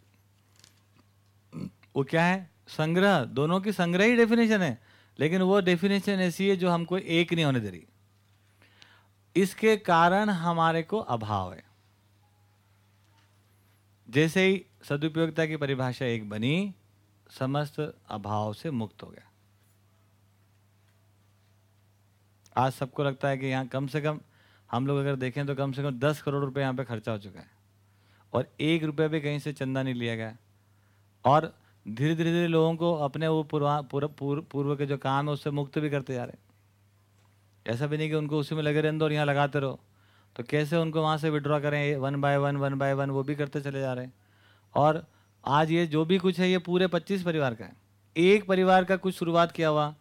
वो क्या है? संग्रह। दोनों की संग्रह ही डेफिनेशन है। लेकिन वो डेफिनेशन ऐसी है जो हमको एक नहीं होने दे रही। इसके कारण हमारे को अभाव है। जैसे ही सदुपयोगिता की परिभाषा एक बनी समस्त अभाव से मुक्त हो गया। आज सबको लगता है कि यहाँ कम से कम, हम लोग अगर देखें तो कम से कम दस करोड़ रुपए यहाँ पे खर्चा हो चुका है। और एक रुपये भी कहीं से चंदा नहीं लिया गया। और धीरे धीरे धीरे लोगों को अपने वो पूर्वा पूर्व पूर्व पूर्व के जो काम है उससे मुक्त भी करते जा रहे ऐसा भी नहीं कि उनको उसी में लगे दो और यहाँ लगाते रहो। तो कैसे उनको वहाँ से विड्रॉ करें? One by one one by one वो भी करते चले जा रहे हैं। और आज ये जो भी कुछ है, ये पूरे पच्चीस परिवार का है। एक परिवार का कुछ शुरुआत किया हुआ,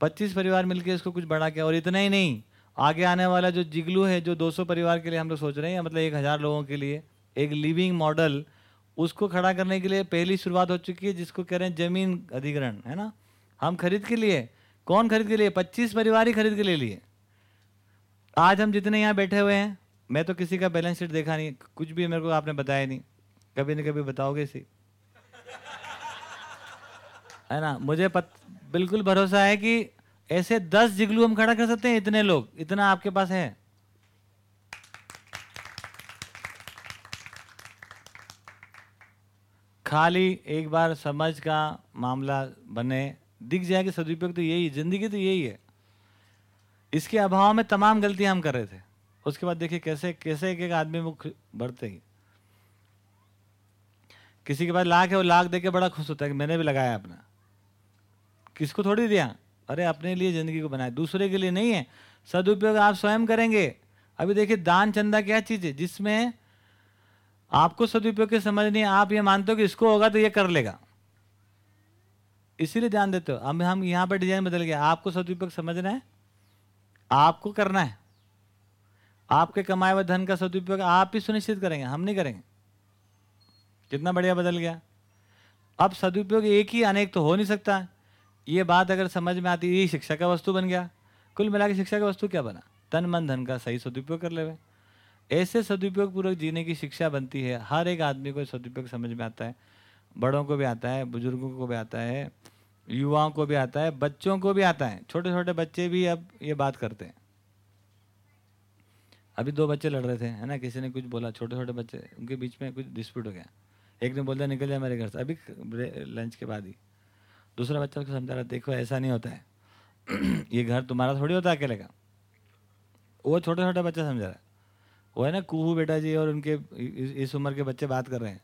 पच्चीस परिवार मिलकर इसको कुछ बड़ा किया, और इतना ही नहीं, आगे आने वाला जो जिगलू है, जो 200 परिवार के लिए हम लोग सोच रहे हैं मतलब एक हज़ार लोगों के लिए, एक लिविंग मॉडल उसको खड़ा करने के लिए पहली शुरुआत हो चुकी है, जिसको कह रहे हैं ज़मीन अधिग्रहण, है ना? हम खरीद के लिए, कौन खरीद के लिए? पच्चीस परिवार ही खरीद के ले लिए। आज हम जितने यहाँ बैठे हुए हैं, मैं तो किसी का बैलेंस शीट देखा नहीं, कुछ भी मेरे को आपने बताया नहीं। कभी न कभी बताओगे इसी। है ना? मुझे पत, बिल्कुल भरोसा है कि ऐसे दस जिगलू हम खड़ा कर सकते हैं इतने लोग इतना आपके पास है। खाली एक बार समझ का मामला बने दिख जाए कि सदुपयोग तो यही ज़िंदगी तो यही है। इसके अभाव में तमाम गलतियाँ हम कर रहे थे। उसके बाद देखिए कैसे कैसे एक एक आदमी मुख बढ़ते ही। किसी के पास लाख है, वो लाख देके बड़ा खुश होता है कि मैंने भी लगाया अपना। किसको थोड़ी दिया? अरे, अपने लिए ज़िंदगी को बनाया। दूसरे के लिए नहीं है। सदुपयोग आप स्वयं करेंगे। अभी देखिए, दान चंदा क्या चीज़ है, जिसमें आपको सदुपयोग की समझ नहीं, आप ये मानते हो कि इसको होगा तो ये कर लेगा। इसीलिए ध्यान देते हो। अब हम यहाँ पर डिज़ाइन बदल गया। आपको सदुपयोग समझना है, आपको करना है। आपके कमाए हुए धन का सदुपयोग आप ही सुनिश्चित करेंगे, हम नहीं करेंगे। कितना बढ़िया बदल गया। अब सदुपयोग एक ही, अनेक तो हो नहीं सकता। ये बात अगर समझ में आती ये शिक्षा का वस्तु बन गया। कुल मिला के शिक्षा का वस्तु क्या बना? तन मन धन का सही सदुपयोग कर ले ऐसे सदुपयोग पूर्वक जीने की शिक्षा बनती है। हर एक आदमी को सदुपयोग समझ में आता है। बड़ों को भी आता है, बुज़ुर्गों को भी आता है, युवाओं को भी आता है, बच्चों को भी आता है। छोटे छोटे बच्चे भी अब ये बात करते हैं। अभी दो बच्चे लड़ रहे थे, है ना? किसी ने कुछ बोला छोटे छोटे बच्चे, उनके बीच में कुछ डिस्प्यूट हो गया। एक ने बोलता निकल जाए मेरे घर से। अभी लंच के बाद ही। दूसरा बच्चा उसको समझा रहा देखो, ऐसा नहीं होता है। ये घर तुम्हारा थोड़ी होता है अकेले का। वो छोटे छोटे बच्चा समझा रहा है। वो है ना, कुहू बेटा जी और उनके इस उम्र के बच्चे बात कर रहे हैं।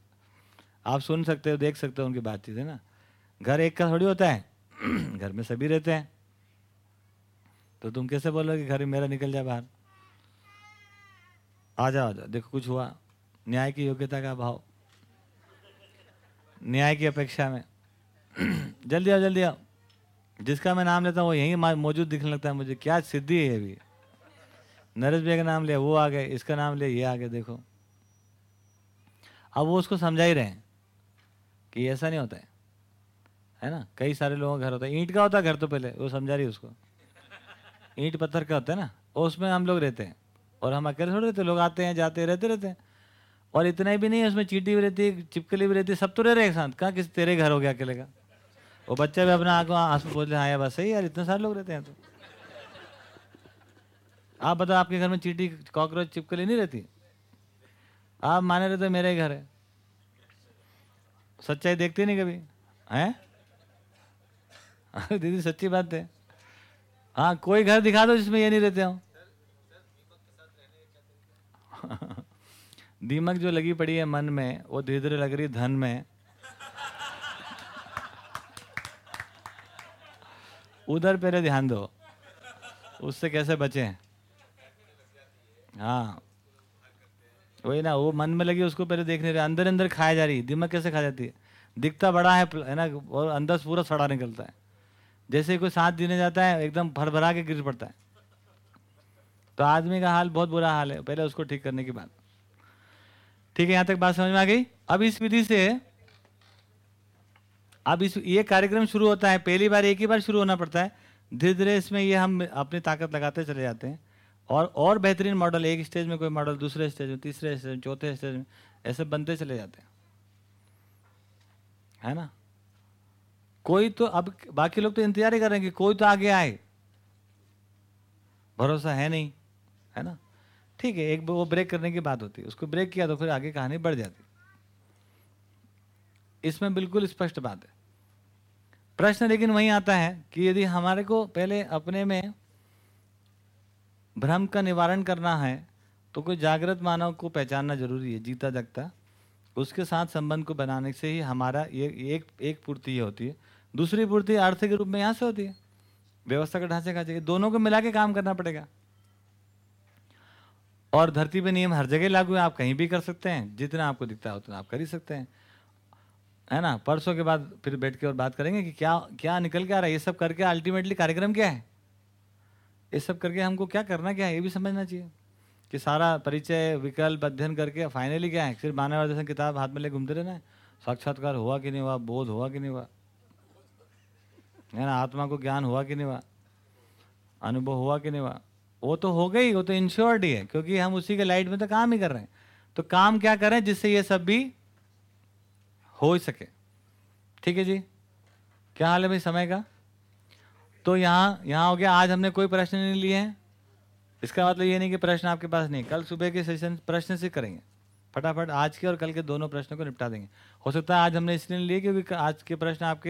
आप सुन सकते हो, देख सकते हो उनकी बातचीत, है ना? घर एक का थोड़ी होता है। घर में सभी रहते हैं। तो तुम कैसे बोलो कि घर मेरा निकल जाए बाहर? आ जाओ आ जाओ। देखो, कुछ हुआ। न्याय की योग्यता का अभाव। न्याय की अपेक्षा में। जल्दी आओ जल्दी आओ। जिसका मैं नाम लेता हूँ, वो यहीं मौजूद दिखने लगता है मुझे। क्या सिद्धि है अभी नरेश भैया का नाम लिया, वो आ गए। इसका नाम लिया, ये आ गए, देखो। अब वो उसको समझा ही रहे हैं कि ऐसा नहीं होता है। है ना? कई सारे लोगों का घर होता है। ईंट का होता है घर तो पहले, वो समझा रही उसको। ईंट पत्थर का होता है ना? उसमें हम लोग रहते हैं। और हम अकेले थोड़े रहते लोग आते हैं, जाते रहते रहते हैं। और इतना ही भी नहीं है उसमें चीटी भी रहती है चिपकली भी रहती है सब तो रह रहे एक साथ। कहाँ किसी तेरे घर हो गया अकेले का? वो बच्चा भी अपना आँखों आँसू बोल हाँ यार बस सही यार, इतने सारे लोग रहते हैं तो। आप बताओ, आपके घर में चीटी, कॉकरोच, चिपकली नहीं रहती? आप माने रहते मेरे ही घर है। सच्चाई देखते नहीं कभी? हैं? दीदी, सच्ची बात है। हाँ कोई घर दिखा दो जिसमें ये नहीं रहते हो। दीमक जो लगी पड़ी है मन में, वो धीरे धीरे लग रही धन में। उधर पहले ध्यान दो। उससे कैसे बचे? हाँ। वही ना, वो मन में लगी, उसको पहले देखने रहे अंदर अंदर खाया जा रही दिमाग कैसे खा जाती है? दिखता बड़ा है है ना, और अंदर से पूरा सड़ा निकलता है। जैसे कोई सांस देने जाता है, एकदम भर भरा के गिर पड़ता है। तो आदमी का हाल बहुत बुरा हाल है, पहले उसको ठीक करने की बात। ठीक है, यहाँ तक बात समझ में आ गई? अब इस विधि से, अब इस, ये कार्यक्रम शुरू होता है, पहली बार एक ही बार शुरू होना पड़ता है। धीरे धीरे इसमें ये हम अपनी ताकत लगाते चले जाते हैं। और और बेहतरीन मॉडल, एक स्टेज में कोई मॉडल, दूसरे स्टेज में, तीसरे स्टेज में, चौथे स्टेज में, ऐसे बनते चले जाते हैं। है ना? कोई तो अब, बाकी लोग तो इंतज़ार ही कर रहे हैं कि कोई तो आगे आए। भरोसा है नहीं, है ना? ठीक है, एक वो ब्रेक करने की बात होती है, उसको ब्रेक किया तो फिर आगे कहानी बढ़ जाती इसमें बिल्कुल स्पष्ट बात है। प्रश्न लेकिन वही आता है कि यदि हमारे को पहले अपने में भ्रम का निवारण करना है तो कोई जागृत मानव को पहचानना ज़रूरी है, जीता जगता। उसके साथ संबंध को बनाने से ही हमारा ये एक एक पूर्ति ये होती है। दूसरी पूर्ति आर्थिक रूप में यहाँ से होती है। व्यवस्था का ढांचे का चाहिए दोनों को मिला के काम करना पड़ेगा। और धरती पे नियम हर जगह लागू है, आप कहीं भी कर सकते हैं, जितना आपको दिखता है उतना आप कर ही सकते हैं। है ना? परसों के बाद फिर बैठ के और बात करेंगे कि क्या क्या निकल के आ रहा है? ये सब करके अल्टीमेटली कार्यक्रम क्या है? ये सब करके हमको क्या करना क्या है? ये भी समझना चाहिए कि सारा परिचय, विकल्प, अध्ययन करके फाइनली क्या है? सिर्फ़ मानव दर्शन किताब हाथ में ले घूमते रहना है। साक्षात्कार हुआ कि नहीं हुआ? बोध हुआ कि नहीं हुआ? है ना? आत्मा को ज्ञान हुआ कि नहीं हुआ? अनुभव हुआ कि नहीं हुआ? वो तो हो गई, वो तो इंश्योर्ड ही है, क्योंकि हम उसी के लाइट में तो काम ही कर रहे हैं। तो काम क्या करें जिससे ये सब भी हो सके? ठीक है जी? क्या हाल है भाई समय का? तो यहाँ यहाँ हो गया, आज हमने कोई प्रश्न नहीं लिए हैं। इसका मतलब ये नहीं कि प्रश्न आपके पास नहीं कल सुबह के सेशन प्रश्न से करेंगे। फटाफट आज के और कल के दोनों प्रश्नों को निपटा देंगे। हो सकता है आज हमने इसलिए लिए क्योंकि आज के प्रश्न आपके